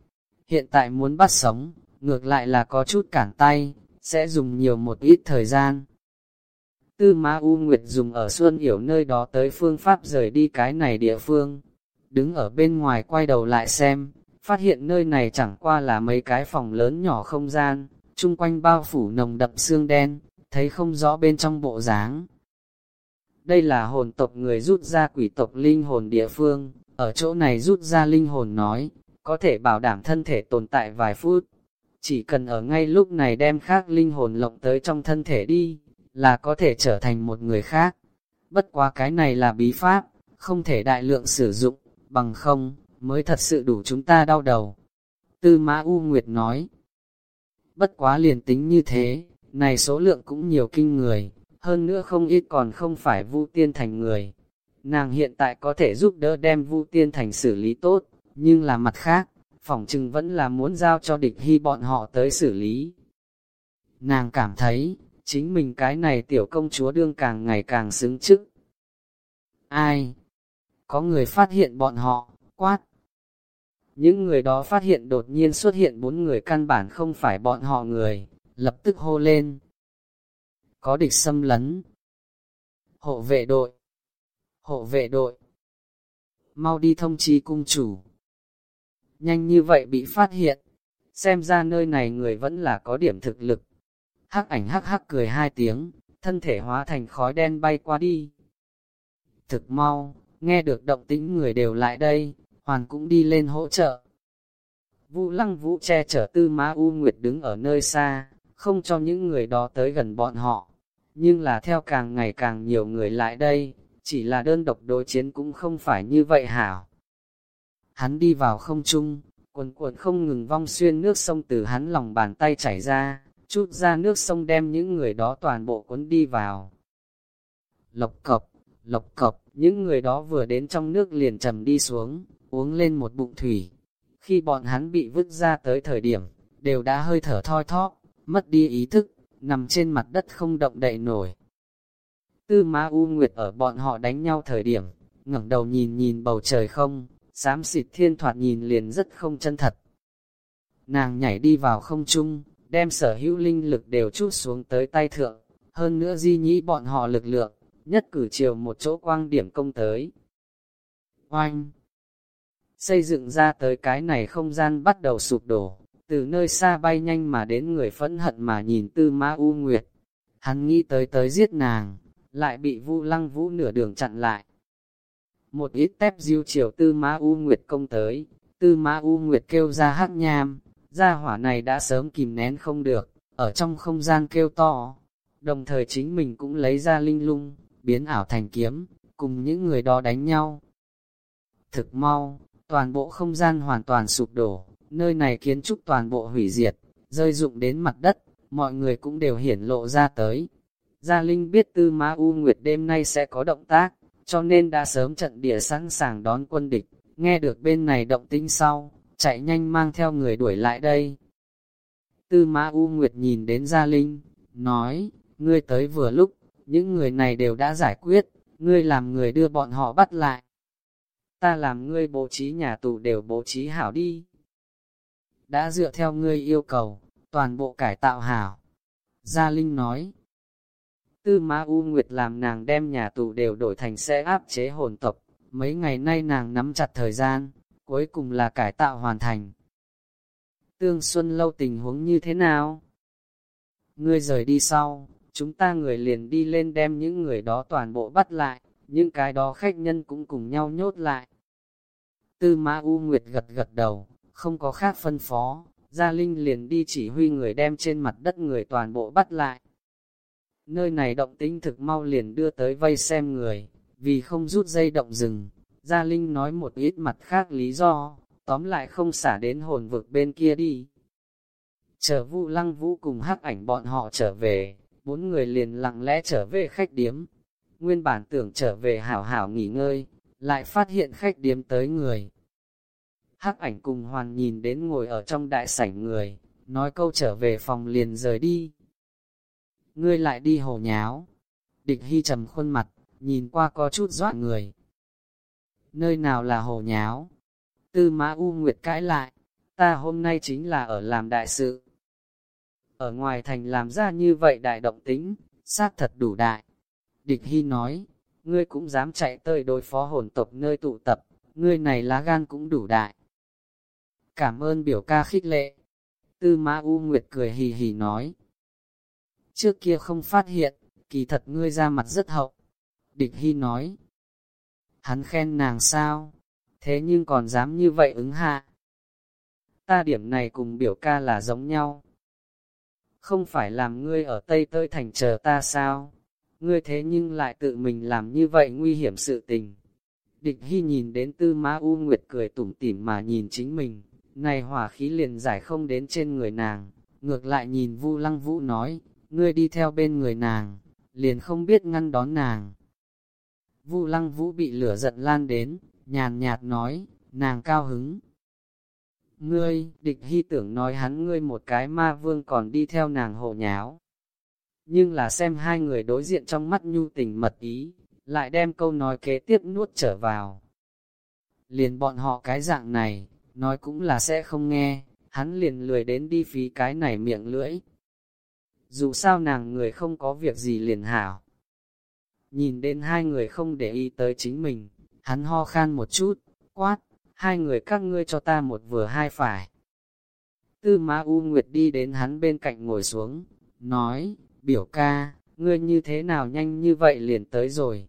Hiện tại muốn bắt sống, ngược lại là có chút cản tay, sẽ dùng nhiều một ít thời gian. Tư Ma U Nguyệt dùng ở Xuân Yểu nơi đó tới phương pháp rời đi cái này địa phương. Đứng ở bên ngoài quay đầu lại xem, phát hiện nơi này chẳng qua là mấy cái phòng lớn nhỏ không gian, chung quanh bao phủ nồng đậm xương đen, thấy không rõ bên trong bộ dáng. Đây là hồn tộc người rút ra quỷ tộc linh hồn địa phương, ở chỗ này rút ra linh hồn nói, có thể bảo đảm thân thể tồn tại vài phút. Chỉ cần ở ngay lúc này đem khác linh hồn lộng tới trong thân thể đi, là có thể trở thành một người khác. Bất quá cái này là bí pháp, không thể đại lượng sử dụng, bằng không, mới thật sự đủ chúng ta đau đầu. Tư Mã U Nguyệt nói, bất quá liền tính như thế, này số lượng cũng nhiều kinh người, hơn nữa không ít còn không phải vu tiên thành người. Nàng hiện tại có thể giúp đỡ đem vu tiên thành xử lý tốt, nhưng là mặt khác, phỏng chừng vẫn là muốn giao cho địch hy bọn họ tới xử lý. Nàng cảm thấy, chính mình cái này tiểu công chúa đương càng ngày càng xứng chức. Ai? Có người phát hiện bọn họ, quát. Những người đó phát hiện đột nhiên xuất hiện bốn người căn bản không phải bọn họ người, lập tức hô lên. Có địch xâm lấn. Hộ vệ đội. Hộ vệ đội. Mau đi thông chi cung chủ. Nhanh như vậy bị phát hiện. Xem ra nơi này người vẫn là có điểm thực lực. Hắc ảnh hắc hắc cười hai tiếng, thân thể hóa thành khói đen bay qua đi. Thực mau, nghe được động tĩnh người đều lại đây, hoàn cũng đi lên hỗ trợ. Vũ lăng vũ che chở tư má U Nguyệt đứng ở nơi xa, không cho những người đó tới gần bọn họ. Nhưng là theo càng ngày càng nhiều người lại đây, chỉ là đơn độc đối chiến cũng không phải như vậy hảo. Hắn đi vào không trung, quần cuộn không ngừng vong xuyên nước sông từ hắn lòng bàn tay chảy ra, chút ra nước sông đem những người đó toàn bộ cuốn đi vào. Lộc cọc, lộc cọc, những người đó vừa đến trong nước liền trầm đi xuống, uống lên một bụng thủy. Khi bọn hắn bị vứt ra tới thời điểm, đều đã hơi thở thoi thóp, mất đi ý thức, nằm trên mặt đất không động đậy nổi. Tư Ma U Nguyệt ở bọn họ đánh nhau thời điểm, ngẩng đầu nhìn nhìn bầu trời không, xám xịt thiên thoạt nhìn liền rất không chân thật. Nàng nhảy đi vào không trung, đem sở hữu linh lực đều chút xuống tới tay thượng, hơn nữa di nhĩ bọn họ lực lượng, nhất cử chiều một chỗ quang điểm công tới. Oanh! Xây dựng ra tới cái này không gian bắt đầu sụp đổ, từ nơi xa bay nhanh mà đến người phẫn hận mà nhìn tư ma u nguyệt. Hắn nghĩ tới tới giết nàng, lại bị vu lăng vũ nửa đường chặn lại. Một ít tép diêu chiều tư ma u nguyệt công tới, tư ma u nguyệt kêu ra hắc nham, gia hỏa này đã sớm kìm nén không được, ở trong không gian kêu to, đồng thời chính mình cũng lấy ra linh lung, biến ảo thành kiếm, cùng những người đó đánh nhau. Thực mau, toàn bộ không gian hoàn toàn sụp đổ, nơi này kiến trúc toàn bộ hủy diệt, rơi rụng đến mặt đất, mọi người cũng đều hiển lộ ra tới. Gia Linh biết Tư Ma U Nguyệt đêm nay sẽ có động tác, cho nên đã sớm trận địa sẵn sàng đón quân địch, nghe được bên này động tĩnh sau, chạy nhanh mang theo người đuổi lại đây. Tư Ma U Nguyệt nhìn đến Gia Linh, nói, ngươi tới vừa lúc, những người này đều đã giải quyết, ngươi làm người đưa bọn họ bắt lại. Ta làm ngươi bố trí nhà tù đều bố trí hảo đi. Đã dựa theo ngươi yêu cầu, toàn bộ cải tạo hảo. Gia Linh nói, Tư Ma U Nguyệt làm nàng đem nhà tù đều đổi thành xe áp chế hồn tộc, mấy ngày nay nàng nắm chặt thời gian, cuối cùng là cải tạo hoàn thành. Tương Xuân lâu tình huống như thế nào? Ngươi rời đi sau, chúng ta người liền đi lên đem những người đó toàn bộ bắt lại, những cái đó khách nhân cũng cùng nhau nhốt lại. Tư Ma U Nguyệt gật gật đầu, không có khác phân phó, Gia Linh liền đi chỉ huy người đem trên mặt đất người toàn bộ bắt lại. Nơi này động tính thực mau liền đưa tới vây xem người, vì không rút dây động rừng. Gia Linh nói một ít mặt khác lý do, tóm lại không xả đến hồn vực bên kia đi. Chờ Vu Lăng Vũ cùng hắc ảnh bọn họ trở về, bốn người liền lặng lẽ trở về khách điếm. Nguyên bản tưởng trở về hảo hảo nghỉ ngơi, lại phát hiện khách điếm tới người. Hắc ảnh cùng hoàn nhìn đến ngồi ở trong đại sảnh người, nói câu trở về phòng liền rời đi ngươi lại đi hồ nháo. Địch hy trầm khuôn mặt, nhìn qua có chút doát người. Nơi nào là hồ nháo? Tư mã U Nguyệt cãi lại, ta hôm nay chính là ở làm đại sự. Ở ngoài thành làm ra như vậy đại động tính, xác thật đủ đại. Địch Hy nói, ngươi cũng dám chạy tới đối phó hồn tộc nơi tụ tập, ngươi này lá gan cũng đủ đại. Cảm ơn biểu ca khích lệ. Tư Mã U Nguyệt cười hì hì nói, trước kia không phát hiện, kỳ thật ngươi ra mặt rất hậu. Địch Hy nói, hắn khen nàng sao, thế nhưng còn dám như vậy ứng hạ. Ta điểm này cùng biểu ca là giống nhau. Không phải làm ngươi ở Tây Tơi Thành chờ ta sao? Ngươi thế nhưng lại tự mình làm như vậy nguy hiểm sự tình. Địch Hy nhìn đến Tư Mã U Nguyệt cười tủm tỉm mà nhìn chính mình, này hỏa khí liền giải không đến trên người nàng, ngược lại nhìn Vu Lăng Vũ nói, ngươi đi theo bên người nàng, liền không biết ngăn đón nàng. Vu lăng vũ bị lửa giận lan đến, nhàn nhạt nói, nàng cao hứng. Ngươi, địch hy tưởng nói hắn ngươi một cái ma vương còn đi theo nàng hộ nháo. Nhưng là xem hai người đối diện trong mắt nhu tình mật ý, lại đem câu nói kế tiếp nuốt trở vào. Liền bọn họ cái dạng này, nói cũng là sẽ không nghe, hắn liền lười đến đi phí cái này miệng lưỡi, dù sao nàng người không có việc gì liền hảo. Nhìn đến hai người không để ý tới chính mình, hắn ho khan một chút, quát, hai người các ngươi cho ta một vừa hai phải. Tư Ma U Nguyệt đi đến hắn bên cạnh ngồi xuống, nói, biểu ca, ngươi như thế nào nhanh như vậy liền tới rồi.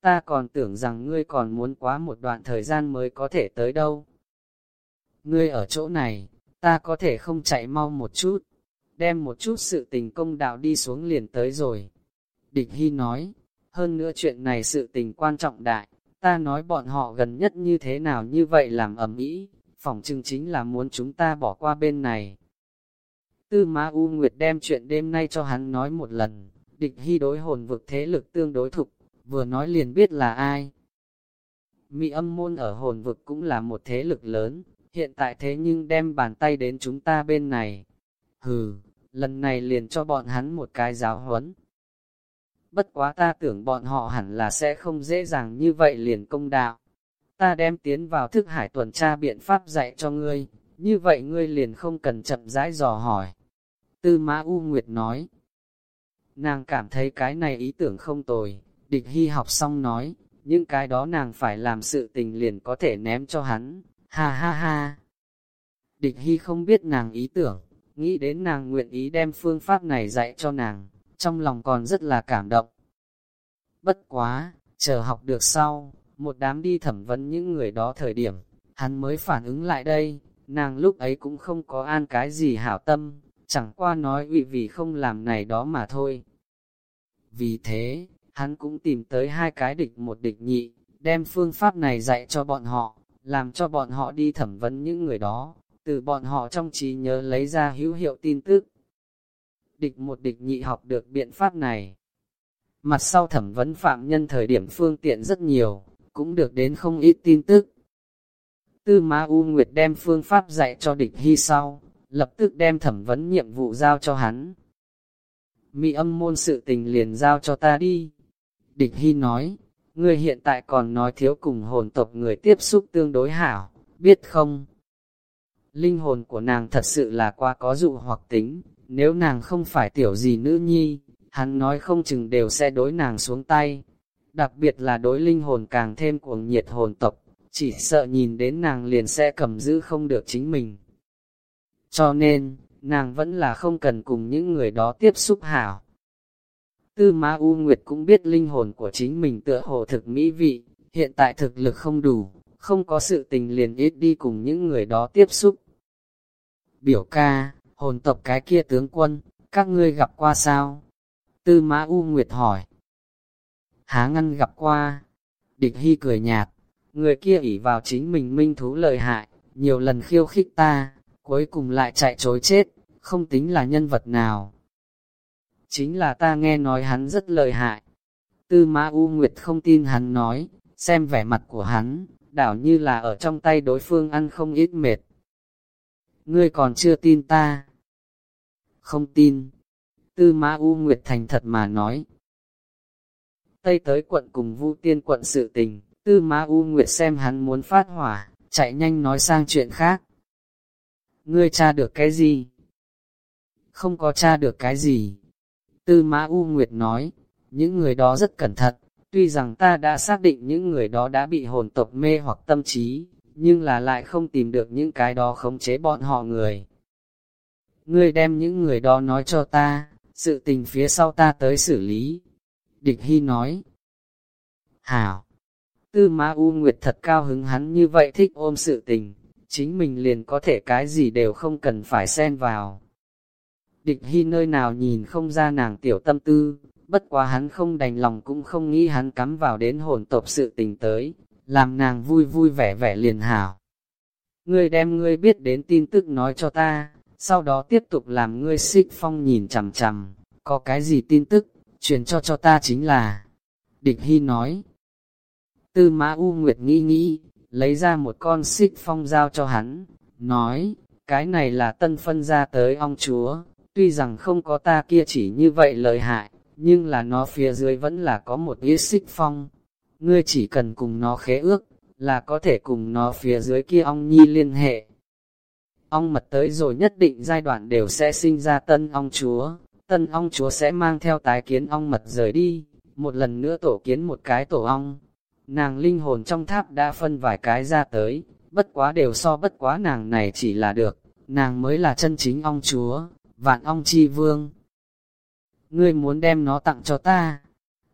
Ta còn tưởng rằng ngươi còn muốn quá một đoạn thời gian mới có thể tới đâu. Ngươi ở chỗ này, ta có thể không chạy mau một chút đem một chút sự tình công đạo đi xuống liền tới rồi. Địch Hy nói, hơn nữa chuyện này sự tình quan trọng đại, ta nói bọn họ gần nhất như thế nào như vậy làm ẩm ý, phỏng chừng chính là muốn chúng ta bỏ qua bên này. Tư Ma U Nguyệt đem chuyện đêm nay cho hắn nói một lần, địch hy đối hồn vực thế lực tương đối thục, vừa nói liền biết là ai. Mỹ âm môn ở hồn vực cũng là một thế lực lớn, hiện tại thế nhưng đem bàn tay đến chúng ta bên này. Hừ, lần này liền cho bọn hắn một cái giáo huấn. Bất quá ta tưởng bọn họ hẳn là sẽ không dễ dàng như vậy liền công đạo. Ta đem tiến vào thức hải tuần tra biện pháp dạy cho ngươi, như vậy ngươi liền không cần chậm rãi dò hỏi. Tư Mã U Nguyệt nói, nàng cảm thấy cái này ý tưởng không tồi, địch hy học xong nói, những cái đó nàng phải làm sự tình liền có thể ném cho hắn, ha ha ha. Địch hy không biết nàng ý tưởng, nghĩ đến nàng nguyện ý đem phương pháp này dạy cho nàng, trong lòng còn rất là cảm động. Bất quá, chờ học được sau, một đám đi thẩm vấn những người đó thời điểm, hắn mới phản ứng lại đây, nàng lúc ấy cũng không có an cái gì hảo tâm, chẳng qua nói ủy vì không làm này đó mà thôi. Vì thế, hắn cũng tìm tới hai cái địch một địch nhị, đem phương pháp này dạy cho bọn họ, làm cho bọn họ đi thẩm vấn những người đó, từ bọn họ trong trí nhớ lấy ra hữu hiệu tin tức. Địch một địch nhị học được biện pháp này. Mặt sau thẩm vấn phạm nhân thời điểm phương tiện rất nhiều, cũng được đến không ít tin tức. Tư Ma U Nguyệt đem phương pháp dạy cho địch hy sau, lập tức đem thẩm vấn nhiệm vụ giao cho hắn. Mỹ âm môn sự tình liền giao cho ta đi. Địch hy nói, ngươi hiện tại còn nói thiếu cùng hồn tộc người tiếp xúc tương đối hảo, biết không? Linh hồn của nàng thật sự là qua có dụ hoặc tính, nếu nàng không phải tiểu gì nữ nhi, hắn nói không chừng đều sẽ đối nàng xuống tay. Đặc biệt là đối linh hồn càng thêm cuồng nhiệt hồn tộc, chỉ sợ nhìn đến nàng liền sẽ cầm giữ không được chính mình. Cho nên, nàng vẫn là không cần cùng những người đó tiếp xúc hảo. Tư Ma U Nguyệt cũng biết linh hồn của chính mình tựa hồ thực mỹ vị, hiện tại thực lực không đủ, không có sự tình liền ít đi cùng những người đó tiếp xúc. Biểu ca, hồn tộc cái kia tướng quân, các ngươi gặp qua sao? Tư Mã U Nguyệt hỏi. Há ngăn gặp qua. Địch Hy cười nhạt, người kia ỉ vào chính mình minh thú lợi hại, nhiều lần khiêu khích ta, cuối cùng lại chạy chối chết, không tính là nhân vật nào. Chính là ta nghe nói hắn rất lợi hại. Tư Mã U Nguyệt không tin hắn nói, xem vẻ mặt của hắn, đảo như là ở trong tay đối phương ăn không ít mệt. Ngươi còn chưa tin ta? Không tin. Tư Ma U Nguyệt thành thật mà nói. Tây tới quận cùng Vu Tiên quận sự tình, Tư Ma U Nguyệt xem hắn muốn phát hỏa, chạy nhanh nói sang chuyện khác. Ngươi tra được cái gì? Không có tra được cái gì. Tư Ma U Nguyệt nói, những người đó rất cẩn thận, tuy rằng ta đã xác định những người đó đã bị hồn tộc mê hoặc tâm trí, nhưng là lại không tìm được những cái đó khống chế bọn họ người. Ngươi đem những người đó nói cho ta, sự tình phía sau ta tới xử lý. Địch Hy nói. Hảo! Tư Ma U Nguyệt thật cao hứng hắn như vậy thích ôm sự tình, chính mình liền có thể cái gì đều không cần phải xen vào. Địch Hy nơi nào nhìn không ra nàng tiểu tâm tư, bất quá hắn không đành lòng cũng không nghĩ hắn cắm vào đến hồn tộc sự tình tới, làm nàng vui vui vẻ vẻ liền hảo. Ngươi đem ngươi biết đến tin tức nói cho ta, sau đó tiếp tục làm ngươi xích phong nhìn chằm chằm, có cái gì tin tức, truyền cho cho ta chính là. Địch Hy nói. Tư Mã U Nguyệt nghĩ nghĩ, lấy ra một con xích phong giao cho hắn, nói, cái này là tân phân ra tới ong chúa, tuy rằng không có ta kia chỉ như vậy lợi hại, nhưng là nó phía dưới vẫn là có một ít xích phong. Ngươi chỉ cần cùng nó khế ước, là có thể cùng nó phía dưới kia ong nhi liên hệ. Ong mật tới rồi nhất định giai đoạn đều sẽ sinh ra tân ong chúa, tân ong chúa sẽ mang theo tái kiến ong mật rời đi, một lần nữa tổ kiến một cái tổ ong. Nàng linh hồn trong tháp đã phân vài cái ra tới, bất quá đều so bất quá nàng này chỉ là được, nàng mới là chân chính ong chúa, vạn ong chi vương. Ngươi muốn đem nó tặng cho ta.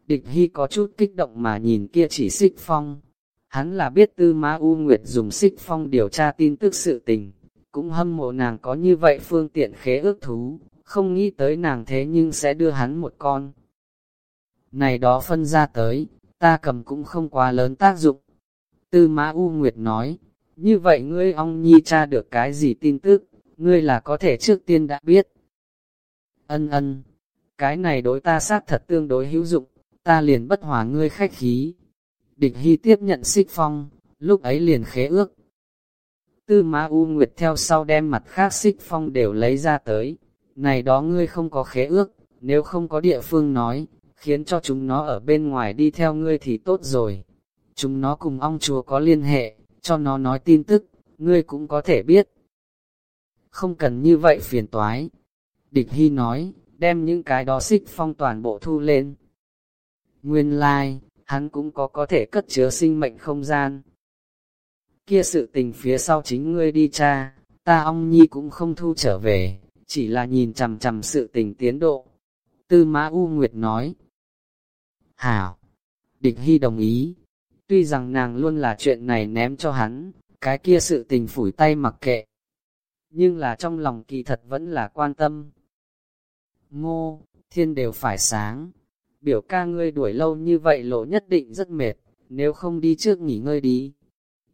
Địch Hy có chút kích động mà nhìn kia chỉ xích phong. Hắn là biết tư Ma U Nguyệt dùng xích phong điều tra tin tức sự tình, cũng hâm mộ nàng có như vậy phương tiện khế ước thú, không nghĩ tới nàng thế nhưng sẽ đưa hắn một con. Này đó phân ra tới, ta cầm cũng không quá lớn tác dụng. Tư Mã U Nguyệt nói, như vậy ngươi ong nhi tra được cái gì tin tức, ngươi là có thể trước tiên đã biết. Ân ân, cái này đối ta xác thật tương đối hữu dụng, ta liền bất hòa ngươi khách khí. Địch Hy tiếp nhận xích phong, lúc ấy liền khế ước. Tư Ma U Nguyệt theo sau đem mặt khác xích phong đều lấy ra tới. Này đó ngươi không có khế ước, nếu không có địa phương nói, khiến cho chúng nó ở bên ngoài đi theo ngươi thì tốt rồi. Chúng nó cùng ong chúa có liên hệ, cho nó nói tin tức, ngươi cũng có thể biết. Không cần như vậy phiền toái. Địch Hy nói, đem những cái đó xích phong toàn bộ thu lên. Nguyên lai, like, hắn cũng có có thể cất chứa sinh mệnh không gian. Kia sự tình phía sau chính ngươi đi cha, ta ong nhi cũng không thu trở về, chỉ là nhìn chằm chằm sự tình tiến độ. Tư Mã U Nguyệt nói. Hảo, địch hy đồng ý. Tuy rằng nàng luôn là chuyện này ném cho hắn, cái kia sự tình phủi tay mặc kệ. nhưng là trong lòng kỳ thật vẫn là quan tâm. Ngô, thiên đều phải sáng. Biểu ca ngươi đuổi lâu như vậy lộ nhất định rất mệt, nếu không đi trước nghỉ ngơi đi.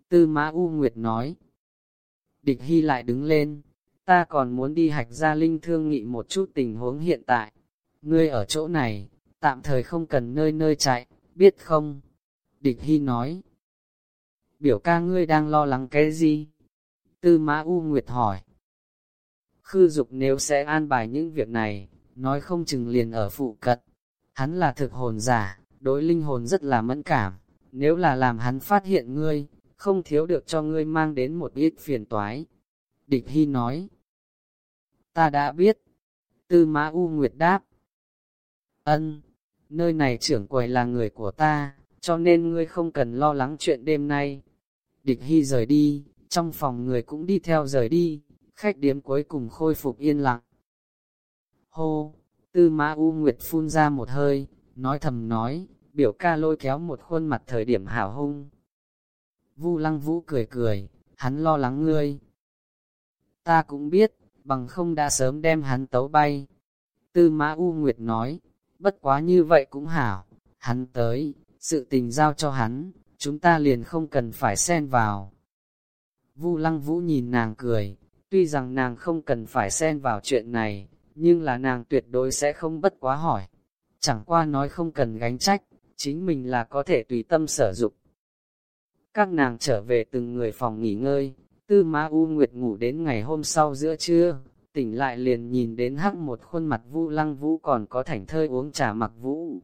Tư Mã U Nguyệt nói. Địch Hy lại đứng lên, ta còn muốn đi hạch gia linh thương nghị một chút tình huống hiện tại. Ngươi ở chỗ này, tạm thời không cần nơi nơi chạy, biết không? Địch Hy nói. Biểu ca ngươi đang lo lắng cái gì? Tư Mã U Nguyệt hỏi. Khư dục nếu sẽ an bài những việc này, nói không chừng liền ở phụ cận. Hắn là thực hồn giả, đối linh hồn rất là mẫn cảm. Nếu là làm hắn phát hiện ngươi, không thiếu được cho ngươi mang đến một ít phiền toái. Địch Hy nói. Ta đã biết. Tư Mã U Nguyệt đáp. Ân, nơi này trưởng quầy là người của ta, cho nên ngươi không cần lo lắng chuyện đêm nay. Địch Hy rời đi, trong phòng người cũng đi theo rời đi, khách điếm cuối cùng khôi phục yên lặng. Hô, tư mã U Nguyệt phun ra một hơi, nói thầm nói, biểu ca lôi kéo một khuôn mặt thời điểm hảo hung. Vu lăng vũ cười cười, hắn lo lắng ngươi. Ta cũng biết, bằng không đã sớm đem hắn tấu bay. Tư mã U Nguyệt nói, bất quá như vậy cũng hảo, hắn tới, sự tình giao cho hắn, chúng ta liền không cần phải xen vào. Vu lăng vũ nhìn nàng cười, tuy rằng nàng không cần phải xen vào chuyện này, nhưng là nàng tuyệt đối sẽ không bất quá hỏi. Chẳng qua nói không cần gánh trách, chính mình là có thể tùy tâm sở dụng. Các nàng trở về từng người phòng nghỉ ngơi, tư Ma U Nguyệt ngủ đến ngày hôm sau giữa trưa, tỉnh lại liền nhìn đến hắc một khuôn mặt Vu lăng vũ còn có thảnh thơi uống trà mặc vũ.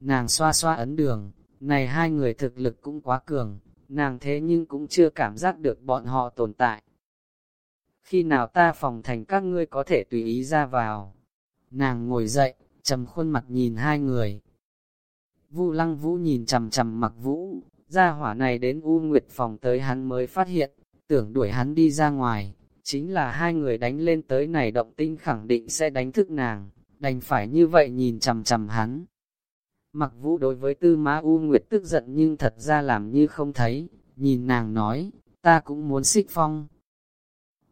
Nàng xoa xoa ấn đường, này hai người thực lực cũng quá cường, nàng thế nhưng cũng chưa cảm giác được bọn họ tồn tại. Khi nào ta phòng thành các ngươi có thể tùy ý ra vào. Nàng ngồi dậy, trầm khuôn mặt nhìn hai người. Vu lăng vũ nhìn chầm chầm mặc vũ, ra hỏa này đến U Nguyệt phòng tới hắn mới phát hiện, tưởng đuổi hắn đi ra ngoài, chính là hai người đánh lên tới này động tinh khẳng định sẽ đánh thức nàng, đành phải như vậy nhìn chằm chằm hắn. Mặc vũ đối với tư má U Nguyệt tức giận nhưng thật ra làm như không thấy, nhìn nàng nói, ta cũng muốn xích phong.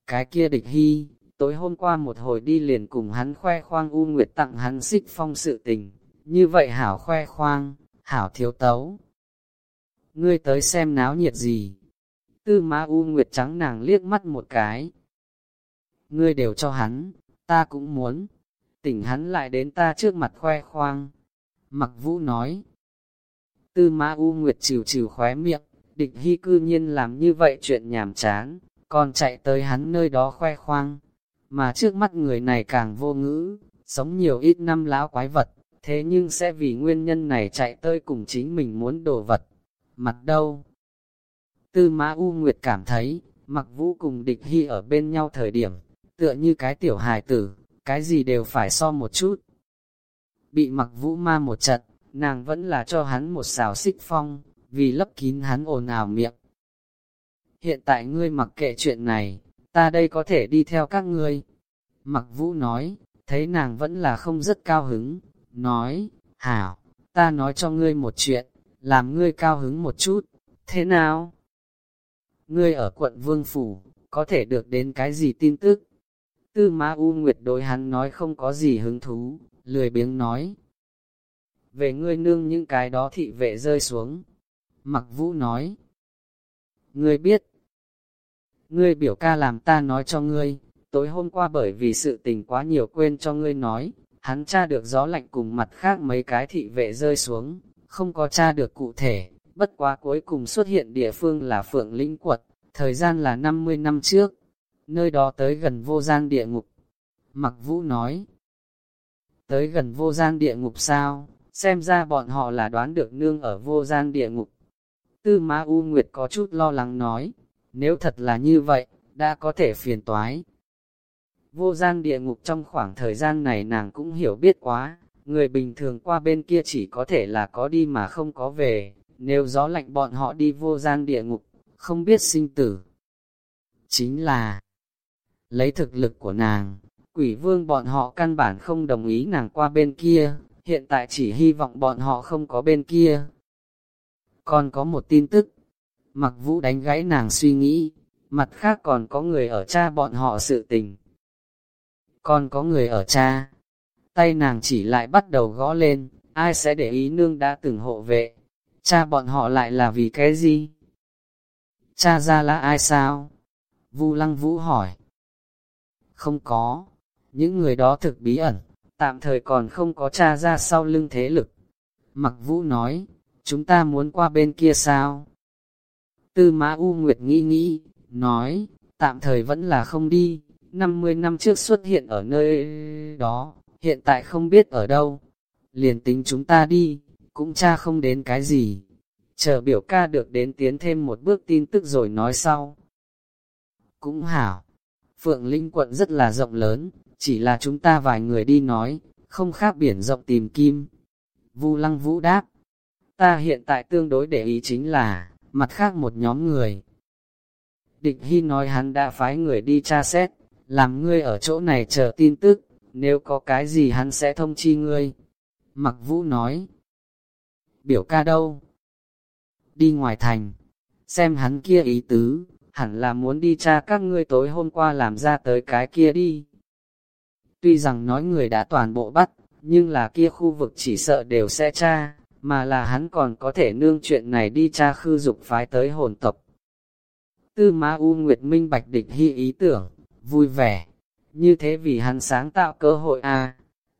Cái kia địch hy, tối hôm qua một hồi đi liền cùng hắn khoe khoang U Nguyệt tặng hắn xích phong sự tình, như vậy hảo khoe khoang, hảo thiếu tấu. Ngươi tới xem náo nhiệt gì? Tư ma U Nguyệt trắng nàng liếc mắt một cái. Ngươi đều cho hắn, ta cũng muốn. Tỉnh hắn lại đến ta trước mặt khoe khoang. Mặc vũ nói. Tư ma U Nguyệt trừ trừ khóe miệng, địch hy cư nhiên làm như vậy chuyện nhảm chán, còn chạy tới hắn nơi đó khoe khoang. Mà trước mắt người này càng vô ngữ, sống nhiều ít năm lão quái vật, thế nhưng sẽ vì nguyên nhân này chạy tới cùng chính mình muốn đồ vật. Mặt đâu? Tư mã U Nguyệt cảm thấy, mặc vũ cùng địch hy ở bên nhau thời điểm, tựa như cái tiểu hài tử, cái gì đều phải so một chút, bị mặc vũ ma một trận, nàng vẫn là cho hắn một xào xích phong, vì lấp kín hắn ồn ào miệng. Hiện tại ngươi mặc kệ chuyện này, ta đây có thể đi theo các ngươi. Mặc vũ nói, thấy nàng vẫn là không rất cao hứng, nói, hảo, ta nói cho ngươi một chuyện, làm ngươi cao hứng một chút, thế nào? Ngươi ở quận Vương Phủ, có thể được đến cái gì tin tức? Tư Ma U Nguyệt đối hắn nói không có gì hứng thú, lười biếng nói. Về ngươi nương những cái đó thị vệ rơi xuống. Mặc vũ nói. Ngươi biết. Ngươi biểu ca làm ta nói cho ngươi, tối hôm qua bởi vì sự tình quá nhiều quên cho ngươi nói, hắn tra được gió lạnh cùng mặt khác mấy cái thị vệ rơi xuống, không có tra được cụ thể, bất quá cuối cùng xuất hiện địa phương là Phượng Linh Quật, thời gian là 50 năm trước, nơi đó tới gần vô gian địa ngục. Mặc vũ nói, tới gần vô gian địa ngục sao, xem ra bọn họ là đoán được nương ở vô gian địa ngục. Tư Ma U Nguyệt có chút lo lắng nói, nếu thật là như vậy, đã có thể phiền toái. Vô gian địa ngục trong khoảng thời gian này nàng cũng hiểu biết quá, người bình thường qua bên kia chỉ có thể là có đi mà không có về, nếu gió lạnh bọn họ đi vô gian địa ngục, không biết sinh tử. Chính là, lấy thực lực của nàng, Quỷ vương bọn họ căn bản không đồng ý nàng qua bên kia, hiện tại chỉ hy vọng bọn họ không có bên kia. Còn có một tin tức, mặc vũ đánh gãy nàng suy nghĩ, mặt khác còn có người ở cha bọn họ sự tình. Còn có người ở cha, tay nàng chỉ lại bắt đầu gõ lên, ai sẽ để ý nương đã từng hộ vệ, cha bọn họ lại là vì cái gì? Cha ra là ai sao? Vu Lăng Vũ hỏi. Không có, những người đó thực bí ẩn, tạm thời còn không có cha ra sau lưng thế lực. Mặc Vũ nói, chúng ta muốn qua bên kia sao? Tư Mã U Nguyệt nghĩ nghĩ, nói, tạm thời vẫn là không đi, 50 năm trước xuất hiện ở nơi đó, hiện tại không biết ở đâu. Liền tính chúng ta đi, cũng cha không đến cái gì. Chờ biểu ca được đến tiến thêm một bước tin tức rồi nói sau. Cũng hảo, Phượng Linh quận rất là rộng lớn, chỉ là chúng ta vài người đi nói, không khác biển rộng tìm kim. Vu Lăng Vũ đáp, ta hiện tại tương đối để ý chính là, mặt khác một nhóm người. Địch Hy nói hắn đã phái người đi tra xét, làm ngươi ở chỗ này chờ tin tức, nếu có cái gì hắn sẽ thông chi ngươi. Mặc Vũ nói, biểu ca đâu? Đi ngoài thành, xem hắn kia ý tứ, hẳn là muốn đi tra các ngươi tối hôm qua làm ra tới cái kia đi. Tuy rằng nói người đã toàn bộ bắt, nhưng là kia khu vực chỉ sợ đều sẽ tra, mà là hắn còn có thể nương chuyện này đi tra khư dục phái tới hồn tộc. Tư Ma U Nguyệt Minh Bạch Địch hy ý tưởng, vui vẻ, như thế vì hắn sáng tạo cơ hội a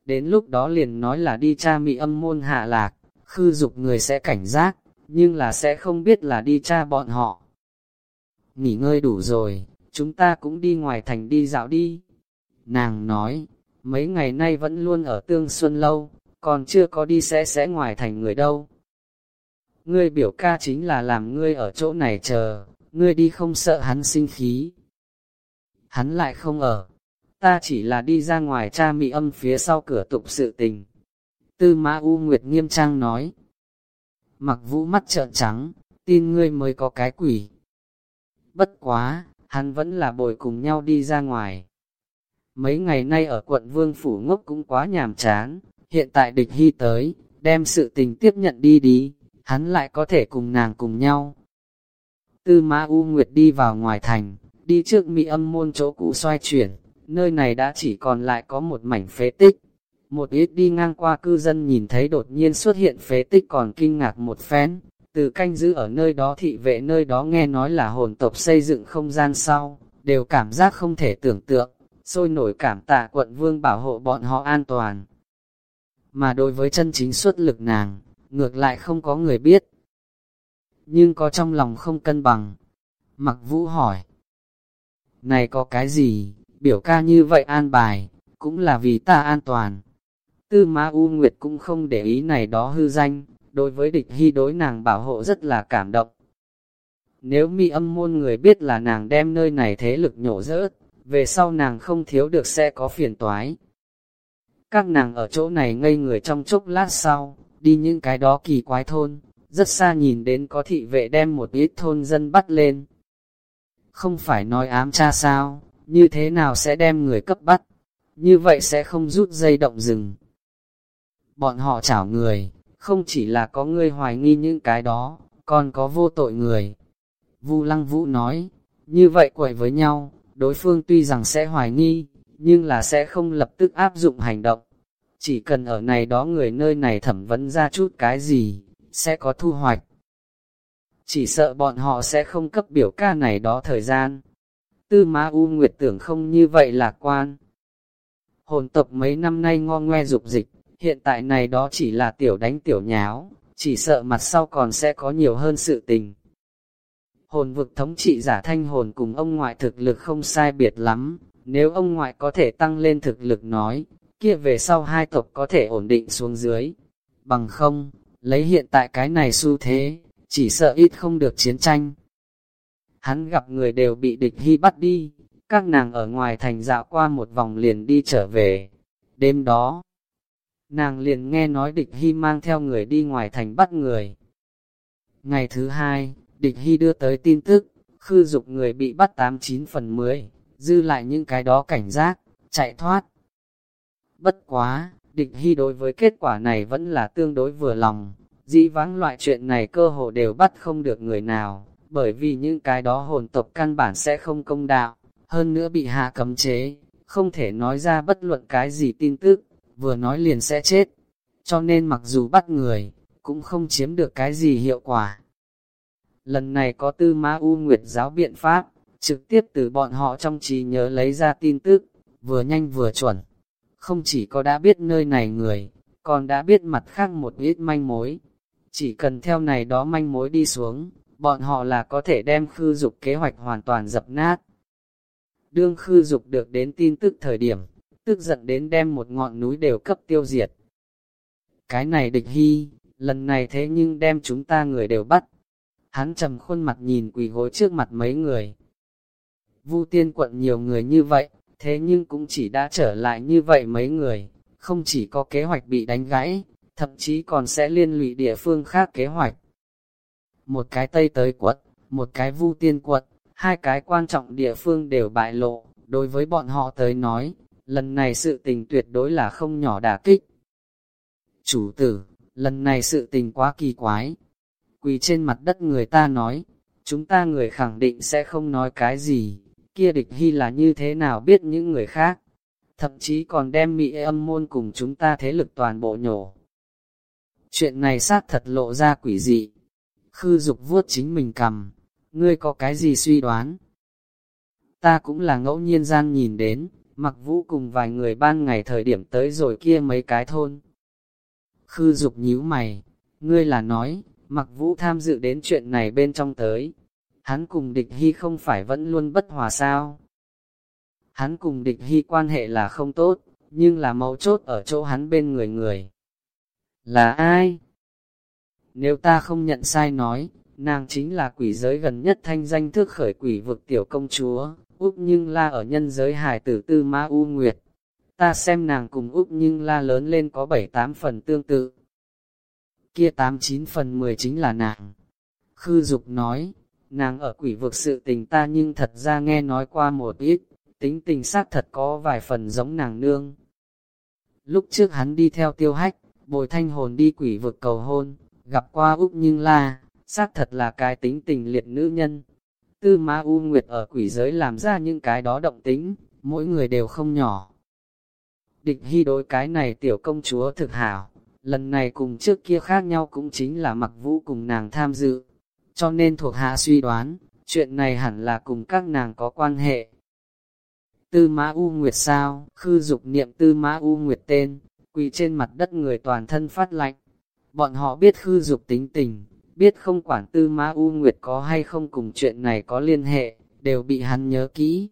Đến lúc đó liền nói là đi tra mị âm môn hạ lạc, khư dục người sẽ cảnh giác, nhưng là sẽ không biết là đi tra bọn họ. Nghỉ ngơi đủ rồi, chúng ta cũng đi ngoài thành đi dạo đi. Nàng nói, mấy ngày nay vẫn luôn ở tương xuân lâu, còn chưa có đi sẽ sẽ ngoài thành người đâu. Ngươi biểu ca chính là làm ngươi ở chỗ này chờ, ngươi đi không sợ hắn sinh khí. Hắn lại không ở, ta chỉ là đi ra ngoài cha mị âm phía sau cửa tục sự tình. Tư Mã U Nguyệt nghiêm trang nói. Mặc vũ mắt trợn trắng, tin ngươi mới có cái quỷ. Bất quá, hắn vẫn là bồi cùng nhau đi ra ngoài. Mấy ngày nay ở quận Vương Phủ ngốc cũng quá nhàm chán, hiện tại địch hy tới, đem sự tình tiếp nhận đi đi, hắn lại có thể cùng nàng cùng nhau. Tư Mã U Nguyệt đi vào ngoài thành, đi trước mỹ âm môn chỗ cũ xoay chuyển, nơi này đã chỉ còn lại có một mảnh phế tích. Một ít đi ngang qua cư dân nhìn thấy đột nhiên xuất hiện phế tích còn kinh ngạc một phen, từ canh giữ ở nơi đó thị vệ nơi đó nghe nói là hồn tộc xây dựng không gian sau, đều cảm giác không thể tưởng tượng, sôi nổi cảm tạ quận vương bảo hộ bọn họ an toàn. Mà đối với chân chính xuất lực nàng, ngược lại không có người biết. Nhưng có trong lòng không cân bằng. Mặc vũ hỏi. Này có cái gì, biểu ca như vậy an bài, cũng là vì ta an toàn. Tư Ma U Nguyệt cũng không để ý này đó hư danh, đối với địch hy đối nàng bảo hộ rất là cảm động. Nếu mi âm môn người biết là nàng đem nơi này thế lực nhổ rớt, về sau nàng không thiếu được sẽ có phiền toái. Các nàng ở chỗ này ngây người trong chốc lát sau, đi những cái đó kỳ quái thôn, rất xa nhìn đến có thị vệ đem một ít thôn dân bắt lên. Không phải nói ám cha sao, như thế nào sẽ đem người cấp bắt, như vậy sẽ không rút dây động rừng. Bọn họ chảo người, không chỉ là có người hoài nghi những cái đó, còn có vô tội người. Vu Lăng Vũ nói, như vậy quậy với nhau, đối phương tuy rằng sẽ hoài nghi, nhưng là sẽ không lập tức áp dụng hành động. Chỉ cần ở này đó người nơi này thẩm vấn ra chút cái gì, sẽ có thu hoạch. Chỉ sợ bọn họ sẽ không cấp biểu ca này đó thời gian. Tư Ma U Nguyệt tưởng không như vậy lạc quan. Hồn tộc mấy năm nay ngo ngoe dục dịch, hiện tại này đó chỉ là tiểu đánh tiểu nháo, chỉ sợ mặt sau còn sẽ có nhiều hơn sự tình. Hồn vực thống trị giả thanh hồn cùng ông ngoại thực lực không sai biệt lắm, nếu ông ngoại có thể tăng lên thực lực nói, kia về sau hai tộc có thể ổn định xuống dưới. Bằng không, lấy hiện tại cái này xu thế, chỉ sợ ít không được chiến tranh. Hắn gặp người đều bị địch hy bắt đi, các nàng ở ngoài thành dạo qua một vòng liền đi trở về. Đêm đó, nàng liền nghe nói địch hy mang theo người đi ngoài thành bắt người. Ngày thứ hai, địch hy đưa tới tin tức, khư dục người bị bắt 89 phần 10, dư lại những cái đó cảnh giác, chạy thoát. Bất quá, địch hy đối với kết quả này vẫn là tương đối vừa lòng, dĩ vãng loại chuyện này cơ hồ đều bắt không được người nào, bởi vì những cái đó hồn tộc căn bản sẽ không công đạo, hơn nữa bị hạ cấm chế, không thể nói ra bất luận cái gì tin tức, vừa nói liền sẽ chết. Cho nên mặc dù bắt người, cũng không chiếm được cái gì hiệu quả. Lần này có tư ma u nguyệt giáo biện pháp, trực tiếp từ bọn họ trong trí nhớ lấy ra tin tức, vừa nhanh vừa chuẩn. Không chỉ có đã biết nơi này người, còn đã biết mặt khác một ít manh mối. Chỉ cần theo này đó manh mối đi xuống, bọn họ là có thể đem khư dục kế hoạch hoàn toàn dập nát. Đương khư dục được đến tin tức thời điểm, tức giận đến đem một ngọn núi đều cấp tiêu diệt. Cái này địch hy, lần này thế nhưng đem chúng ta người đều bắt. Hắn trầm khuôn mặt nhìn quỳ gối trước mặt mấy người. Vu tiên quận nhiều người như vậy, thế nhưng cũng chỉ đã trở lại như vậy mấy người, không chỉ có kế hoạch bị đánh gãy, thậm chí còn sẽ liên lụy địa phương khác kế hoạch. Một cái tây tới quận, một cái vu tiên quận, hai cái quan trọng địa phương đều bại lộ, đối với bọn họ tới nói, lần này sự tình tuyệt đối là không nhỏ đả kích. Chủ tử, lần này sự tình quá kỳ quái. Quỳ trên mặt đất người ta nói, chúng ta người khẳng định sẽ không nói cái gì, kia địch hy là như thế nào biết những người khác, thậm chí còn đem mỹ âm môn cùng chúng ta thế lực toàn bộ nhổ. Chuyện này xác thật lộ ra quỷ dị. Khư dục vuốt chính mình cầm, ngươi có cái gì suy đoán? Ta cũng là ngẫu nhiên gian nhìn đến, mặc vũ cùng vài người ban ngày thời điểm tới rồi kia mấy cái thôn. Khư dục nhíu mày, ngươi là nói, mặc vũ tham dự đến chuyện này bên trong tới. Hắn cùng địch hy không phải vẫn luôn bất hòa sao? Hắn cùng địch hy quan hệ là không tốt, nhưng là mấu chốt ở chỗ hắn bên người người. Là ai? Nếu ta không nhận sai nói, nàng chính là quỷ giới gần nhất thanh danh thước khởi quỷ vực tiểu công chúa, Úc Nhưng La ở nhân giới hải tử tư ma U Nguyệt. Ta xem nàng cùng Úc Nhưng La lớn lên có 7-8 phần tương tự. Kia 8-9 phần 10 chính là nàng. Khư Dục nói, nàng ở quỷ vực sự tình ta nhưng thật ra nghe nói qua một ít, tính tình xác thật có vài phần giống nàng nương. Lúc trước hắn đi theo tiêu hách, bồi thanh hồn đi quỷ vực cầu hôn, gặp qua Úc Nhưng La, xác thật là cái tính tình liệt nữ nhân. Tư Ma U Nguyệt ở quỷ giới làm ra những cái đó động tính, mỗi người đều không nhỏ. Địch hy đối cái này tiểu công chúa thực hảo, lần này cùng trước kia khác nhau cũng chính là mặc vũ cùng nàng tham dự. Cho nên thuộc hạ suy đoán, chuyện này hẳn là cùng các nàng có quan hệ. Tư Mã U Nguyệt sao, khư dục niệm Tư Mã U Nguyệt tên, quỳ trên mặt đất người toàn thân phát lạnh. Bọn họ biết khư dục tính tình, biết không quản tư ma U Nguyệt có hay không cùng chuyện này có liên hệ, đều bị hắn nhớ kỹ.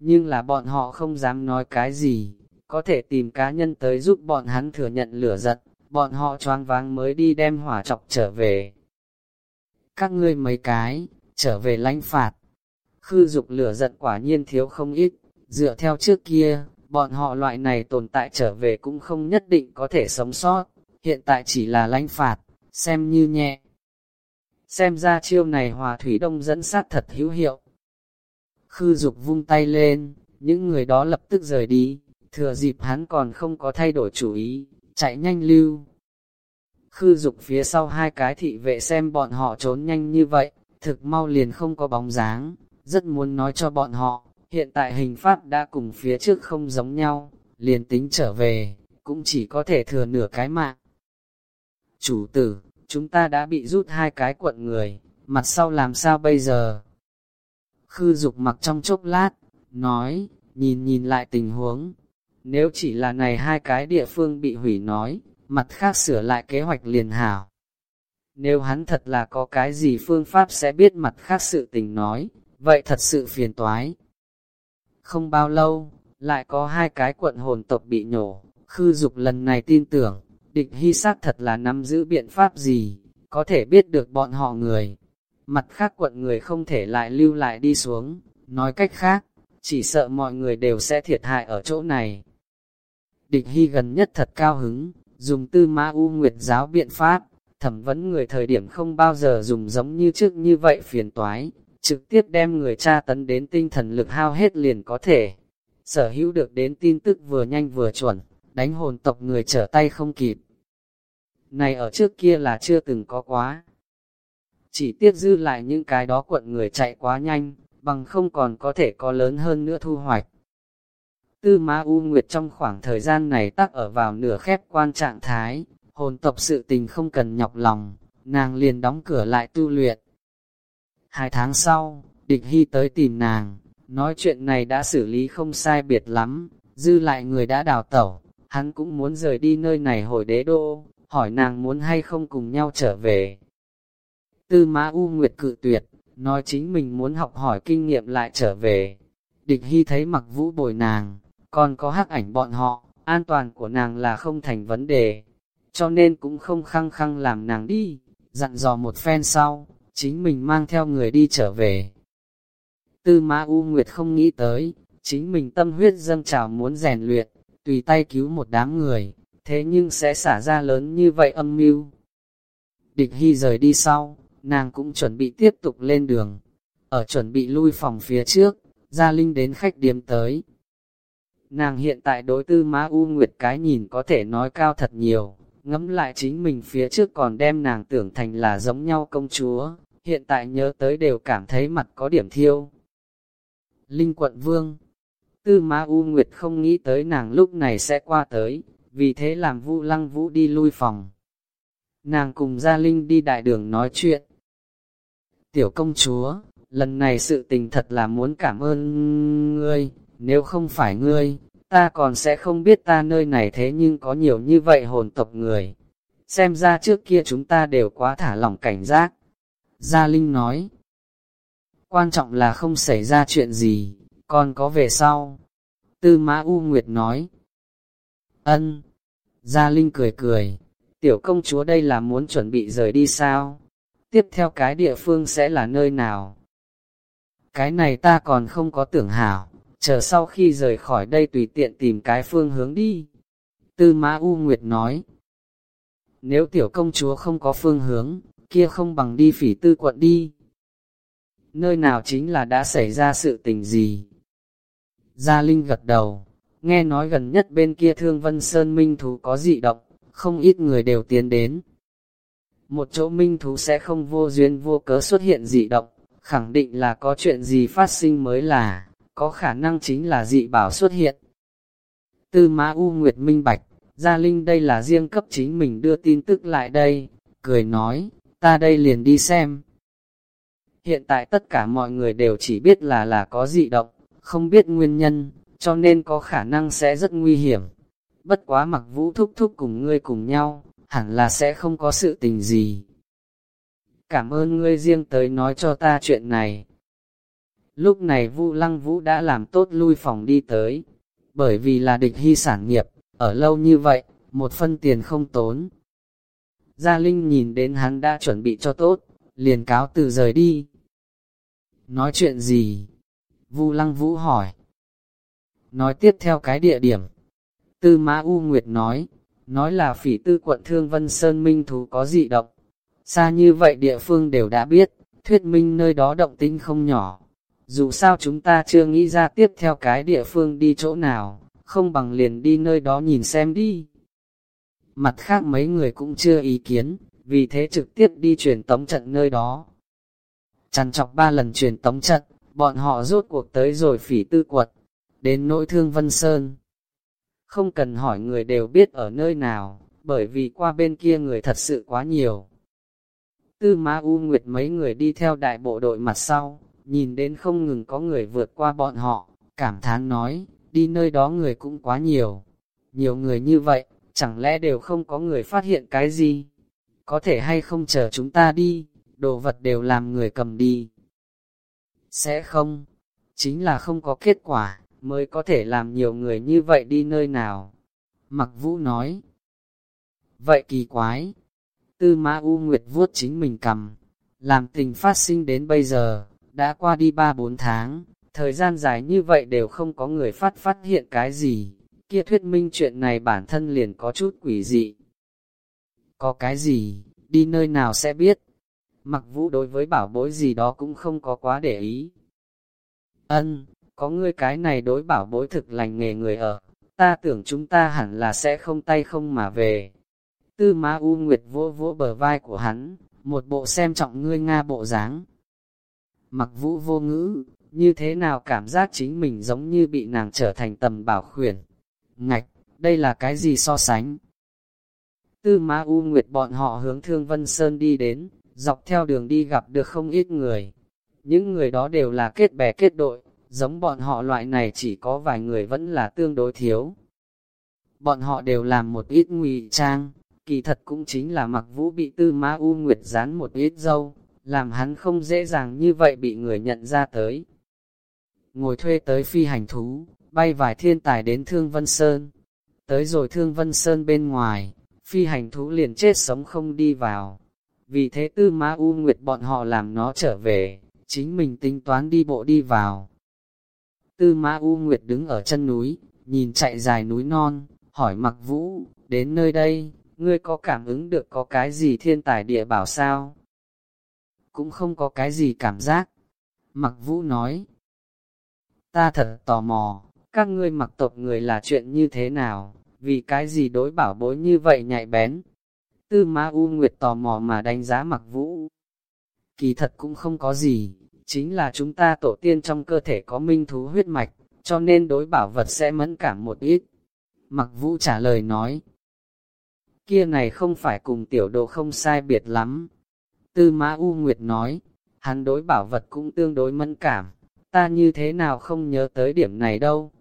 Nhưng là bọn họ không dám nói cái gì, có thể tìm cá nhân tới giúp bọn hắn thừa nhận lửa giận, bọn họ choáng váng mới đi đem hỏa chọc trở về. Các ngươi mấy cái, trở về lãnh phạt. Khư dục lửa giận quả nhiên thiếu không ít, dựa theo trước kia, bọn họ loại này tồn tại trở về cũng không nhất định có thể sống sót, hiện tại chỉ là lãnh phạt, xem như nhẹ. Xem ra chiêu này hòa thủy đông dẫn sát thật hữu hiệu. Khư dục vung tay lên, những người đó lập tức rời đi, thừa dịp hắn còn không có thay đổi chủ ý, chạy nhanh lưu. Khư dục phía sau hai cái thị vệ xem bọn họ trốn nhanh như vậy, thực mau liền không có bóng dáng, rất muốn nói cho bọn họ, hiện tại hình pháp đã cùng phía trước không giống nhau, liền tính trở về, cũng chỉ có thể thừa nửa cái mạng. Chủ tử, chúng ta đã bị rút hai cái quận người, mặt sau làm sao bây giờ? Khư dục mặc trong chốc lát, nói, nhìn nhìn lại tình huống. Nếu chỉ là này hai cái địa phương bị hủy nói, mặt khác sửa lại kế hoạch liền hảo. Nếu hắn thật là có cái gì phương pháp sẽ biết mặt khác sự tình nói, vậy thật sự phiền toái. Không bao lâu, lại có hai cái quận hồn tộc bị nhổ, khư dục lần này tin tưởng, địch hy sát thật là nắm giữ biện pháp gì, có thể biết được bọn họ người. Mặt khác quận người không thể lại lưu lại đi xuống, nói cách khác, chỉ sợ mọi người đều sẽ thiệt hại ở chỗ này. Địch hy gần nhất thật cao hứng, dùng tư ma u nguyệt giáo biện pháp, thẩm vấn người thời điểm không bao giờ dùng giống như trước như vậy phiền toái, trực tiếp đem người tra tấn đến tinh thần lực hao hết liền có thể. Sở hữu được đến tin tức vừa nhanh vừa chuẩn, đánh hồn tộc người trở tay không kịp. Này ở trước kia là chưa từng có quá. chỉ tiếc dư lại những cái đó quận người chạy quá nhanh, bằng không còn có thể có lớn hơn nữa thu hoạch. Tư Ma U Nguyệt trong khoảng thời gian này tắc ở vào nửa khép quan trạng thái, hồn tộc sự tình không cần nhọc lòng, nàng liền đóng cửa lại tu luyện. Hai tháng sau, địch hy tới tìm nàng, nói chuyện này đã xử lý không sai biệt lắm, dư lại người đã đào tẩu, hắn cũng muốn rời đi nơi này hồi đế đô, hỏi nàng muốn hay không cùng nhau trở về. Tư Mã U Nguyệt cự tuyệt, nói chính mình muốn học hỏi kinh nghiệm lại trở về. Địch Hy thấy mặc vũ bồi nàng, còn có hắc ảnh bọn họ, an toàn của nàng là không thành vấn đề, cho nên cũng không khăng khăng làm nàng đi, dặn dò một phen sau, chính mình mang theo người đi trở về. Tư Mã U Nguyệt không nghĩ tới, chính mình tâm huyết dâng trào muốn rèn luyện, tùy tay cứu một đám người, thế nhưng sẽ xả ra lớn như vậy âm mưu. Địch Hy rời đi sau, nàng cũng chuẩn bị tiếp tục lên đường. Ở chuẩn bị lui phòng phía trước, Gia Linh đến khách điếm tới. Nàng hiện tại đối tư má U Nguyệt cái nhìn có thể nói cao thật nhiều, ngẫm lại chính mình phía trước còn đem nàng tưởng thành là giống nhau công chúa, hiện tại nhớ tới đều cảm thấy mặt có điểm thiêu. Linh quận vương Tư má U Nguyệt không nghĩ tới nàng lúc này sẽ qua tới, vì thế làm Vu Lăng Vũ đi lui phòng. Nàng cùng Gia Linh đi đại đường nói chuyện. Tiểu công chúa, lần này sự tình thật là muốn cảm ơn ngươi, nếu không phải ngươi, ta còn sẽ không biết ta nơi này thế nhưng có nhiều như vậy hồn tộc người. Xem ra trước kia chúng ta đều quá thả lỏng cảnh giác. Gia Linh nói, quan trọng là không xảy ra chuyện gì, còn có về sau. Tư Mã U Nguyệt nói, ân. Gia Linh cười cười, tiểu công chúa đây là muốn chuẩn bị rời đi sao? Tiếp theo cái địa phương sẽ là nơi nào? Cái này ta còn không có tưởng hảo, chờ sau khi rời khỏi đây tùy tiện tìm cái phương hướng đi. Tư Mã U Nguyệt nói, nếu tiểu công chúa không có phương hướng, kia không bằng đi phỉ tư quận đi. Nơi nào chính là đã xảy ra sự tình gì? Gia Linh gật đầu, nghe nói gần nhất bên kia thương vân sơn minh thú có dị động, không ít người đều tiến đến. Một chỗ minh thú sẽ không vô duyên vô cớ xuất hiện dị động, khẳng định là có chuyện gì phát sinh mới là, có khả năng chính là dị bảo xuất hiện. Tư Mã U Nguyệt minh bạch, Gia Linh đây là riêng cấp chính mình đưa tin tức lại đây, cười nói, ta đây liền đi xem. Hiện tại tất cả mọi người đều chỉ biết là là có dị động, không biết nguyên nhân, cho nên có khả năng sẽ rất nguy hiểm. Bất quá mặc vũ thúc thúc cùng ngươi cùng nhau, hẳn là sẽ không có sự tình gì. Cảm ơn ngươi riêng tới nói cho ta chuyện này. Lúc này Vu Lăng Vũ đã làm tốt lui phòng đi tới, bởi vì là địch hy sản nghiệp, ở lâu như vậy, một phân tiền không tốn. Gia Linh nhìn đến hắn đã chuẩn bị cho tốt, liền cáo từ rời đi. Nói chuyện gì? Vu Lăng Vũ hỏi. Nói tiếp theo cái địa điểm. Tư Mã U Nguyệt nói, nói là phỉ tư quận Thương Vân Sơn Minh Thú có dị động. Xa như vậy địa phương đều đã biết, thuyết minh nơi đó động tinh không nhỏ. Dù sao chúng ta chưa nghĩ ra tiếp theo cái địa phương đi chỗ nào, không bằng liền đi nơi đó nhìn xem đi. Mặt khác mấy người cũng chưa ý kiến, vì thế trực tiếp đi truyền tống trận nơi đó. Chằn chọc ba lần truyền tống trận, bọn họ rốt cuộc tới rồi phỉ tư quật, đến nỗi thương Vân Sơn. Không cần hỏi người đều biết ở nơi nào, bởi vì qua bên kia người thật sự quá nhiều. Tư Ma U Nguyệt mấy người đi theo đại bộ đội mặt sau, nhìn đến không ngừng có người vượt qua bọn họ, cảm thán nói, đi nơi đó người cũng quá nhiều. Nhiều người như vậy, chẳng lẽ đều không có người phát hiện cái gì? Có thể hay không chờ chúng ta đi, đồ vật đều làm người cầm đi. Sẽ không, chính là không có kết quả, mới có thể làm nhiều người như vậy đi nơi nào. Mặc vũ nói, vậy kỳ quái, tư mã U Nguyệt vuốt chính mình cầm, làm tình phát sinh đến bây giờ, đã qua đi 3-4 tháng, thời gian dài như vậy đều không có người phát phát hiện cái gì, kia thuyết minh chuyện này bản thân liền có chút quỷ dị. Có cái gì, đi nơi nào sẽ biết. Mặc vũ đối với bảo bối gì đó cũng không có quá để ý. Ân, có ngươi cái này đối bảo bối thực lành nghề người ở, ta tưởng chúng ta hẳn là sẽ không tay không mà về. Tư Ma U Nguyệt vỗ vỗ bờ vai của hắn, một bộ xem trọng ngươi Nga bộ dáng. Mặc vũ vô ngữ, như thế nào cảm giác chính mình giống như bị nàng trở thành tầm bảo khuyển. Ngạch, đây là cái gì so sánh? Tư Ma U Nguyệt bọn họ hướng Thương Vân Sơn đi đến, dọc theo đường đi gặp được không ít người. Những người đó đều là kết bè kết đội, giống bọn họ loại này chỉ có vài người vẫn là tương đối thiếu. Bọn họ đều làm một ít ngụy trang, kỳ thật cũng chính là mặc vũ bị tư ma u nguyệt dán một ít dâu, làm hắn không dễ dàng như vậy bị người nhận ra tới. Ngồi thuê tới phi hành thú, bay vài thiên tài đến Thương Vân Sơn. Tới rồi Thương Vân Sơn bên ngoài, phi hành thú liền chết sống không đi vào. Vì thế tư ma u nguyệt bọn họ làm nó trở về, chính mình tính toán đi bộ đi vào. Tư ma u nguyệt đứng ở chân núi, nhìn chạy dài núi non, hỏi mặc vũ, đến nơi đây, ngươi có cảm ứng được có cái gì thiên tài địa bảo sao? Cũng không có cái gì cảm giác. Mặc vũ nói, ta thật tò mò, các ngươi mặc tộc người là chuyện như thế nào, vì cái gì đối bảo bối như vậy nhạy bén. Tư Ma U Nguyệt tò mò mà đánh giá mặc vũ. Kỳ thật cũng không có gì, chính là chúng ta tổ tiên trong cơ thể có minh thú huyết mạch, cho nên đối bảo vật sẽ mẫn cảm một ít. Mặc vũ trả lời nói, kia này không phải cùng tiểu độ không sai biệt lắm. Tư Mã U Nguyệt nói, hắn đối bảo vật cũng tương đối mẫn cảm, ta như thế nào không nhớ tới điểm này đâu.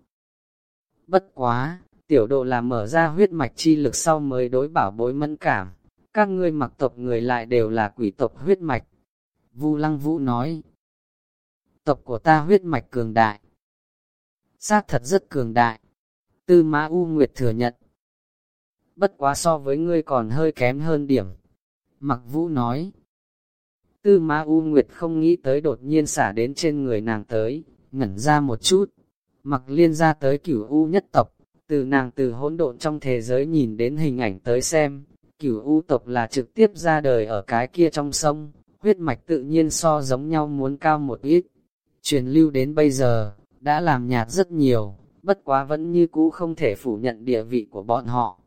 Bất quá, tiểu độ là mở ra huyết mạch chi lực sau mới đối bảo bối mẫn cảm, các ngươi mặc tộc người lại đều là quỷ tộc huyết mạch. Vu Lăng Vũ nói, tộc của ta huyết mạch cường đại. Xác thật rất cường đại. Tư Mã U Nguyệt thừa nhận. Bất quá so với ngươi còn hơi kém hơn điểm. Mặc Vũ nói. Tư Mã U Nguyệt không nghĩ tới đột nhiên xả đến trên người nàng tới, ngẩn ra một chút. Mặc liên ra tới cửu U nhất tộc, từ nàng từ hỗn độn trong thế giới nhìn đến hình ảnh tới xem, cửu U tộc là trực tiếp ra đời ở cái kia trong sông, huyết mạch tự nhiên so giống nhau muốn cao một ít. Truyền lưu đến bây giờ, đã làm nhạt rất nhiều, bất quá vẫn như cũ không thể phủ nhận địa vị của bọn họ.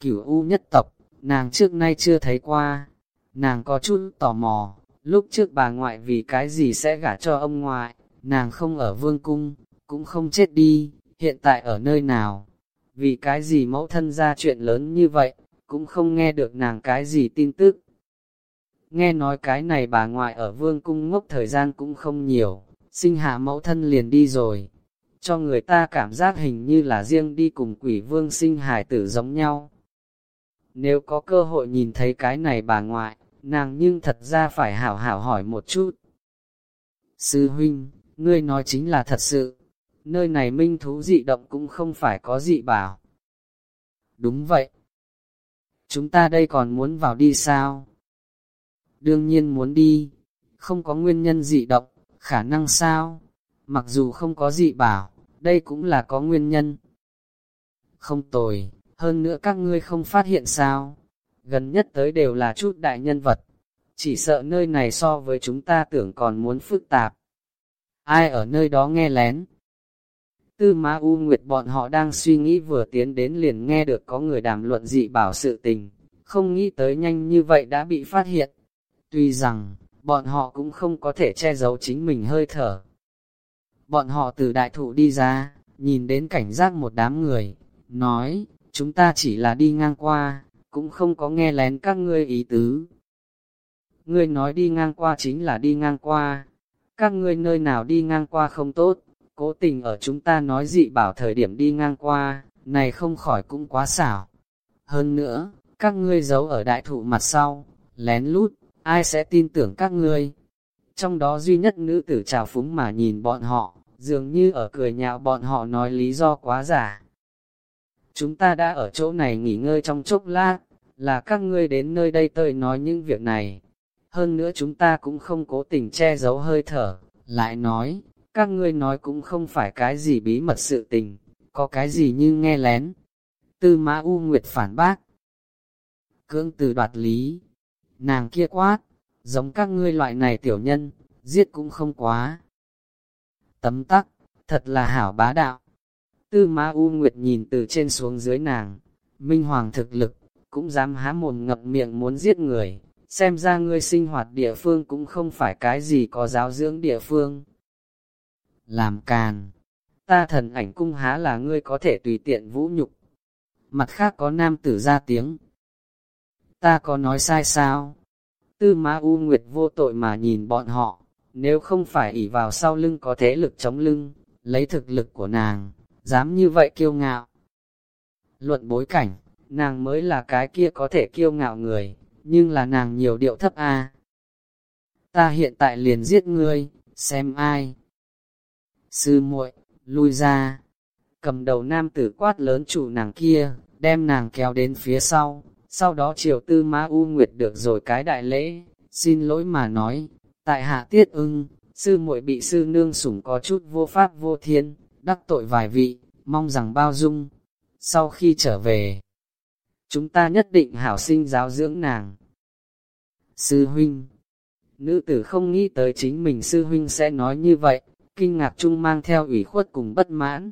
Cửu U nhất tộc, nàng trước nay chưa thấy qua, nàng có chút tò mò, lúc trước bà ngoại vì cái gì sẽ gả cho ông ngoại, nàng không ở vương cung, cũng không chết đi, hiện tại ở nơi nào, vì cái gì mẫu thân ra chuyện lớn như vậy, cũng không nghe được nàng cái gì tin tức. Nghe nói cái này bà ngoại ở vương cung ngốc thời gian cũng không nhiều, sinh hạ mẫu thân liền đi rồi, cho người ta cảm giác hình như là riêng đi cùng quỷ vương sinh hải tử giống nhau. Nếu có cơ hội nhìn thấy cái này bà ngoại, nàng nhưng thật ra phải hảo hảo hỏi một chút. Sư huynh, ngươi nói chính là thật sự, nơi này minh thú dị động cũng không phải có dị bảo. Đúng vậy. Chúng ta đây còn muốn vào đi sao? Đương nhiên muốn đi, không có nguyên nhân dị động, khả năng sao? Mặc dù không có dị bảo, đây cũng là có nguyên nhân. Không tồi, hơn nữa các ngươi không phát hiện sao? Gần nhất tới đều là chút đại nhân vật. Chỉ sợ nơi này so với chúng ta tưởng còn muốn phức tạp. Ai ở nơi đó nghe lén? Tư Ma U Nguyệt bọn họ đang suy nghĩ vừa tiến đến liền nghe được có người đàm luận dị bảo sự tình, không nghĩ tới nhanh như vậy đã bị phát hiện. Tuy rằng, bọn họ cũng không có thể che giấu chính mình hơi thở, Bọn họ từ đại thụ đi ra, nhìn đến cảnh giác một đám người, nói, chúng ta chỉ là đi ngang qua, cũng không có nghe lén các ngươi ý tứ. Ngươi nói đi ngang qua chính là đi ngang qua, các ngươi nơi nào đi ngang qua không tốt, cố tình ở chúng ta nói dị bảo thời điểm đi ngang qua, này không khỏi cũng quá xảo. Hơn nữa, các ngươi giấu ở đại thụ mặt sau, lén lút, ai sẽ tin tưởng các ngươi? Trong đó duy nhất nữ tử trào phúng mà nhìn bọn họ, dường như ở cười nhạo bọn họ nói lý do quá giả. Chúng ta đã ở chỗ này nghỉ ngơi trong chốc lát, là các ngươi đến nơi đây tới nói những việc này. Hơn nữa chúng ta cũng không cố tình che giấu hơi thở, lại nói, các ngươi nói cũng không phải cái gì bí mật sự tình, có cái gì như nghe lén. Tư Mã U Nguyệt phản bác. Cưỡng từ đoạt lý, nàng kia quát, giống các ngươi loại này tiểu nhân, giết cũng không quá tấm tắc, thật là hảo bá đạo. Tư Ma U Nguyệt nhìn từ trên xuống dưới nàng, minh hoàng thực lực, cũng dám há mồm ngập miệng muốn giết người, xem ra ngươi sinh hoạt địa phương cũng không phải cái gì có giáo dưỡng địa phương. Làm càn, ta thần ảnh cung há là ngươi có thể tùy tiện vũ nhục. Mặt khác có nam tử ra tiếng. Ta có nói sai sao? Tư Ma U Nguyệt vô tội mà nhìn bọn họ, nếu không phải ỉ vào sau lưng có thế lực chống lưng, lấy thực lực của nàng, dám như vậy kiêu ngạo. Luận bối cảnh, nàng mới là cái kia có thể kiêu ngạo người, nhưng là nàng nhiều điệu thấp a. Ta hiện tại liền giết ngươi, xem ai. Sư muội, lui ra. Cầm đầu nam tử quát lớn chủ nàng kia, đem nàng kéo đến phía sau, sau đó triều tư ma u nguyệt được rồi cái đại lễ, xin lỗi mà nói, tại hạ tiết ưng, sư muội bị sư nương sủng có chút vô pháp vô thiên, đắc tội vài vị, mong rằng bao dung. Sau khi trở về, chúng ta nhất định hảo sinh giáo dưỡng nàng. Sư huynh Nữ tử không nghĩ tới chính mình sư huynh sẽ nói như vậy, kinh ngạc chung mang theo ủy khuất cùng bất mãn.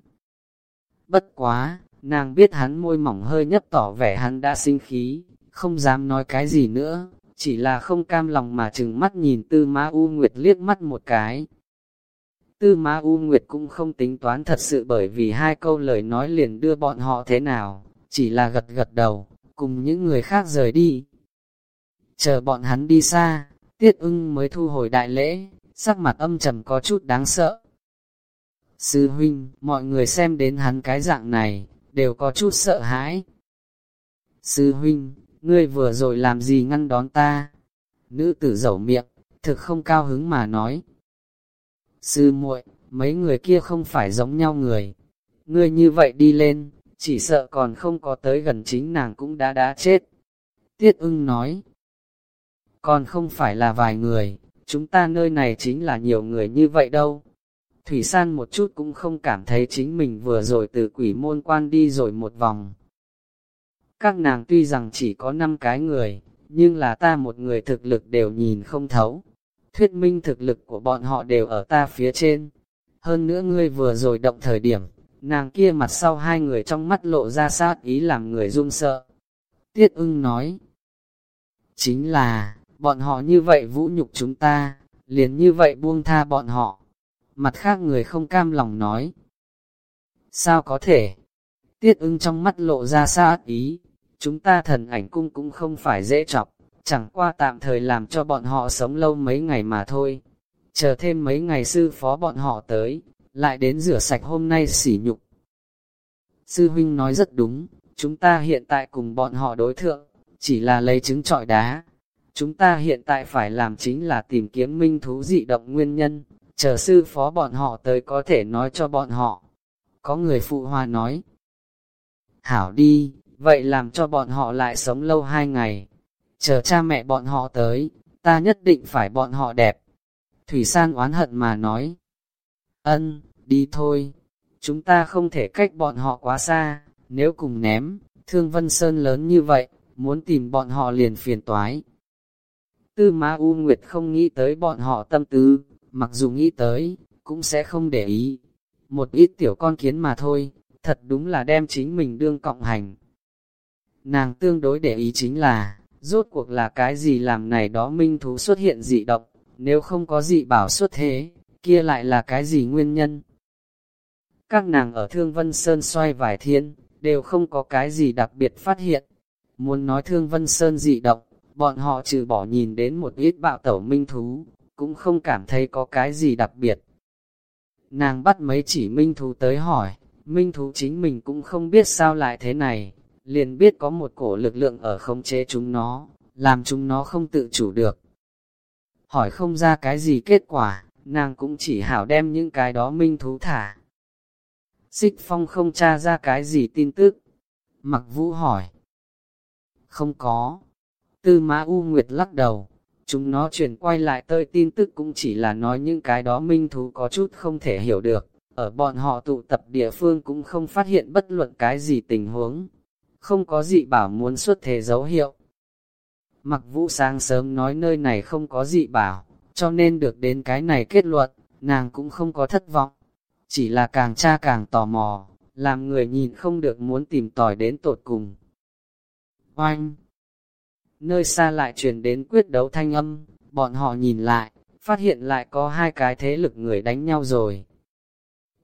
Bất quá, nàng biết hắn môi mỏng hơi nhấp tỏ vẻ hắn đã sinh khí, không dám nói cái gì nữa, chỉ là không cam lòng mà chừng mắt nhìn Tư Ma U Nguyệt liếc mắt một cái. Tư Ma U Nguyệt cũng không tính toán thật sự bởi vì hai câu lời nói liền đưa bọn họ thế nào, chỉ là gật gật đầu, cùng những người khác rời đi. Chờ bọn hắn đi xa, Tiết ưng mới thu hồi đại lễ, sắc mặt âm trầm có chút đáng sợ. Sư huynh, mọi người xem đến hắn cái dạng này, đều có chút sợ hãi. Sư huynh, ngươi vừa rồi làm gì ngăn đón ta? Nữ tử dẩu miệng, thực không cao hứng mà nói. Sư muội, mấy người kia không phải giống nhau người. Ngươi như vậy đi lên, chỉ sợ còn không có tới gần chính nàng cũng đã đã chết. Tiết ưng nói. Còn không phải là vài người, chúng ta nơi này chính là nhiều người như vậy đâu. Thủy San một chút cũng không cảm thấy chính mình vừa rồi từ quỷ môn quan đi rồi một vòng. Các nàng tuy rằng chỉ có 5 cái người, nhưng là ta một người thực lực đều nhìn không thấu. Thuyết minh thực lực của bọn họ đều ở ta phía trên. Hơn nữa ngươi vừa rồi động thời điểm, nàng kia mặt sau hai người trong mắt lộ ra sát ý làm người run sợ. Tiết ưng nói, chính là, bọn họ như vậy vũ nhục chúng ta, liền như vậy buông tha bọn họ. Mặt khác người không cam lòng nói. Sao có thể? Tiết ưng trong mắt lộ ra sát ý, chúng ta thần ảnh cung cũng không phải dễ chọc, chẳng qua tạm thời làm cho bọn họ sống lâu mấy ngày mà thôi. Chờ thêm mấy ngày sư phó bọn họ tới, lại đến rửa sạch hôm nay sỉ nhục. Sư huynh nói rất đúng, chúng ta hiện tại cùng bọn họ đối thượng, chỉ là lấy trứng trọi đá, Chúng ta hiện tại phải làm chính là tìm kiếm minh thú dị động nguyên nhân, chờ sư phó bọn họ tới có thể nói cho bọn họ. Có người phụ hoa nói, Hảo đi, vậy làm cho bọn họ lại sống lâu hai ngày. Chờ cha mẹ bọn họ tới, ta nhất định phải bọn họ đẹp. Thủy San oán hận mà nói, Ân, đi thôi, chúng ta không thể cách bọn họ quá xa, nếu cùng ném, thương Vân Sơn lớn như vậy, muốn tìm bọn họ liền phiền toái. Tư Ma U Nguyệt không nghĩ tới bọn họ tâm tư, mặc dù nghĩ tới, cũng sẽ không để ý. Một ít tiểu con kiến mà thôi, thật đúng là đem chính mình đương cộng hành. Nàng tương đối để ý chính là, rốt cuộc là cái gì làm này đó minh thú xuất hiện dị động, nếu không có dị bảo xuất thế, kia lại là cái gì nguyên nhân. Các nàng ở Thương Vân Sơn xoay vài thiên, đều không có cái gì đặc biệt phát hiện. Muốn nói Thương Vân Sơn dị động, bọn họ trừ bỏ nhìn đến một ít bạo tẩu minh thú, cũng không cảm thấy có cái gì đặc biệt. Nàng bắt mấy chỉ minh thú tới hỏi, minh thú chính mình cũng không biết sao lại thế này, liền biết có một cổ lực lượng ở không chế chúng nó, làm chúng nó không tự chủ được. Hỏi không ra cái gì kết quả, nàng cũng chỉ hảo đem những cái đó minh thú thả. Xích phong không tra ra cái gì tin tức. Mặc vũ hỏi. Không có, Tư Mã U Nguyệt lắc đầu, chúng nó chuyển quay lại tơi tin tức cũng chỉ là nói những cái đó minh thú có chút không thể hiểu được, ở bọn họ tụ tập địa phương cũng không phát hiện bất luận cái gì tình huống, không có dị bảo muốn xuất thế dấu hiệu. Mặc vũ sáng sớm nói nơi này không có dị bảo, cho nên được đến cái này kết luận, nàng cũng không có thất vọng, chỉ là càng tra càng tò mò, làm người nhìn không được muốn tìm tòi đến tột cùng. Oanh! Nơi xa lại truyền đến quyết đấu thanh âm, bọn họ nhìn lại, phát hiện lại có hai cái thế lực người đánh nhau rồi.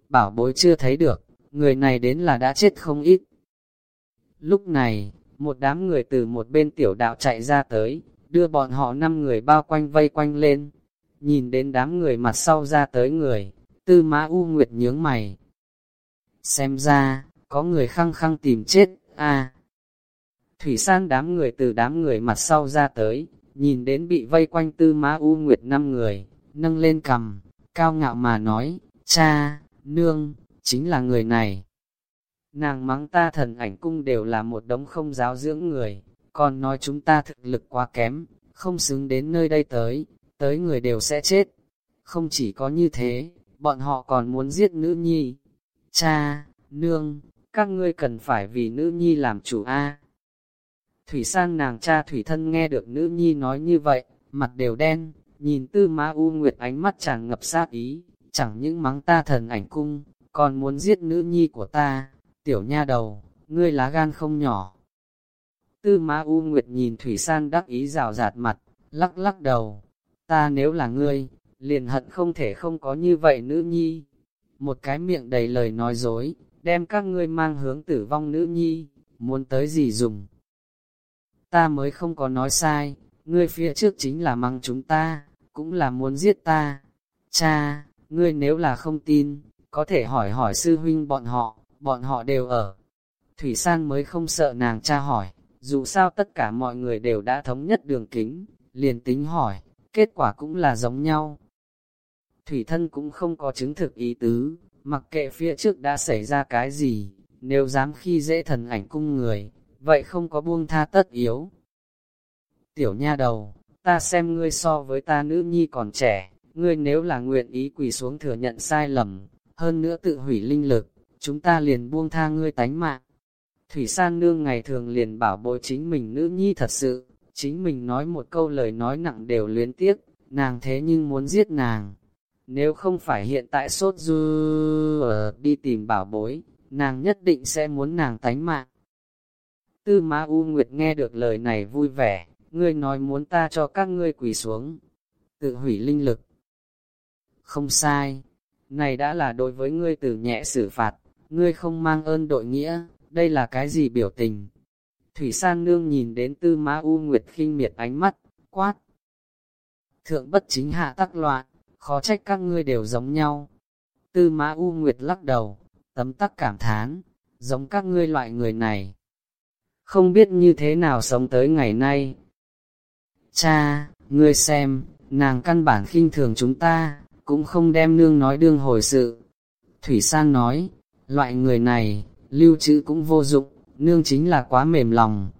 Bảo bối chưa thấy được, người này đến là đã chết không ít. Lúc này, một đám người từ một bên tiểu đạo chạy ra tới, đưa bọn họ năm người bao quanh vây quanh lên. Nhìn đến đám người mặt sau ra tới người, tư mã u nguyệt nhướng mày. Xem ra, có người khăng khăng tìm chết, a Thủy san đám người từ đám người mặt sau ra tới, nhìn đến bị vây quanh tư mã u nguyệt năm người, nâng lên cầm, cao ngạo mà nói, cha, nương, chính là người này. Nàng mắng ta thần ảnh cung đều là một đống không giáo dưỡng người, còn nói chúng ta thực lực quá kém, không xứng đến nơi đây tới, tới người đều sẽ chết. Không chỉ có như thế, bọn họ còn muốn giết nữ nhi. Cha, nương, các ngươi cần phải vì nữ nhi làm chủ A. Thủy san nàng cha thủy thân nghe được nữ nhi nói như vậy, mặt đều đen, nhìn tư ma u nguyệt ánh mắt tràn ngập sát ý, chẳng những mắng ta thần ảnh cung, còn muốn giết nữ nhi của ta, tiểu nha đầu, ngươi lá gan không nhỏ. Tư ma u nguyệt nhìn thủy san đắc ý rào rạt mặt, lắc lắc đầu, ta nếu là ngươi, liền hận không thể không có như vậy nữ nhi. Một cái miệng đầy lời nói dối, đem các ngươi mang hướng tử vong nữ nhi, muốn tới gì dùng. Ta mới không có nói sai, ngươi phía trước chính là mang chúng ta, cũng là muốn giết ta. Cha, ngươi nếu là không tin, có thể hỏi hỏi sư huynh bọn họ, bọn họ đều ở. Thủy San mới không sợ nàng cha hỏi, dù sao tất cả mọi người đều đã thống nhất đường kính, liền tính hỏi, kết quả cũng là giống nhau. Thủy thân cũng không có chứng thực ý tứ, mặc kệ phía trước đã xảy ra cái gì, nếu dám khi dễ thần ảnh cung người, vậy không có buông tha tất yếu. Tiểu nha đầu, ta xem ngươi so với ta nữ nhi còn trẻ, ngươi nếu là nguyện ý quỳ xuống thừa nhận sai lầm, hơn nữa tự hủy linh lực, chúng ta liền buông tha ngươi tánh mạng. Thủy san nương ngày thường liền bảo bối chính mình nữ nhi thật sự, chính mình nói một câu lời nói nặng đều luyến tiếc, nàng thế nhưng muốn giết nàng. Nếu không phải hiện tại sốt dư ờ, đi tìm bảo bối, nàng nhất định sẽ muốn nàng tánh mạng. Tư Ma U Nguyệt nghe được lời này vui vẻ, ngươi nói muốn ta cho các ngươi quỳ xuống, tự hủy linh lực. Không sai, này đã là đối với ngươi từ nhẹ xử phạt, ngươi không mang ơn đội nghĩa, đây là cái gì biểu tình? Thủy San Nương nhìn đến Tư Ma U Nguyệt khinh miệt ánh mắt, quát. Thượng bất chính hạ tắc loạn, khó trách các ngươi đều giống nhau. Tư Ma U Nguyệt lắc đầu, tấm tắc cảm thán, giống các ngươi loại người này. Không biết như thế nào sống tới ngày nay. Cha, ngươi xem, nàng căn bản khinh thường chúng ta, cũng không đem nương nói đương hồi sự. Thủy San nói, loại người này, lưu trữ cũng vô dụng, nương chính là quá mềm lòng.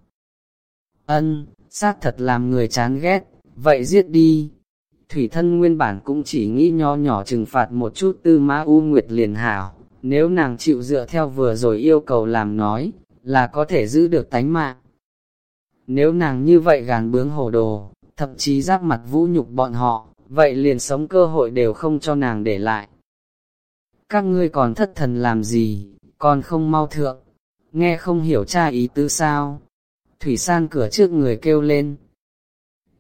Ân, xác thật làm người chán ghét, vậy giết đi. Thủy thân nguyên bản cũng chỉ nghĩ nho nhỏ trừng phạt một chút tư mã u nguyệt liền hảo, nếu nàng chịu dựa theo vừa rồi yêu cầu làm nói, là có thể giữ được tánh mạng. Nếu nàng như vậy gàn bướng hồ đồ, thậm chí giáp mặt vũ nhục bọn họ, vậy liền sống cơ hội đều không cho nàng để lại. Các ngươi còn thất thần làm gì, còn không mau thượng, nghe không hiểu cha ý tứ sao. Thủy san cửa trước người kêu lên.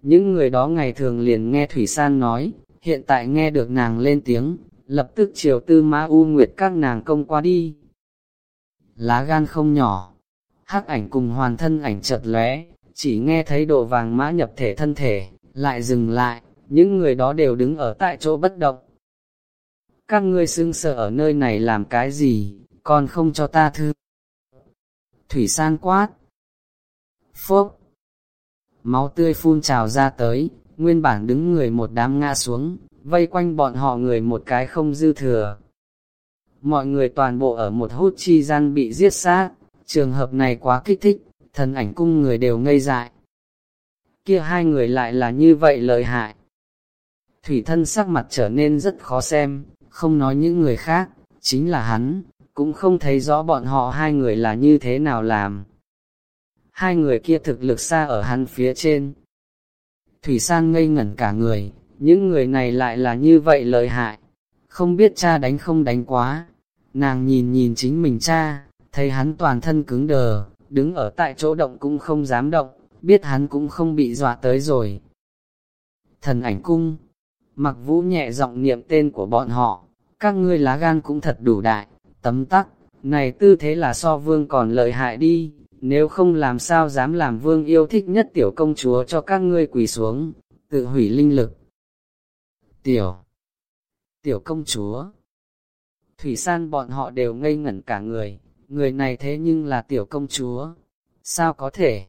Những người đó ngày thường liền nghe Thủy san nói, hiện tại nghe được nàng lên tiếng, lập tức chiều tư Ma u nguyệt các nàng công qua đi. Lá gan không nhỏ, hắc ảnh cùng hoàn thân ảnh chợt lóe, chỉ nghe thấy đồ vàng mã nhập thể thân thể, lại dừng lại, những người đó đều đứng ở tại chỗ bất động. Các ngươi xưng sợ ở nơi này làm cái gì, còn không cho ta thư. Thủy san quát. Phốc. Máu tươi phun trào ra tới, nguyên bản đứng người một đám ngã xuống, vây quanh bọn họ người một cái không dư thừa. Mọi người toàn bộ ở một hút chi gian bị giết sát, trường hợp này quá kích thích, thần ảnh cung người đều ngây dại. Kia hai người lại là như vậy lợi hại. Thủy thân sắc mặt trở nên rất khó xem, không nói những người khác, chính là hắn, cũng không thấy rõ bọn họ hai người là như thế nào làm. Hai người kia thực lực xa ở hắn phía trên. Thủy san ngây ngẩn cả người, những người này lại là như vậy lợi hại, không biết cha đánh không đánh quá. Nàng nhìn nhìn chính mình cha, thấy hắn toàn thân cứng đờ, đứng ở tại chỗ động cũng không dám động, biết hắn cũng không bị dọa tới rồi. Thần ảnh cung, mặc vũ nhẹ giọng niệm tên của bọn họ, các ngươi lá gan cũng thật đủ đại, tấm tắc, này tư thế là so vương còn lợi hại đi, nếu không làm sao dám làm vương yêu thích nhất tiểu công chúa cho các ngươi quỳ xuống, tự hủy linh lực. Tiểu, tiểu công chúa, thủy san bọn họ đều ngây ngẩn cả người, người này thế nhưng là tiểu công chúa, sao có thể,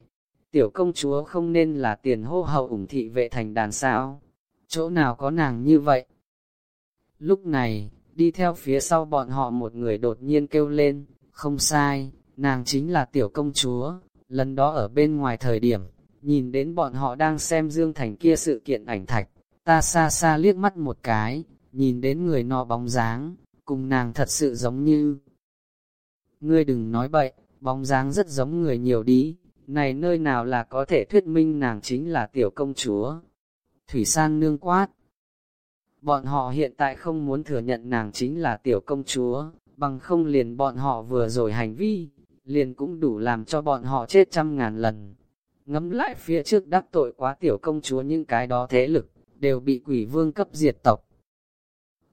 tiểu công chúa không nên là tiền hô hậu ủng thị vệ thành đàn sao, chỗ nào có nàng như vậy. Lúc này, đi theo phía sau bọn họ một người đột nhiên kêu lên, không sai, nàng chính là tiểu công chúa, lần đó ở bên ngoài thời điểm, nhìn đến bọn họ đang xem Dương Thành kia sự kiện ảnh thạch, ta xa xa liếc mắt một cái, nhìn đến người nọ bóng dáng, cùng nàng thật sự giống như. Ngươi đừng nói bậy, bóng dáng rất giống người nhiều đi, này nơi nào là có thể thuyết minh nàng chính là tiểu công chúa. Thủy San nương quát. Bọn họ hiện tại không muốn thừa nhận nàng chính là tiểu công chúa, bằng không liền bọn họ vừa rồi hành vi, liền cũng đủ làm cho bọn họ chết trăm ngàn lần. Ngắm lại phía trước đắc tội quá tiểu công chúa những cái đó thế lực, đều bị quỷ vương cấp diệt tộc.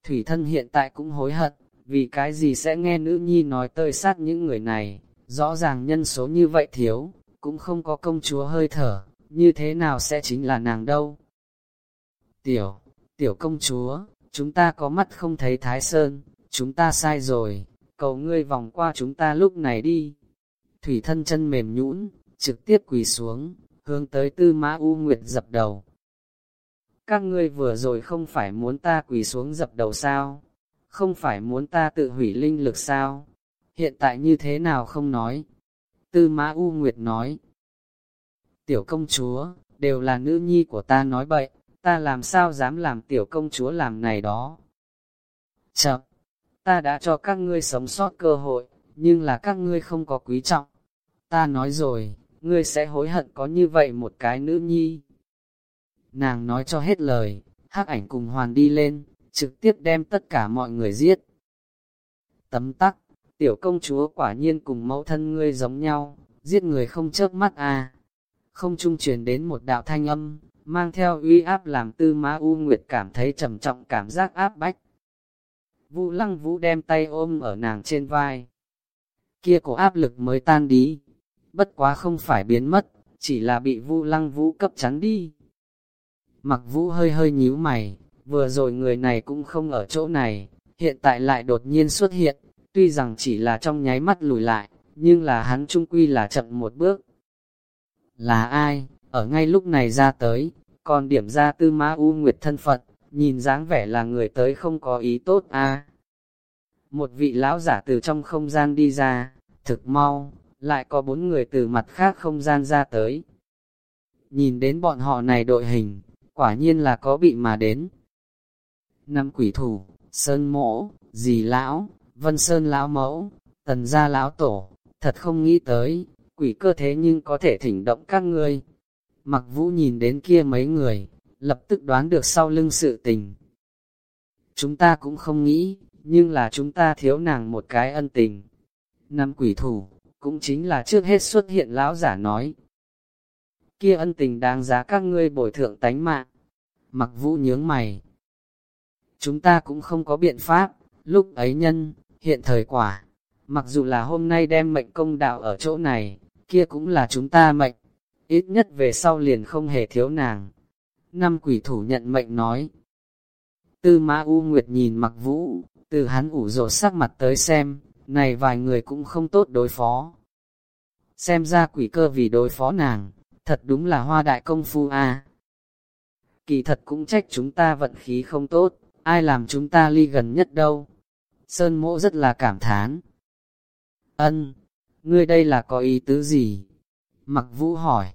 Thủy thân hiện tại cũng hối hận, vì cái gì sẽ nghe nữ nhi nói tơi sát những người này, rõ ràng nhân số như vậy thiếu, cũng không có công chúa hơi thở, như thế nào sẽ chính là nàng đâu. Tiểu, tiểu công chúa, chúng ta có mắt không thấy Thái Sơn, chúng ta sai rồi, cầu ngươi vòng qua chúng ta lúc này đi. Thủy thân chân mềm nhũn, trực tiếp quỳ xuống, hướng tới tư mã U Nguyệt dập đầu. Các ngươi vừa rồi không phải muốn ta quỳ xuống dập đầu sao? Không phải muốn ta tự hủy linh lực sao? Hiện tại như thế nào không nói? Tư mã U Nguyệt nói. Tiểu công chúa, đều là nữ nhi của ta nói bậy, ta làm sao dám làm tiểu công chúa làm này đó? Chậm, ta đã cho các ngươi sống sót cơ hội, nhưng là các ngươi không có quý trọng. Ta nói rồi, ngươi sẽ hối hận có như vậy một cái nữ nhi. Nàng nói cho hết lời, hắc ảnh cùng hoàn đi lên, trực tiếp đem tất cả mọi người giết. Tấm tắc, tiểu công chúa quả nhiên cùng mẫu thân ngươi giống nhau, giết người không chớp mắt à. Không trung truyền đến một đạo thanh âm, mang theo uy áp làm tư má U Nguyệt cảm thấy trầm trọng cảm giác áp bách. Vũ lăng vũ đem tay ôm ở nàng trên vai. Kia cổ áp lực mới tan đi. Bất quá không phải biến mất, chỉ là bị vũ lăng vũ cấp chắn đi. Mặc vũ hơi hơi nhíu mày, vừa rồi người này cũng không ở chỗ này, hiện tại lại đột nhiên xuất hiện, tuy rằng chỉ là trong nháy mắt lùi lại, nhưng là hắn trung quy là chậm một bước. Là ai, ở ngay lúc này ra tới, còn điểm ra tư ma u nguyệt thân phận, nhìn dáng vẻ là người tới không có ý tốt a. Một vị lão giả từ trong không gian đi ra, thực mau, lại có bốn người từ mặt khác không gian ra tới. Nhìn đến bọn họ này đội hình, quả nhiên là có bị mà đến. Năm quỷ thủ, sơn mỗ, dì lão, vân sơn lão mẫu, tần gia lão tổ, thật không nghĩ tới, quỷ cơ thế nhưng có thể thỉnh động các ngươi. Mặc vũ nhìn đến kia mấy người, lập tức đoán được sau lưng sự tình. Chúng ta cũng không nghĩ, nhưng là chúng ta thiếu nàng một cái ân tình. Năm quỷ thủ, cũng chính là trước hết xuất hiện lão giả nói. Kia ân tình đáng giá các ngươi bồi thượng tánh mạng. Mặc vũ nhướng mày. Chúng ta cũng không có biện pháp, lúc ấy nhân, hiện thời quả. Mặc dù là hôm nay đem mệnh công đạo ở chỗ này, kia cũng là chúng ta mệnh. Ít nhất về sau liền không hề thiếu nàng. Năm quỷ thủ nhận mệnh nói. Tư Mã U Nguyệt nhìn mặc vũ, từ hắn ủ rột sắc mặt tới xem, này vài người cũng không tốt đối phó. Xem ra quỷ cơ vì đối phó nàng, thật đúng là hoa đại công phu a. Kỳ thật cũng trách chúng ta vận khí không tốt, ai làm chúng ta ly gần nhất đâu. Sơn mộ rất là cảm thán. Ân, ngươi đây là có ý tứ gì? Mặc vũ hỏi.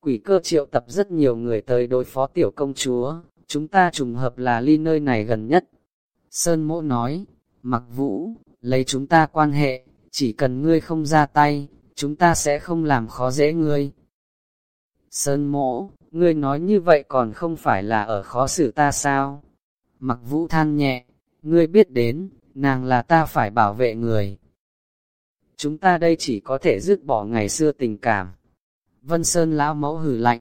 Quỷ cơ triệu tập rất nhiều người tới đối phó tiểu công chúa, chúng ta trùng hợp là ly nơi này gần nhất. Sơn mộ nói, mặc vũ, lấy chúng ta quan hệ, chỉ cần ngươi không ra tay, chúng ta sẽ không làm khó dễ ngươi. Sơn mộ, ngươi nói như vậy còn không phải là ở khó xử ta sao? Mặc vũ than nhẹ, ngươi biết đến, nàng là ta phải bảo vệ người. Chúng ta đây chỉ có thể dứt bỏ ngày xưa tình cảm. Vân Sơn lão mẫu hử lạnh.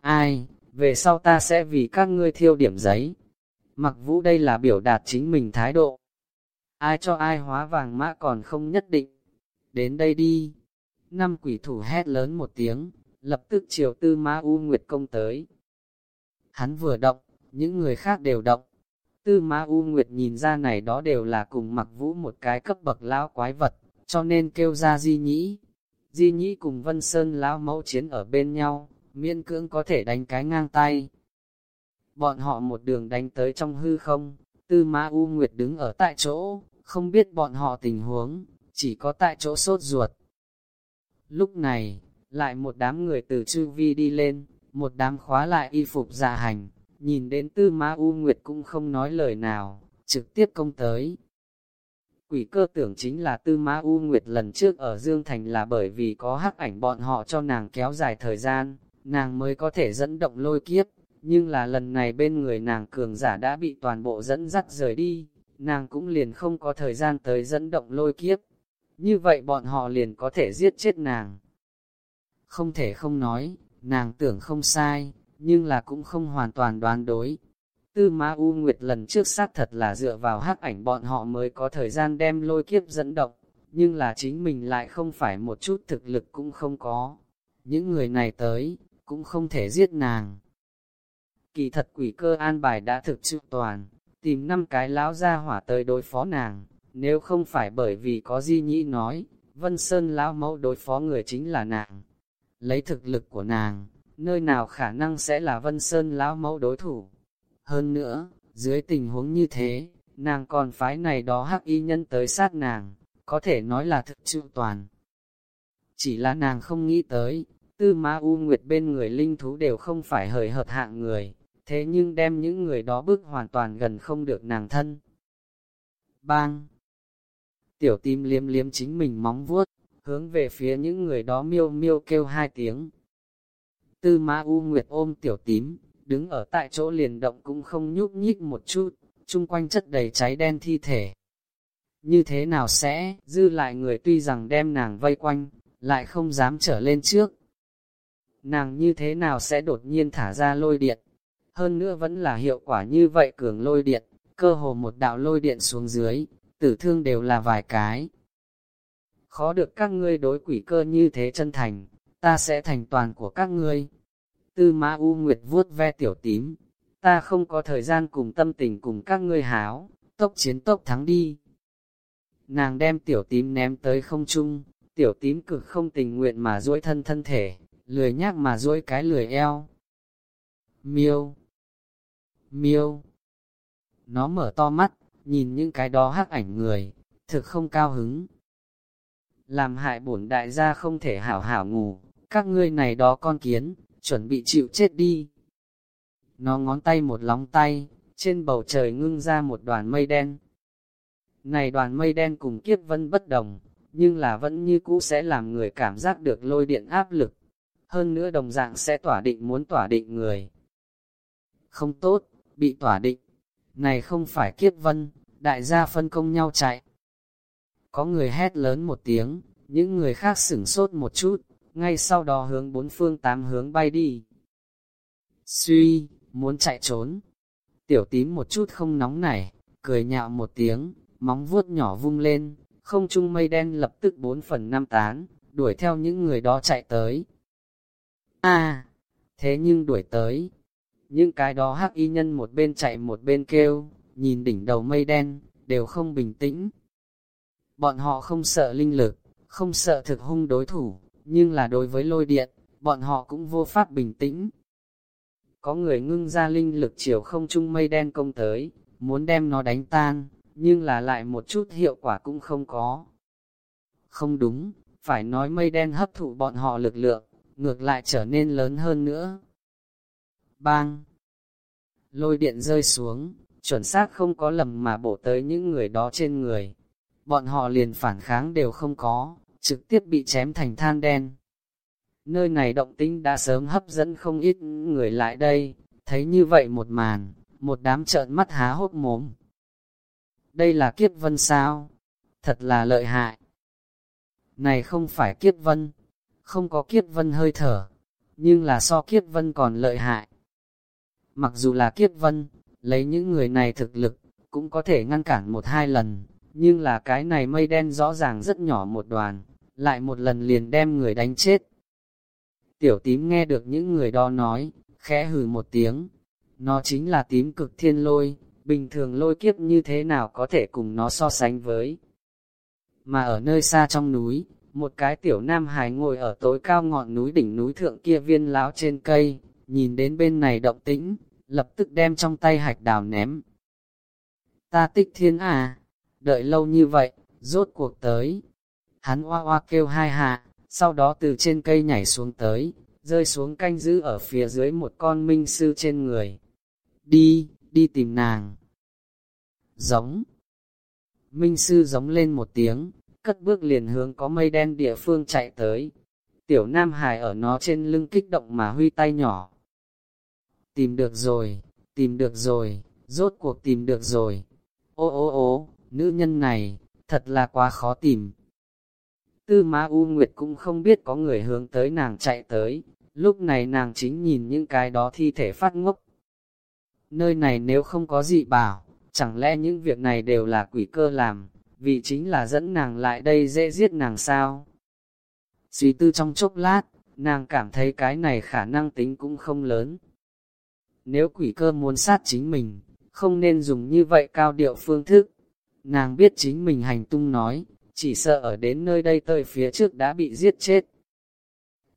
Ai, về sau ta sẽ vì các ngươi thiêu điểm giấy. Mặc vũ đây là biểu đạt chính mình thái độ. Ai cho ai hóa vàng mã còn không nhất định. Đến đây đi. Năm quỷ thủ hét lớn một tiếng, lập tức chiều tư ma u nguyệt công tới. Hắn vừa động, những người khác đều động. Tư Ma U Nguyệt nhìn ra này đó đều là cùng mặc vũ một cái cấp bậc lão quái vật, cho nên kêu ra di nhĩ. Di nhĩ cùng Vân Sơn lão mẫu chiến ở bên nhau, miên cưỡng có thể đánh cái ngang tay. Bọn họ một đường đánh tới trong hư không, Tư Ma U Nguyệt đứng ở tại chỗ, không biết bọn họ tình huống, chỉ có tại chỗ sốt ruột. Lúc này, lại một đám người từ chư vi đi lên, một đám khóa lại y phục dạ hành, nhìn đến tư ma U Nguyệt cũng không nói lời nào, trực tiếp công tới. Quỷ cơ tưởng chính là tư ma U Nguyệt lần trước ở Dương Thành là bởi vì có hắc ảnh bọn họ cho nàng kéo dài thời gian, nàng mới có thể dẫn động lôi kiếp, nhưng là lần này bên người nàng cường giả đã bị toàn bộ dẫn dắt rời đi, nàng cũng liền không có thời gian tới dẫn động lôi kiếp. Như vậy bọn họ liền có thể giết chết nàng. Không thể không nói, nàng tưởng không sai, nhưng là cũng không hoàn toàn đoán đối. Tư Ma U Nguyệt lần trước xác thật là dựa vào hắc ảnh bọn họ mới có thời gian đem lôi kiếp dẫn động, nhưng là chính mình lại không phải một chút thực lực cũng không có. Những người này tới, cũng không thể giết nàng. Kỳ thật quỷ cơ an bài đã thực sự toàn, tìm năm cái lão ra hỏa tới đối phó nàng, nếu không phải bởi vì có di nhĩ nói, Vân Sơn lão mẫu đối phó người chính là nàng. Lấy thực lực của nàng, nơi nào khả năng sẽ là Vân Sơn lão mẫu đối thủ. Hơn nữa, dưới tình huống như thế, nàng còn phái này đó hắc y nhân tới sát nàng, có thể nói là thực trụ toàn. Chỉ là nàng không nghĩ tới, tư ma u nguyệt bên người linh thú đều không phải hời hợt hạng người, thế nhưng đem những người đó bước hoàn toàn gần không được nàng thân. Bang! Tiểu tim liếm liếm chính mình móng vuốt, hướng về phía những người đó miêu miêu kêu hai tiếng, Tư Ma U Nguyệt ôm tiểu tím, đứng ở tại chỗ liền động cũng không nhúc nhích một chút, chung quanh chất đầy cháy đen thi thể. Như thế nào sẽ, dư lại người tuy rằng đem nàng vây quanh, lại không dám trở lên trước. Nàng như thế nào sẽ đột nhiên thả ra lôi điện? Hơn nữa vẫn là hiệu quả như vậy cường lôi điện, cơ hồ một đạo lôi điện xuống dưới, tử thương đều là vài cái. Khó được các ngươi đối quỷ cơ như thế chân thành, ta sẽ thành toàn của các ngươi. Tư Ma U Nguyệt vuốt ve tiểu tím, ta không có thời gian cùng tâm tình cùng các ngươi háo, tốc chiến tốc thắng đi. Nàng đem tiểu tím ném tới không trung, tiểu tím cực không tình nguyện mà duỗi thân thân thể, lười nhác mà duỗi cái lười eo. Miêu! Miêu! Nó mở to mắt, nhìn những cái đó hắc ảnh người, thực không cao hứng. Làm hại bổn đại gia không thể hảo hảo ngủ, các ngươi này đó con kiến, chuẩn bị chịu chết đi. Nó ngón tay một lóng tay, trên bầu trời ngưng ra một đoàn mây đen. Này đoàn mây đen cùng kiếp vân bất đồng, nhưng là vẫn như cũ sẽ làm người cảm giác được lôi điện áp lực. Hơn nữa đồng dạng sẽ tỏa định muốn tỏa định người. Không tốt, bị tỏa định. Này không phải kiếp vân, đại gia phân công nhau chạy. Có người hét lớn một tiếng, những người khác sửng sốt một chút, ngay sau đó hướng bốn phương tám hướng bay đi. Suy, muốn chạy trốn. Tiểu tím một chút không nóng nảy, cười nhạo một tiếng, móng vuốt nhỏ vung lên, không trung mây đen lập tức bốn phần năm tán, đuổi theo những người đó chạy tới. À, thế nhưng đuổi tới. Những cái đó hắc y nhân một bên chạy một bên kêu, nhìn đỉnh đầu mây đen, đều không bình tĩnh. Bọn họ không sợ linh lực, không sợ thực hung đối thủ, nhưng là đối với lôi điện, bọn họ cũng vô pháp bình tĩnh. Có người ngưng ra linh lực chiều không trung mây đen công tới, muốn đem nó đánh tan, nhưng là lại một chút hiệu quả cũng không có. Không đúng, phải nói mây đen hấp thụ bọn họ lực lượng, ngược lại trở nên lớn hơn nữa. Bang! Lôi điện rơi xuống, chuẩn xác không có lầm mà bổ tới những người đó trên người. Bọn họ liền phản kháng đều không có, trực tiếp bị chém thành than đen. Nơi này động tĩnh đã sớm hấp dẫn không ít người lại đây, thấy như vậy một màn, một đám trợn mắt há hốt mồm. Đây là kiếp vân sao? Thật là lợi hại. Này không phải kiếp vân, không có kiếp vân hơi thở, nhưng là so kiếp vân còn lợi hại. Mặc dù là kiếp vân, lấy những người này thực lực, cũng có thể ngăn cản một hai lần, nhưng là cái này mây đen rõ ràng rất nhỏ một đoàn, lại một lần liền đem người đánh chết. Tiểu tím nghe được những người đó nói, khẽ hừ một tiếng, nó chính là tím cực thiên lôi, bình thường lôi kiếp như thế nào có thể cùng nó so sánh với. Mà ở nơi xa trong núi, một cái tiểu nam hài ngồi ở tối cao ngọn núi đỉnh núi thượng kia viên lão trên cây, nhìn đến bên này động tĩnh, lập tức đem trong tay hạch đào ném. Ta tích thiên à, đợi lâu như vậy, rốt cuộc tới. Hắn oa oa kêu hai hạ, sau đó từ trên cây nhảy xuống tới, rơi xuống canh giữ ở phía dưới một con minh sư trên người. Đi, đi tìm nàng. Giống. Minh sư giống lên một tiếng, cất bước liền hướng có mây đen địa phương chạy tới. Tiểu Nam Hải ở nó trên lưng kích động mà huy tay nhỏ. Tìm được rồi, tìm được rồi, rốt cuộc tìm được rồi. Ô ô ô, nữ nhân này, thật là quá khó tìm. Tư Ma U Nguyệt cũng không biết có người hướng tới nàng chạy tới, lúc này nàng chính nhìn những cái đó thi thể phát ngốc. Nơi này nếu không có gì bảo, chẳng lẽ những việc này đều là quỷ cơ làm, vì chính là dẫn nàng lại đây dễ giết nàng sao? Suy tư trong chốc lát, nàng cảm thấy cái này khả năng tính cũng không lớn. Nếu quỷ cơ muốn sát chính mình, không nên dùng như vậy cao điệu phương thức. Nàng biết chính mình hành tung nói, chỉ sợ ở đến nơi đây tơi phía trước đã bị giết chết.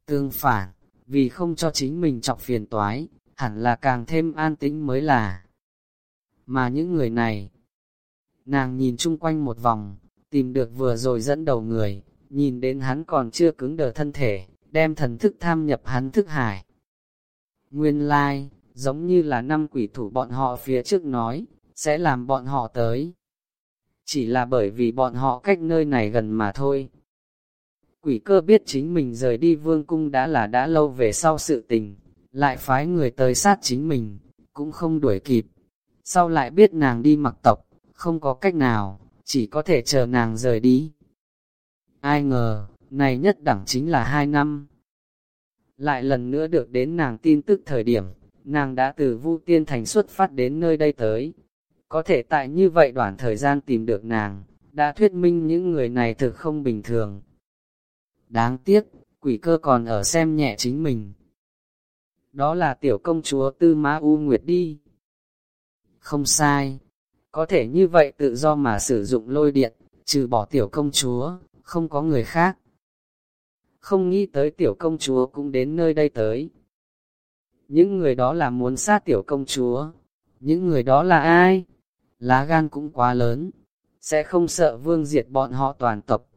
Tương phản, vì không cho chính mình chọc phiền toái, hẳn là càng thêm an tĩnh mới là. Mà những người này, nàng nhìn chung quanh một vòng, tìm được vừa rồi dẫn đầu người, nhìn đến hắn còn chưa cứng đờ thân thể, đem thần thức tham nhập hắn thức hải. Nguyên lai, like, giống như là năm quỷ thủ bọn họ phía trước nói, sẽ làm bọn họ tới. Chỉ là bởi vì bọn họ cách nơi này gần mà thôi. Quỷ cơ biết chính mình rời đi vương cung đã là đã lâu về sau sự tình, lại phái người tới sát chính mình, cũng không đuổi kịp. Sau lại biết nàng đi mặc tộc, không có cách nào, chỉ có thể chờ nàng rời đi. Ai ngờ, này nhất đẳng chính là hai năm. Lại lần nữa được đến nàng tin tức thời điểm, nàng đã từ Vu Tiên Thành xuất phát đến nơi đây tới. Có thể tại như vậy đoạn thời gian tìm được nàng, đã thuyết minh những người này thực không bình thường. Đáng tiếc, quỷ cơ còn ở xem nhẹ chính mình. Đó là tiểu công chúa Tư Mã U Nguyệt đi. Không sai, có thể như vậy tự do mà sử dụng lôi điện, trừ bỏ tiểu công chúa, không có người khác. Không nghĩ tới tiểu công chúa cũng đến nơi đây tới, những người đó là muốn sát tiểu công chúa. Những người đó là ai? Lá gan cũng quá lớn, sẽ không sợ vương diệt bọn họ toàn tộc.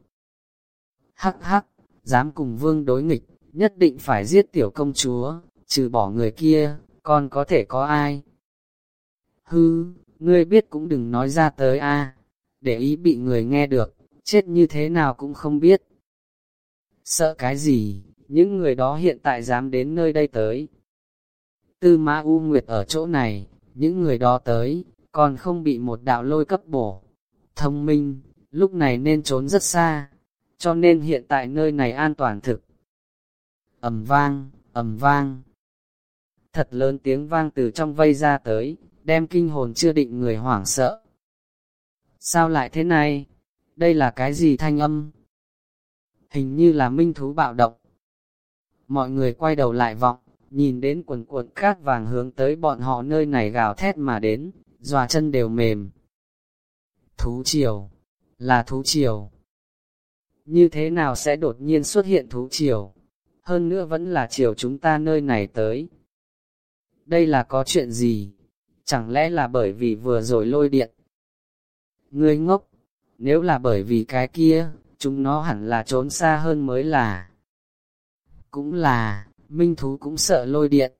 Hắc hắc, dám cùng vương đối nghịch, nhất định phải giết tiểu công chúa, trừ bỏ người kia, còn có thể có ai? Hư, ngươi biết cũng đừng nói ra tới a để ý bị người nghe được, chết như thế nào cũng không biết. Sợ cái gì, những người đó hiện tại dám đến nơi đây tới, Tư ma U Nguyệt ở chỗ này, những người đó tới, còn không bị một đạo lôi cấp bổ. Thông minh, lúc này nên trốn rất xa, cho nên hiện tại nơi này an toàn thực. ầm vang, ầm vang. Thật lớn tiếng vang từ trong vây ra tới, đem kinh hồn chưa định người hoảng sợ. Sao lại thế này? Đây là cái gì thanh âm? Hình như là minh thú bạo động. Mọi người quay đầu lại vọng, nhìn đến quần cuộn cát vàng hướng tới bọn họ nơi này gào thét mà đến, dòa chân đều mềm. Thú triều, là thú triều. Như thế nào sẽ đột nhiên xuất hiện thú triều? Hơn nữa vẫn là triều chúng ta nơi này tới. Đây là có chuyện gì? Chẳng lẽ là bởi vì vừa rồi lôi điện? Ngươi ngốc, nếu là bởi vì cái kia, chúng nó hẳn là trốn xa hơn mới là. Cũng là, minh thú cũng sợ lôi điện.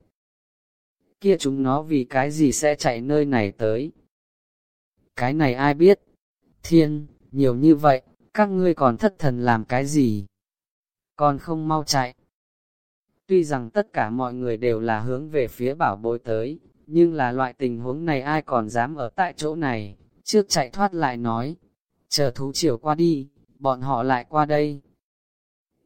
Kia chúng nó vì cái gì sẽ chạy nơi này tới? Cái này ai biết? Thiên, nhiều như vậy, các ngươi còn thất thần làm cái gì? Còn không mau chạy. Tuy rằng tất cả mọi người đều là hướng về phía bảo bối tới, nhưng là loại tình huống này ai còn dám ở tại chỗ này, trước chạy thoát lại nói, chờ thú chiều qua đi, bọn họ lại qua đây.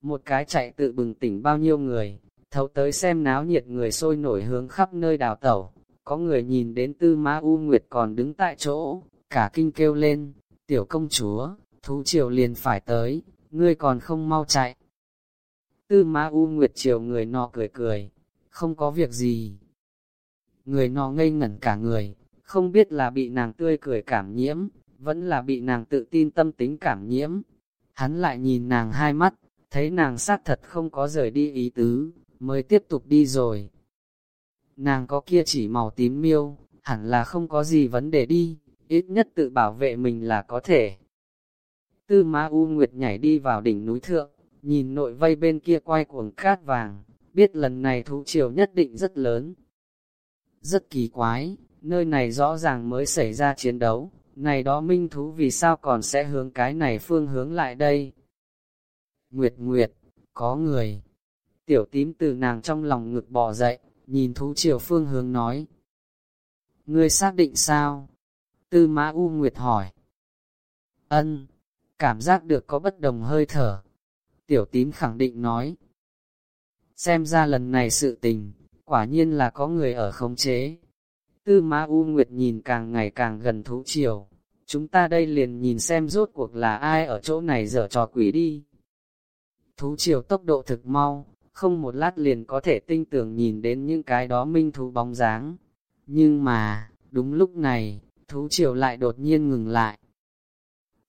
một cái chạy tự bừng tỉnh bao nhiêu người, thấu tới xem náo nhiệt người sôi nổi hướng khắp nơi đào tẩu, có người nhìn đến tư ma U Nguyệt còn đứng tại chỗ, cả kinh kêu lên, tiểu công chúa, thú triều liền phải tới, ngươi còn không mau chạy. Tư ma U Nguyệt triều người nọ cười cười, không có việc gì. Người nọ ngây ngẩn cả người, không biết là bị nàng tươi cười cảm nhiễm, vẫn là bị nàng tự tin tâm tính cảm nhiễm. Hắn lại nhìn nàng hai mắt, thấy nàng sát thật không có rời đi ý tứ, mới tiếp tục đi rồi. Nàng có kia chỉ màu tím miêu, hẳn là không có gì vấn đề đi, ít nhất tự bảo vệ mình là có thể. Tư Ma U Nguyệt nhảy đi vào đỉnh núi thượng, nhìn nội vây bên kia quay cuồng cát vàng, biết lần này thú triều nhất định rất lớn. Rất kỳ quái, nơi này rõ ràng mới xảy ra chiến đấu, này đó minh thú vì sao còn sẽ hướng cái này phương hướng lại đây. Nguyệt Nguyệt, có người. Tiểu tím từ nàng trong lòng ngực bò dậy, nhìn thú triều phương hướng nói. Ngươi xác định sao? Tư Mã U Nguyệt hỏi. Ân, cảm giác được có bất đồng hơi thở. Tiểu tím khẳng định nói. Xem ra lần này sự tình, quả nhiên là có người ở khống chế. Tư Mã U Nguyệt nhìn càng ngày càng gần thú triều. Chúng ta đây liền nhìn xem rốt cuộc là ai ở chỗ này dở trò quỷ đi. Thú triều tốc độ thực mau, không một lát liền có thể tinh tường nhìn đến những cái đó minh thú bóng dáng. Nhưng mà, đúng lúc này, thú triều lại đột nhiên ngừng lại.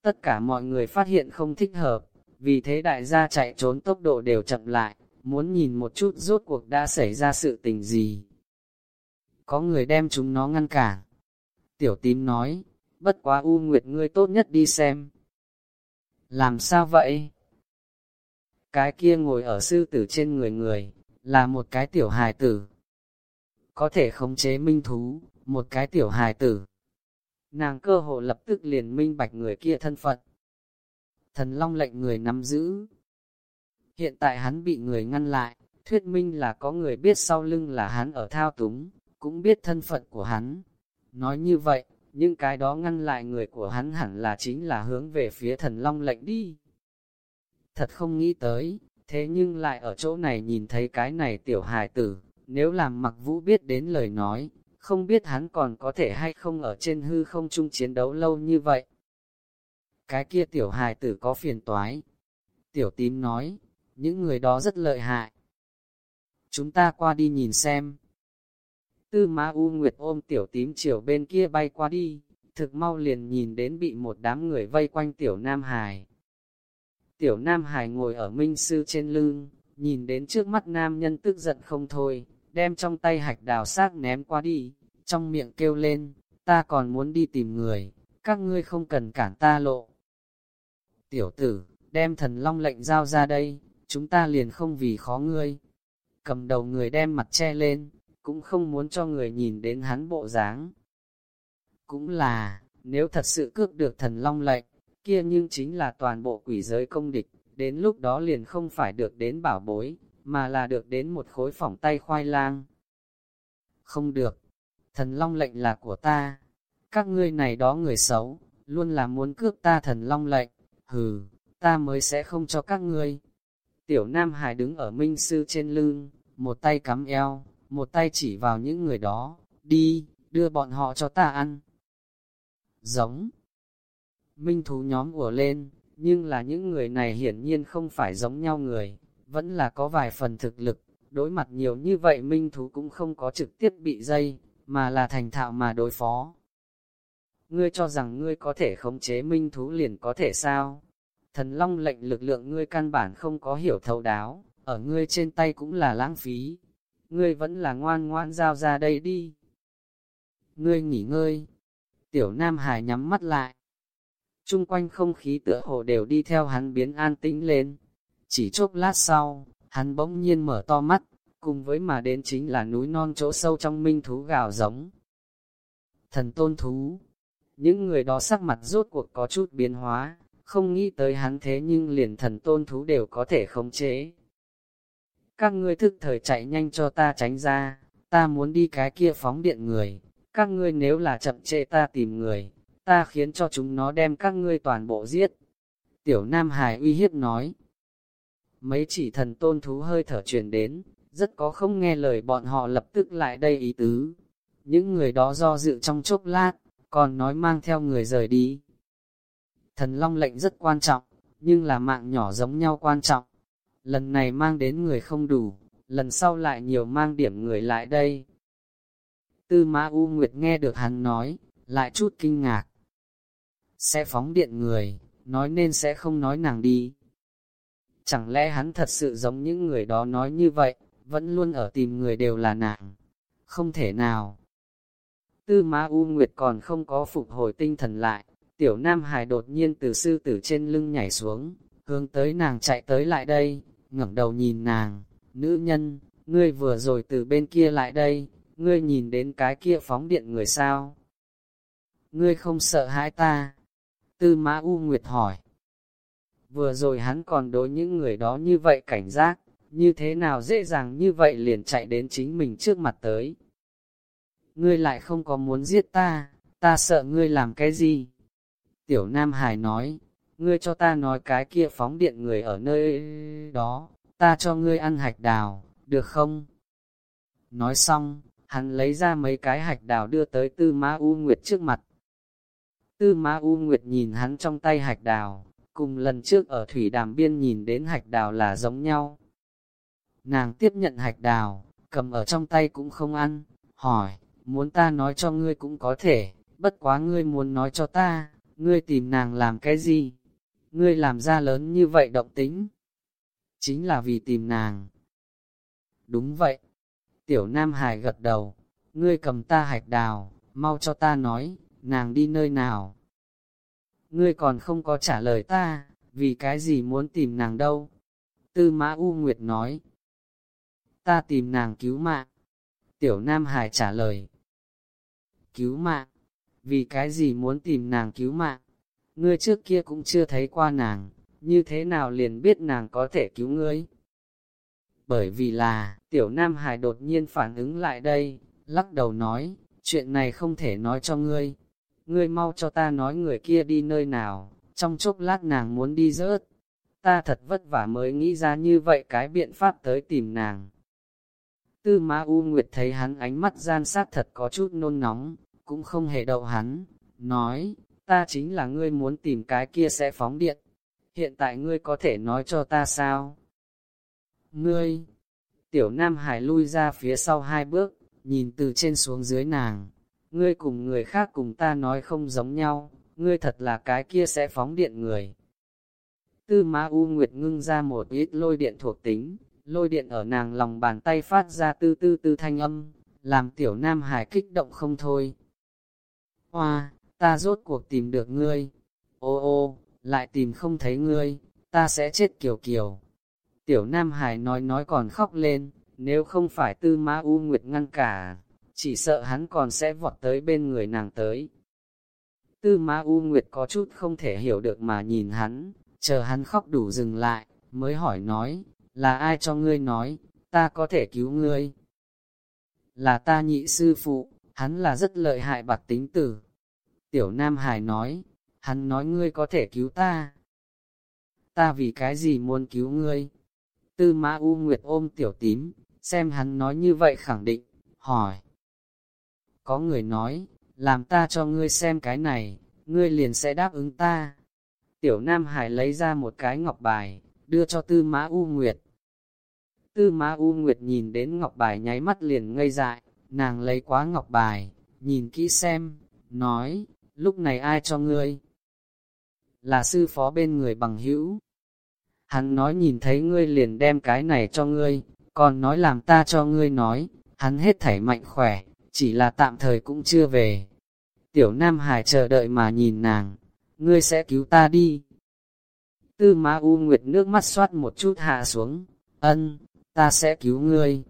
Tất cả mọi người phát hiện không thích hợp, vì thế đại gia chạy trốn tốc độ đều chậm lại, muốn nhìn một chút rốt cuộc đã xảy ra sự tình gì. Có người đem chúng nó ngăn cản. Tiểu tím nói, bất quá U Nguyệt ngươi tốt nhất đi xem. Làm sao vậy? Cái kia ngồi ở sư tử trên người người, là một cái tiểu hài tử. Có thể khống chế minh thú, một cái tiểu hài tử. Nàng cơ hồ lập tức liền minh bạch người kia thân phận. Thần long lệnh người nắm giữ. Hiện tại hắn bị người ngăn lại, thuyết minh là có người biết sau lưng là hắn ở thao túng, cũng biết thân phận của hắn. Nói như vậy, những cái đó ngăn lại người của hắn hẳn là chính là hướng về phía thần long lệnh đi. Thật không nghĩ tới, thế nhưng lại ở chỗ này nhìn thấy cái này tiểu hài tử, nếu làm mặc vũ biết đến lời nói, không biết hắn còn có thể hay không ở trên hư không chung chiến đấu lâu như vậy. Cái kia tiểu hài tử có phiền toái. Tiểu tím nói, những người đó rất lợi hại. Chúng ta qua đi nhìn xem. Tư Ma U Nguyệt ôm tiểu tím chiều bên kia bay qua đi, thực mau liền nhìn đến bị một đám người vây quanh tiểu Nam Hải. Tiểu Nam Hải ngồi ở minh sư trên lưng, nhìn đến trước mắt nam nhân tức giận không thôi, đem trong tay hạch đào xác ném qua đi, trong miệng kêu lên, ta còn muốn đi tìm người, các ngươi không cần cản ta lộ. Tiểu tử, đem thần long lệnh giao ra đây, chúng ta liền không vì khó ngươi. Cầm đầu người đem mặt che lên, cũng không muốn cho người nhìn đến hắn bộ dáng. Cũng là, nếu thật sự cướp được thần long lệnh, kia nhưng chính là toàn bộ quỷ giới công địch, đến lúc đó liền không phải được đến bảo bối, mà là được đến một khối phỏng tay khoai lang. Không được, thần long lệnh là của ta, các ngươi này đó người xấu, luôn là muốn cướp ta thần long lệnh, hừ, ta mới sẽ không cho các ngươi. Tiểu Nam Hải đứng ở minh sư trên lưng, một tay cắm eo, một tay chỉ vào những người đó, đi, đưa bọn họ cho ta ăn. Giống. Minh thú nhóm ùa lên, nhưng là những người này hiển nhiên không phải giống nhau người, vẫn là có vài phần thực lực, đối mặt nhiều như vậy minh thú cũng không có trực tiếp bị dây, mà là thành thạo mà đối phó. Ngươi cho rằng ngươi có thể khống chế minh thú liền có thể sao? Thần long lệnh lực lượng ngươi căn bản không có hiểu thấu đáo, ở ngươi trên tay cũng là lãng phí. Ngươi vẫn là ngoan ngoan giao ra đây đi. Ngươi nghỉ ngơi. Tiểu Nam Hải nhắm mắt lại. Trung quanh không khí tựa hồ đều đi theo hắn biến an tĩnh lên. Chỉ chốc lát sau, hắn bỗng nhiên mở to mắt, cùng với mà đến chính là núi non chỗ sâu trong minh thú gào giống. Thần tôn thú, những người đó sắc mặt rốt cuộc có chút biến hóa, không nghĩ tới hắn thế nhưng liền thần tôn thú đều có thể khống chế. Các ngươi thức thời chạy nhanh cho ta tránh ra, ta muốn đi cái kia phóng điện người, các ngươi nếu là chậm trễ ta tìm người, ta khiến cho chúng nó đem các ngươi toàn bộ giết. Tiểu Nam Hải uy hiếp nói. mấy chỉ thần tôn thú hơi thở truyền đến, rất có không nghe lời bọn họ lập tức lại đây ý tứ. Những người đó do dự trong chốc lát, còn nói mang theo người rời đi. Thần Long lệnh rất quan trọng, nhưng là mạng nhỏ giống nhau quan trọng. Lần này mang đến người không đủ, lần sau lại nhiều mang điểm người lại đây. Tư Mã U Nguyệt nghe được hắn nói, lại chút kinh ngạc. Sẽ phóng điện người, nói nên sẽ không nói nàng đi. Chẳng lẽ hắn thật sự giống những người đó nói như vậy, vẫn luôn ở tìm người đều là nàng. Không thể nào. Tư Ma U Nguyệt còn không có phục hồi tinh thần lại, tiểu Nam Hải đột nhiên từ sư tử trên lưng nhảy xuống, hướng tới nàng chạy tới lại đây, ngẩng đầu nhìn nàng, nữ nhân, ngươi vừa rồi từ bên kia lại đây, ngươi nhìn đến cái kia phóng điện người sao? Ngươi không sợ hãi ta? Tư Mã U Nguyệt hỏi. Vừa rồi hắn còn đối những người đó như vậy cảnh giác, như thế nào dễ dàng như vậy liền chạy đến chính mình trước mặt tới. Ngươi lại không có muốn giết ta, ta sợ ngươi làm cái gì? Tiểu Nam Hải nói, ngươi cho ta nói cái kia phóng điện người ở nơi đó, ta cho ngươi ăn hạch đào, được không? Nói xong, hắn lấy ra mấy cái hạch đào đưa tới Tư Ma U Nguyệt trước mặt. Tư Ma U Nguyệt nhìn hắn trong tay hạch đào, cùng lần trước ở thủy đàm biên nhìn đến hạch đào là giống nhau. Nàng tiếp nhận hạch đào, cầm ở trong tay cũng không ăn, hỏi, muốn ta nói cho ngươi cũng có thể, bất quá ngươi muốn nói cho ta, ngươi tìm nàng làm cái gì? Ngươi làm ra lớn như vậy động tính. Chính là vì tìm nàng. Đúng vậy. Tiểu Nam Hải gật đầu, ngươi cầm ta hạch đào, mau cho ta nói, nàng đi nơi nào? Ngươi còn không có trả lời ta, vì cái gì muốn tìm nàng đâu? Tư Mã U Nguyệt nói, ta tìm nàng cứu mạng. Tiểu Nam Hải trả lời, cứu mạng, vì cái gì muốn tìm nàng cứu mạng? Ngươi trước kia cũng chưa thấy qua nàng, như thế nào liền biết nàng có thể cứu ngươi? Bởi vì là, tiểu Nam Hải đột nhiên phản ứng lại đây, lắc đầu nói, chuyện này không thể nói cho ngươi. Ngươi mau cho ta nói người kia đi nơi nào, trong chốc lát nàng muốn đi rớt. Ta thật vất vả mới nghĩ ra như vậy cái biện pháp tới tìm nàng. Tư Ma U Nguyệt thấy hắn ánh mắt gian sát thật có chút nôn nóng, cũng không hề đậu hắn, nói, ta chính là ngươi muốn tìm cái kia sẽ phóng điện. Hiện tại ngươi có thể nói cho ta sao? Ngươi, tiểu Nam Hải lui ra phía sau hai bước, nhìn từ trên xuống dưới nàng, ngươi cùng người khác cùng ta nói không giống nhau, ngươi thật là cái kia sẽ phóng điện người. Tư Ma U Nguyệt ngưng ra một ít lôi điện thuộc tính, lôi điện ở nàng lòng bàn tay phát ra tư tư tư thanh âm, làm tiểu Nam Hải kích động không thôi. Hoa, ta rốt cuộc tìm được ngươi. Ô ô, lại tìm không thấy ngươi, ta sẽ chết kiều kiều. Tiểu Nam Hải nói nói còn khóc lên, nếu không phải tư Ma U Nguyệt ngăn cả, chỉ sợ hắn còn sẽ vọt tới bên người nàng tới. Tư Ma U Nguyệt có chút không thể hiểu được mà nhìn hắn, chờ hắn khóc đủ dừng lại, mới hỏi nói, là ai cho ngươi nói, ta có thể cứu ngươi. Là ta nhị sư phụ, hắn là rất lợi hại bạc tính tử. Tiểu Nam Hải nói, hắn nói ngươi có thể cứu ta. Ta vì cái gì muốn cứu ngươi? Tư Mã U Nguyệt ôm tiểu tím, xem hắn nói như vậy khẳng định, hỏi. Có người nói, làm ta cho ngươi xem cái này, ngươi liền sẽ đáp ứng ta. Tiểu Nam Hải lấy ra một cái ngọc bài, đưa cho Tư Mã U Nguyệt. Tư Mã U Nguyệt nhìn đến ngọc bài nháy mắt liền ngây dại, nàng lấy quá ngọc bài, nhìn kỹ xem, nói, lúc này ai cho ngươi? Là sư phó bên người bằng hữu. Hắn nói nhìn thấy ngươi liền đem cái này cho ngươi, còn nói làm ta cho ngươi nói, hắn hết thảy mạnh khỏe, chỉ là tạm thời cũng chưa về. Tiểu Nam Hải chờ đợi mà nhìn nàng, ngươi sẽ cứu ta đi. Tư Ma U Nguyệt nước mắt xoát một chút hạ xuống, ân, ta sẽ cứu ngươi.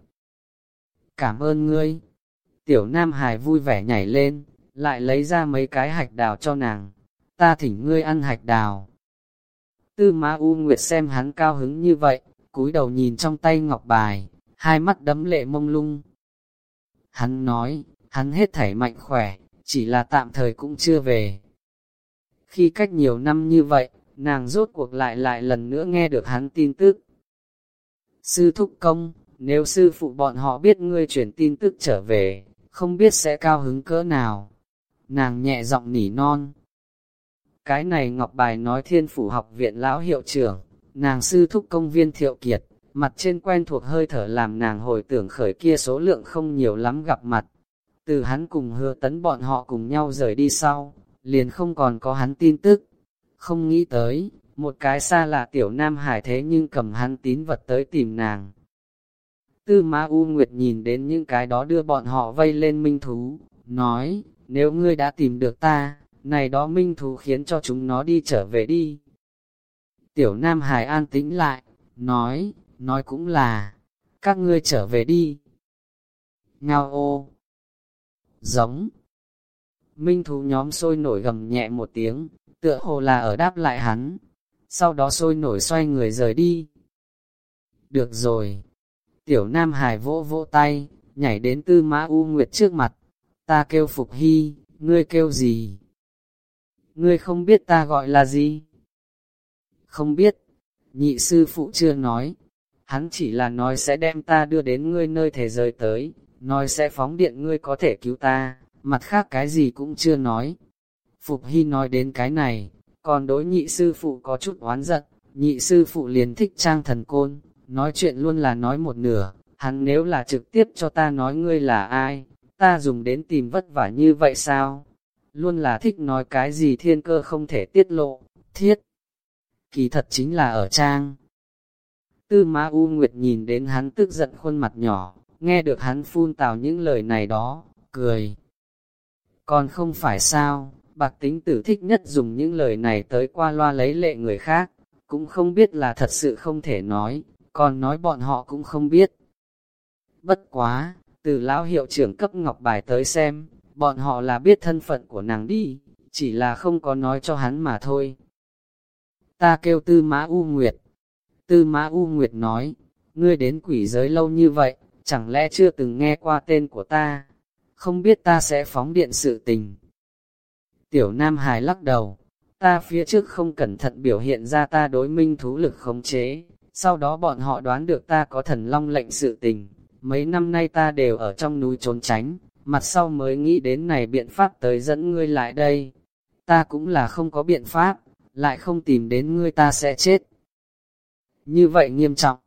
Cảm ơn ngươi. Tiểu Nam Hải vui vẻ nhảy lên, lại lấy ra mấy cái hạch đào cho nàng. Ta thỉnh ngươi ăn hạch đào. Tư Ma U Nguyệt xem hắn cao hứng như vậy, cúi đầu nhìn trong tay ngọc bài, hai mắt đấm lệ mông lung. Hắn nói, hắn hết thảy mạnh khỏe, chỉ là tạm thời cũng chưa về. Khi cách nhiều năm như vậy, nàng rốt cuộc lại lại lần nữa nghe được hắn tin tức. Sư thúc công, nếu sư phụ bọn họ biết ngươi chuyển tin tức trở về, không biết sẽ cao hứng cỡ nào. Nàng nhẹ giọng nỉ non. Cái này Ngọc Bài nói thiên phủ học viện lão hiệu trưởng, nàng sư thúc công viên thiệu kiệt, mặt trên quen thuộc hơi thở làm nàng hồi tưởng khởi kia số lượng không nhiều lắm gặp mặt. Từ hắn cùng hứa tấn bọn họ cùng nhau rời đi sau, liền không còn có hắn tin tức. Không nghĩ tới, một cái xa lạ tiểu nam hải thế nhưng cầm hắn tín vật tới tìm nàng. Tư Ma U Nguyệt nhìn đến những cái đó đưa bọn họ vây lên minh thú, nói, nếu ngươi đã tìm được ta, này đó minh thú khiến cho chúng nó đi trở về đi. Tiểu Nam Hải an tĩnh lại, nói, nói cũng là, các ngươi trở về đi. Ngao ô, giống, minh thú nhóm sôi nổi gầm nhẹ một tiếng, tựa hồ là ở đáp lại hắn, sau đó sôi nổi xoay người rời đi. Được rồi, tiểu nam hải vỗ vỗ tay, nhảy đến tư mã u nguyệt trước mặt, ta kêu Phục Hy, ngươi kêu gì? Ngươi không biết ta gọi là gì? Không biết, nhị sư phụ chưa nói, hắn chỉ là nói sẽ đem ta đưa đến ngươi nơi thế giới tới, nói sẽ phóng điện ngươi có thể cứu ta, mặt khác cái gì cũng chưa nói. Phục Hy nói đến cái này, còn đối nhị sư phụ có chút oán giận, nhị sư phụ liền thích trang thần côn, nói chuyện luôn là nói một nửa, hắn nếu là trực tiếp cho ta nói ngươi là ai, ta dùng đến tìm vất vả như vậy sao? Luôn là thích nói cái gì thiên cơ không thể tiết lộ, thiết. Kỳ thật chính là ở trang. Tư Ma U Nguyệt nhìn đến hắn tức giận khuôn mặt nhỏ, nghe được hắn phun tào những lời này đó, cười. Còn không phải sao, bạc tính tử thích nhất dùng những lời này tới qua loa lấy lệ người khác, cũng không biết là thật sự không thể nói, còn nói bọn họ cũng không biết. Bất quá, từ lão hiệu trưởng cấp ngọc bài tới xem, bọn họ là biết thân phận của nàng đi, chỉ là không có nói cho hắn mà thôi. Ta kêu tư mã U Nguyệt. Tư mã U Nguyệt nói, ngươi đến quỷ giới lâu như vậy, chẳng lẽ chưa từng nghe qua tên của ta? Không biết ta sẽ phóng điện sự tình. Tiểu Nam Hải lắc đầu, ta phía trước không cẩn thận biểu hiện ra ta đối minh thú lực khống chế, sau đó bọn họ đoán được ta có thần long lệnh sự tình, mấy năm nay ta đều ở trong núi trốn tránh, mặt sau mới nghĩ đến này biện pháp tới dẫn ngươi lại đây. Ta cũng là không có biện pháp, lại không tìm đến ngươi ta sẽ chết. Như vậy nghiêm trọng.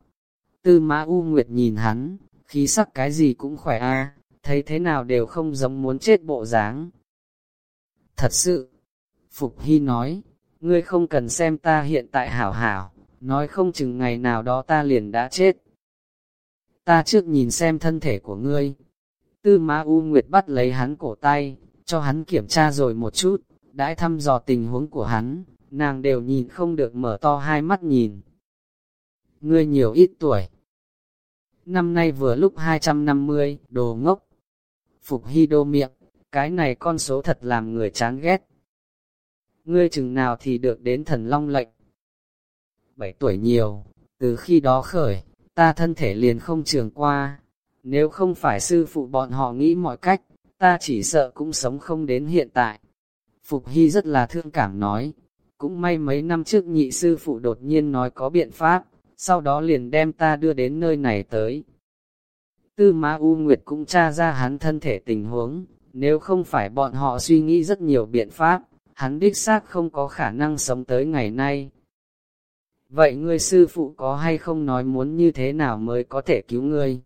Tư mã U Nguyệt nhìn hắn, khí sắc cái gì cũng khỏe a thấy thế nào đều không giống muốn chết bộ dáng. Thật sự, Phục Hy nói, ngươi không cần xem ta hiện tại hảo hảo, nói không chừng ngày nào đó ta liền đã chết. Ta trước nhìn xem thân thể của ngươi. Tư Ma U Nguyệt bắt lấy hắn cổ tay, cho hắn kiểm tra rồi một chút, đãi thăm dò tình huống của hắn, nàng đều nhìn không được mở to hai mắt nhìn. Ngươi nhiều ít tuổi. Năm nay vừa lúc 250, đồ ngốc. Phục Hy đô miệng, cái này con số thật làm người chán ghét. Ngươi chừng nào thì được đến thần long lệnh. 7 tuổi nhiều, từ khi đó khởi, ta thân thể liền không trường qua. Nếu không phải sư phụ bọn họ nghĩ mọi cách, ta chỉ sợ cũng sống không đến hiện tại. Phục Hy rất là thương cảm nói, cũng may mấy năm trước nhị sư phụ đột nhiên nói có biện pháp, sau đó liền đem ta đưa đến nơi này tới. Tư Ma U Nguyệt cũng tra ra hắn thân thể tình huống, nếu không phải bọn họ suy nghĩ rất nhiều biện pháp, hắn đích xác không có khả năng sống tới ngày nay. Vậy ngươi sư phụ có hay không nói muốn như thế nào mới có thể cứu ngươi?